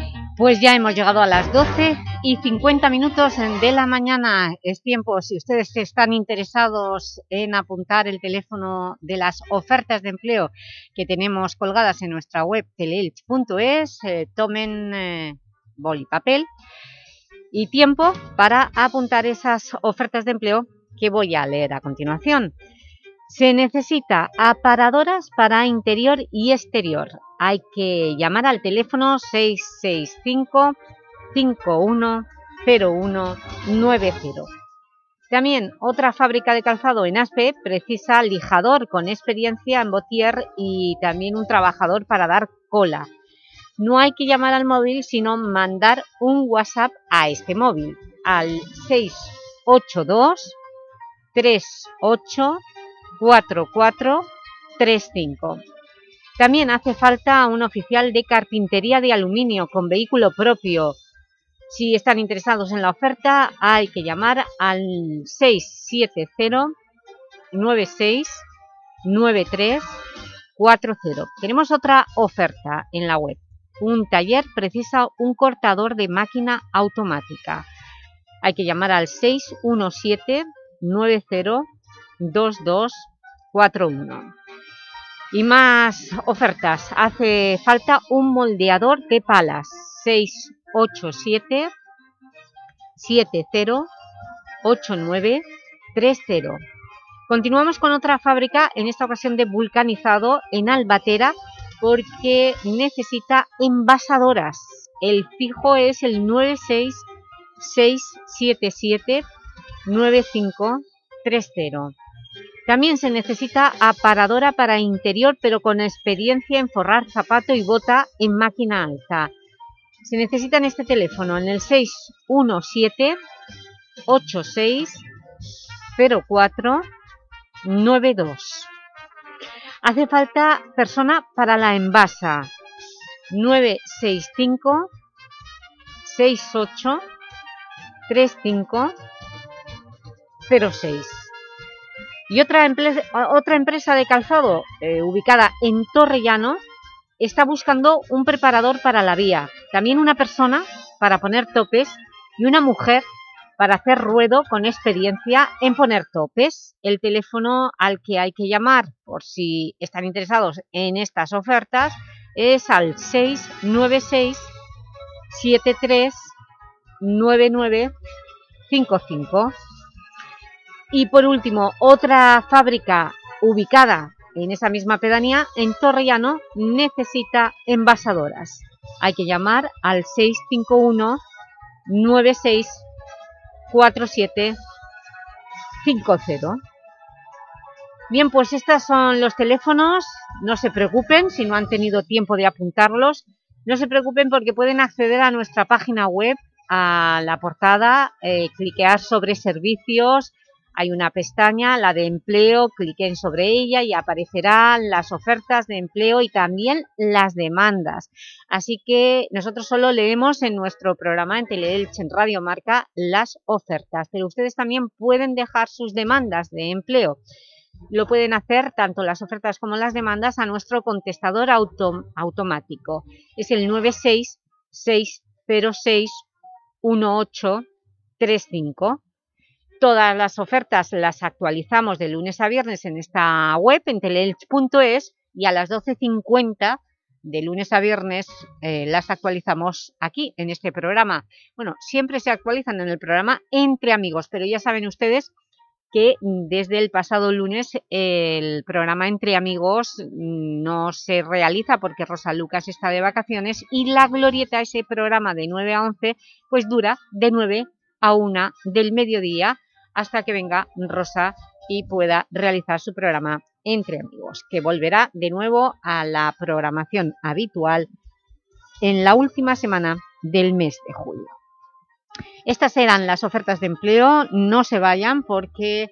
Pues ya hemos llegado a las 12 y 50 minutos de la mañana. Es tiempo, si ustedes están interesados en apuntar el teléfono de las ofertas de empleo que tenemos colgadas en nuestra web teleelch.es, eh, tomen eh, boli papel y tiempo para apuntar esas ofertas de empleo que voy a leer a continuación. Se necesita aparadoras para interior y exterior. Hay que llamar al teléfono 665 510190. También otra fábrica de calzado en Aspe precisa lijador con experiencia en botier y también un trabajador para dar cola. No hay que llamar al móvil, sino mandar un WhatsApp a este móvil, al 682 38 4435. También hace falta un oficial de carpintería de aluminio con vehículo propio. Si están interesados en la oferta, hay que llamar al 670 96 93 40. Tenemos otra oferta en la web. Un taller precisa un cortador de máquina automática. Hay que llamar al 617 90 22 41. Y más ofertas. Hace falta un moldeador de palas. 687 70 89 30. Continuamos con otra fábrica, en esta ocasión de vulcanizado en Albatera, porque necesita envasadoras. El fijo es el 96677 9530. También se necesita aparadora para interior, pero con experiencia en forrar zapato y bota en máquina alta. Se necesita en este teléfono, en el 617 86 04 92. Hace falta persona para la envasa, 965 68 35 06. Y otra, otra empresa de calzado eh, ubicada en Torrellano está buscando un preparador para la vía, también una persona para poner topes y una mujer para hacer ruedo con experiencia en poner topes. El teléfono al que hay que llamar por si están interesados en estas ofertas es al 696 73 9955 y por último, otra fábrica ubicada en esa misma pedanía, en Torrellano, necesita envasadoras. Hay que llamar al 651 96 47 50. Bien, pues estos son los teléfonos, no se preocupen si no han tenido tiempo de apuntarlos, no se preocupen porque pueden acceder a nuestra página web, a la portada, eh, cliquear sobre servicios, hay una pestaña, la de empleo, cliquen sobre ella y aparecerán las ofertas de empleo y también las demandas. Así que nosotros solo leemos en nuestro programa en Teleelch, en Radio Marca, las ofertas, pero ustedes también pueden dejar sus demandas de empleo. Lo pueden hacer tanto las ofertas como las demandas a nuestro contestador automático. Es el 966061835 Todas las ofertas las actualizamos de lunes a viernes en esta web, en teleelch.es, y a las 12.50 de lunes a viernes eh, las actualizamos aquí, en este programa. Bueno, siempre se actualizan en el programa Entre Amigos, pero ya saben ustedes que desde el pasado lunes el programa Entre Amigos no se realiza porque Rosa Lucas está de vacaciones y La Glorieta, ese programa de 9 a 11, pues dura de 9 a 1 del mediodía hasta que venga Rosa y pueda realizar su programa Entre Amigos, que volverá de nuevo a la programación habitual en la última semana del mes de julio. Estas eran las ofertas de empleo, no se vayan porque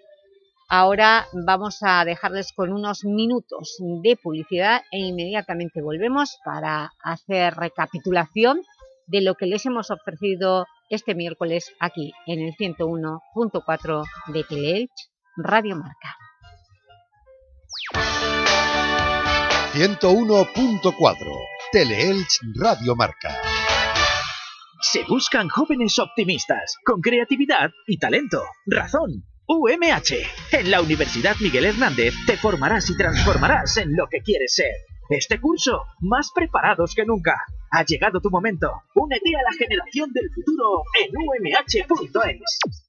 Ahora vamos a dejarles con unos minutos de publicidad e inmediatamente volvemos para hacer recapitulación de lo que les hemos ofrecido este miércoles aquí en el 101.4 de Teleelch, Radio Marca. 101.4 Teleelch Radio Marca. Se buscan jóvenes optimistas, con creatividad y talento. Razón. UMH. En la Universidad Miguel Hernández te formarás y transformarás en lo que quieres ser. Este curso, más preparados que nunca. Ha llegado tu momento. Únete a la generación del futuro en umh.es.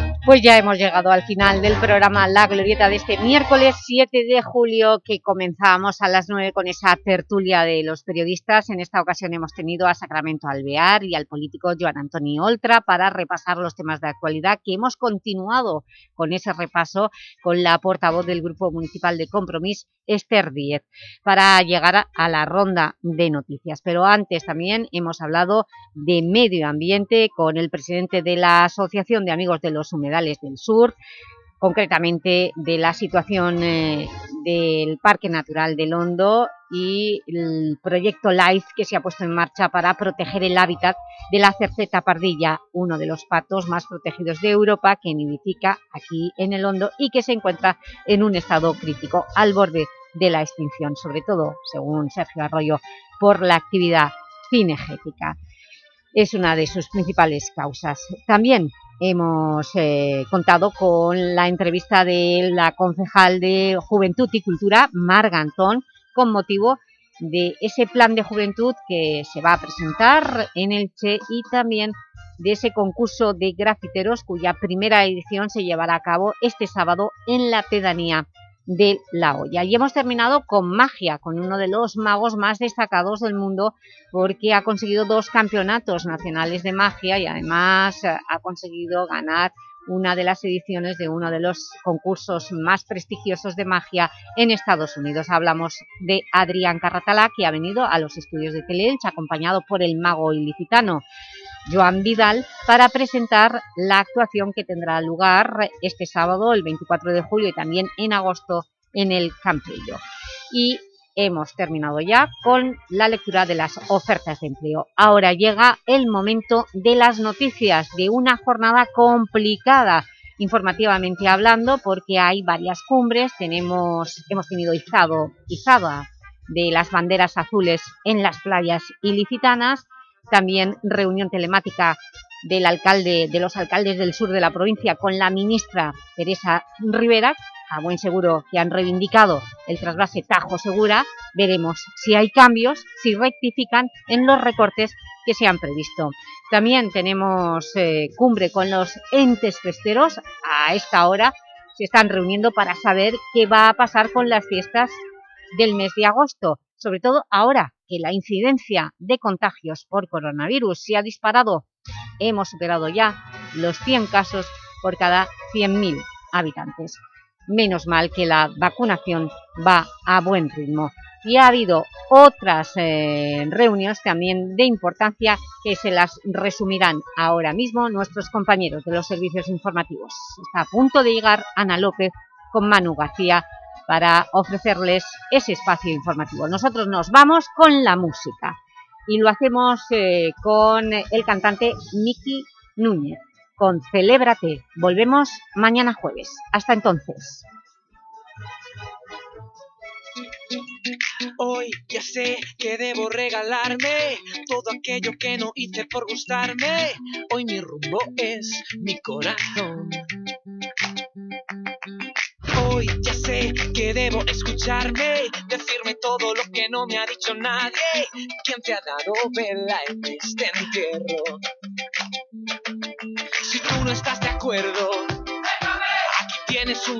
Pues ya hemos llegado al final del programa La Glorieta de este miércoles 7 de julio que comenzábamos a las 9 con esa tertulia de los periodistas. En esta ocasión hemos tenido a Sacramento Alvear y al político Joan Antoni Oltra para repasar los temas de actualidad que hemos continuado con ese repaso con la portavoz del Grupo Municipal de Compromís, Esther Díez, para llegar a la ronda de noticias. Pero antes también hemos hablado de medio ambiente con el presidente de la Asociación de Amigos de los Humedales del Sur, concretamente de la situación eh, del Parque Natural del Hondo y el proyecto LIFE que se ha puesto en marcha para proteger el hábitat de la cerceta pardilla, uno de los patos más protegidos de Europa que nidifica aquí en el Hondo y que se encuentra en un estado crítico al borde de la extinción, sobre todo, según Sergio Arroyo, por la actividad cinegética. Es una de sus principales causas. También hemos eh, contado con la entrevista de la concejal de Juventud y Cultura, Marga Antón, con motivo de ese plan de juventud que se va a presentar en Elche y también de ese concurso de grafiteros cuya primera edición se llevará a cabo este sábado en la pedanía de La Hoya. Y hemos terminado con magia, con uno de los magos más destacados del mundo porque ha conseguido dos campeonatos nacionales de magia y además eh, ha conseguido ganar una de las ediciones de uno de los concursos más prestigiosos de magia en Estados Unidos. Hablamos de Adrián Carratalá, que ha venido a los estudios de Teleelch, acompañado por el mago ilicitano Joan Vidal, para presentar la actuación que tendrá lugar este sábado, el 24 de julio, y también en agosto en el Campillo. Y hemos terminado ya con la lectura de las ofertas de empleo. Ahora llega el momento de las noticias de una jornada complicada informativamente hablando porque hay varias cumbres, tenemos, hemos tenido izado, izada de las banderas azules en las playas ilicitanas, también reunión telemática del alcalde, de los alcaldes del sur de la provincia con la ministra Teresa Rivera, a buen seguro que han reivindicado el trasvase Tajo Segura, veremos si hay cambios, si rectifican en los recortes que se han previsto. También tenemos eh, cumbre con los entes festeros, a esta hora se están reuniendo para saber qué va a pasar con las fiestas del mes de agosto sobre todo ahora que la incidencia de contagios por coronavirus se ha disparado. Hemos superado ya los 100 casos por cada 100.000 habitantes. Menos mal que la vacunación va a buen ritmo. Y ha habido otras eh, reuniones también de importancia que se las resumirán ahora mismo nuestros compañeros de los servicios informativos. Está a punto de llegar Ana López con Manu García para ofrecerles ese espacio informativo. Nosotros nos vamos con la música y lo hacemos eh, con el cantante Miki Núñez, con Celébrate. Volvemos mañana jueves. Hasta entonces. Hoy ya sé que debo regalarme todo aquello que no hice por gustarme. Hoy mi rumbo es mi corazón. Sé que debo escucharme, decirme todo lo que no me ha dicho nadie. ¿Quién te ha dado vela en este entierro? Si tú no estás de acuerdo, aquí tienes un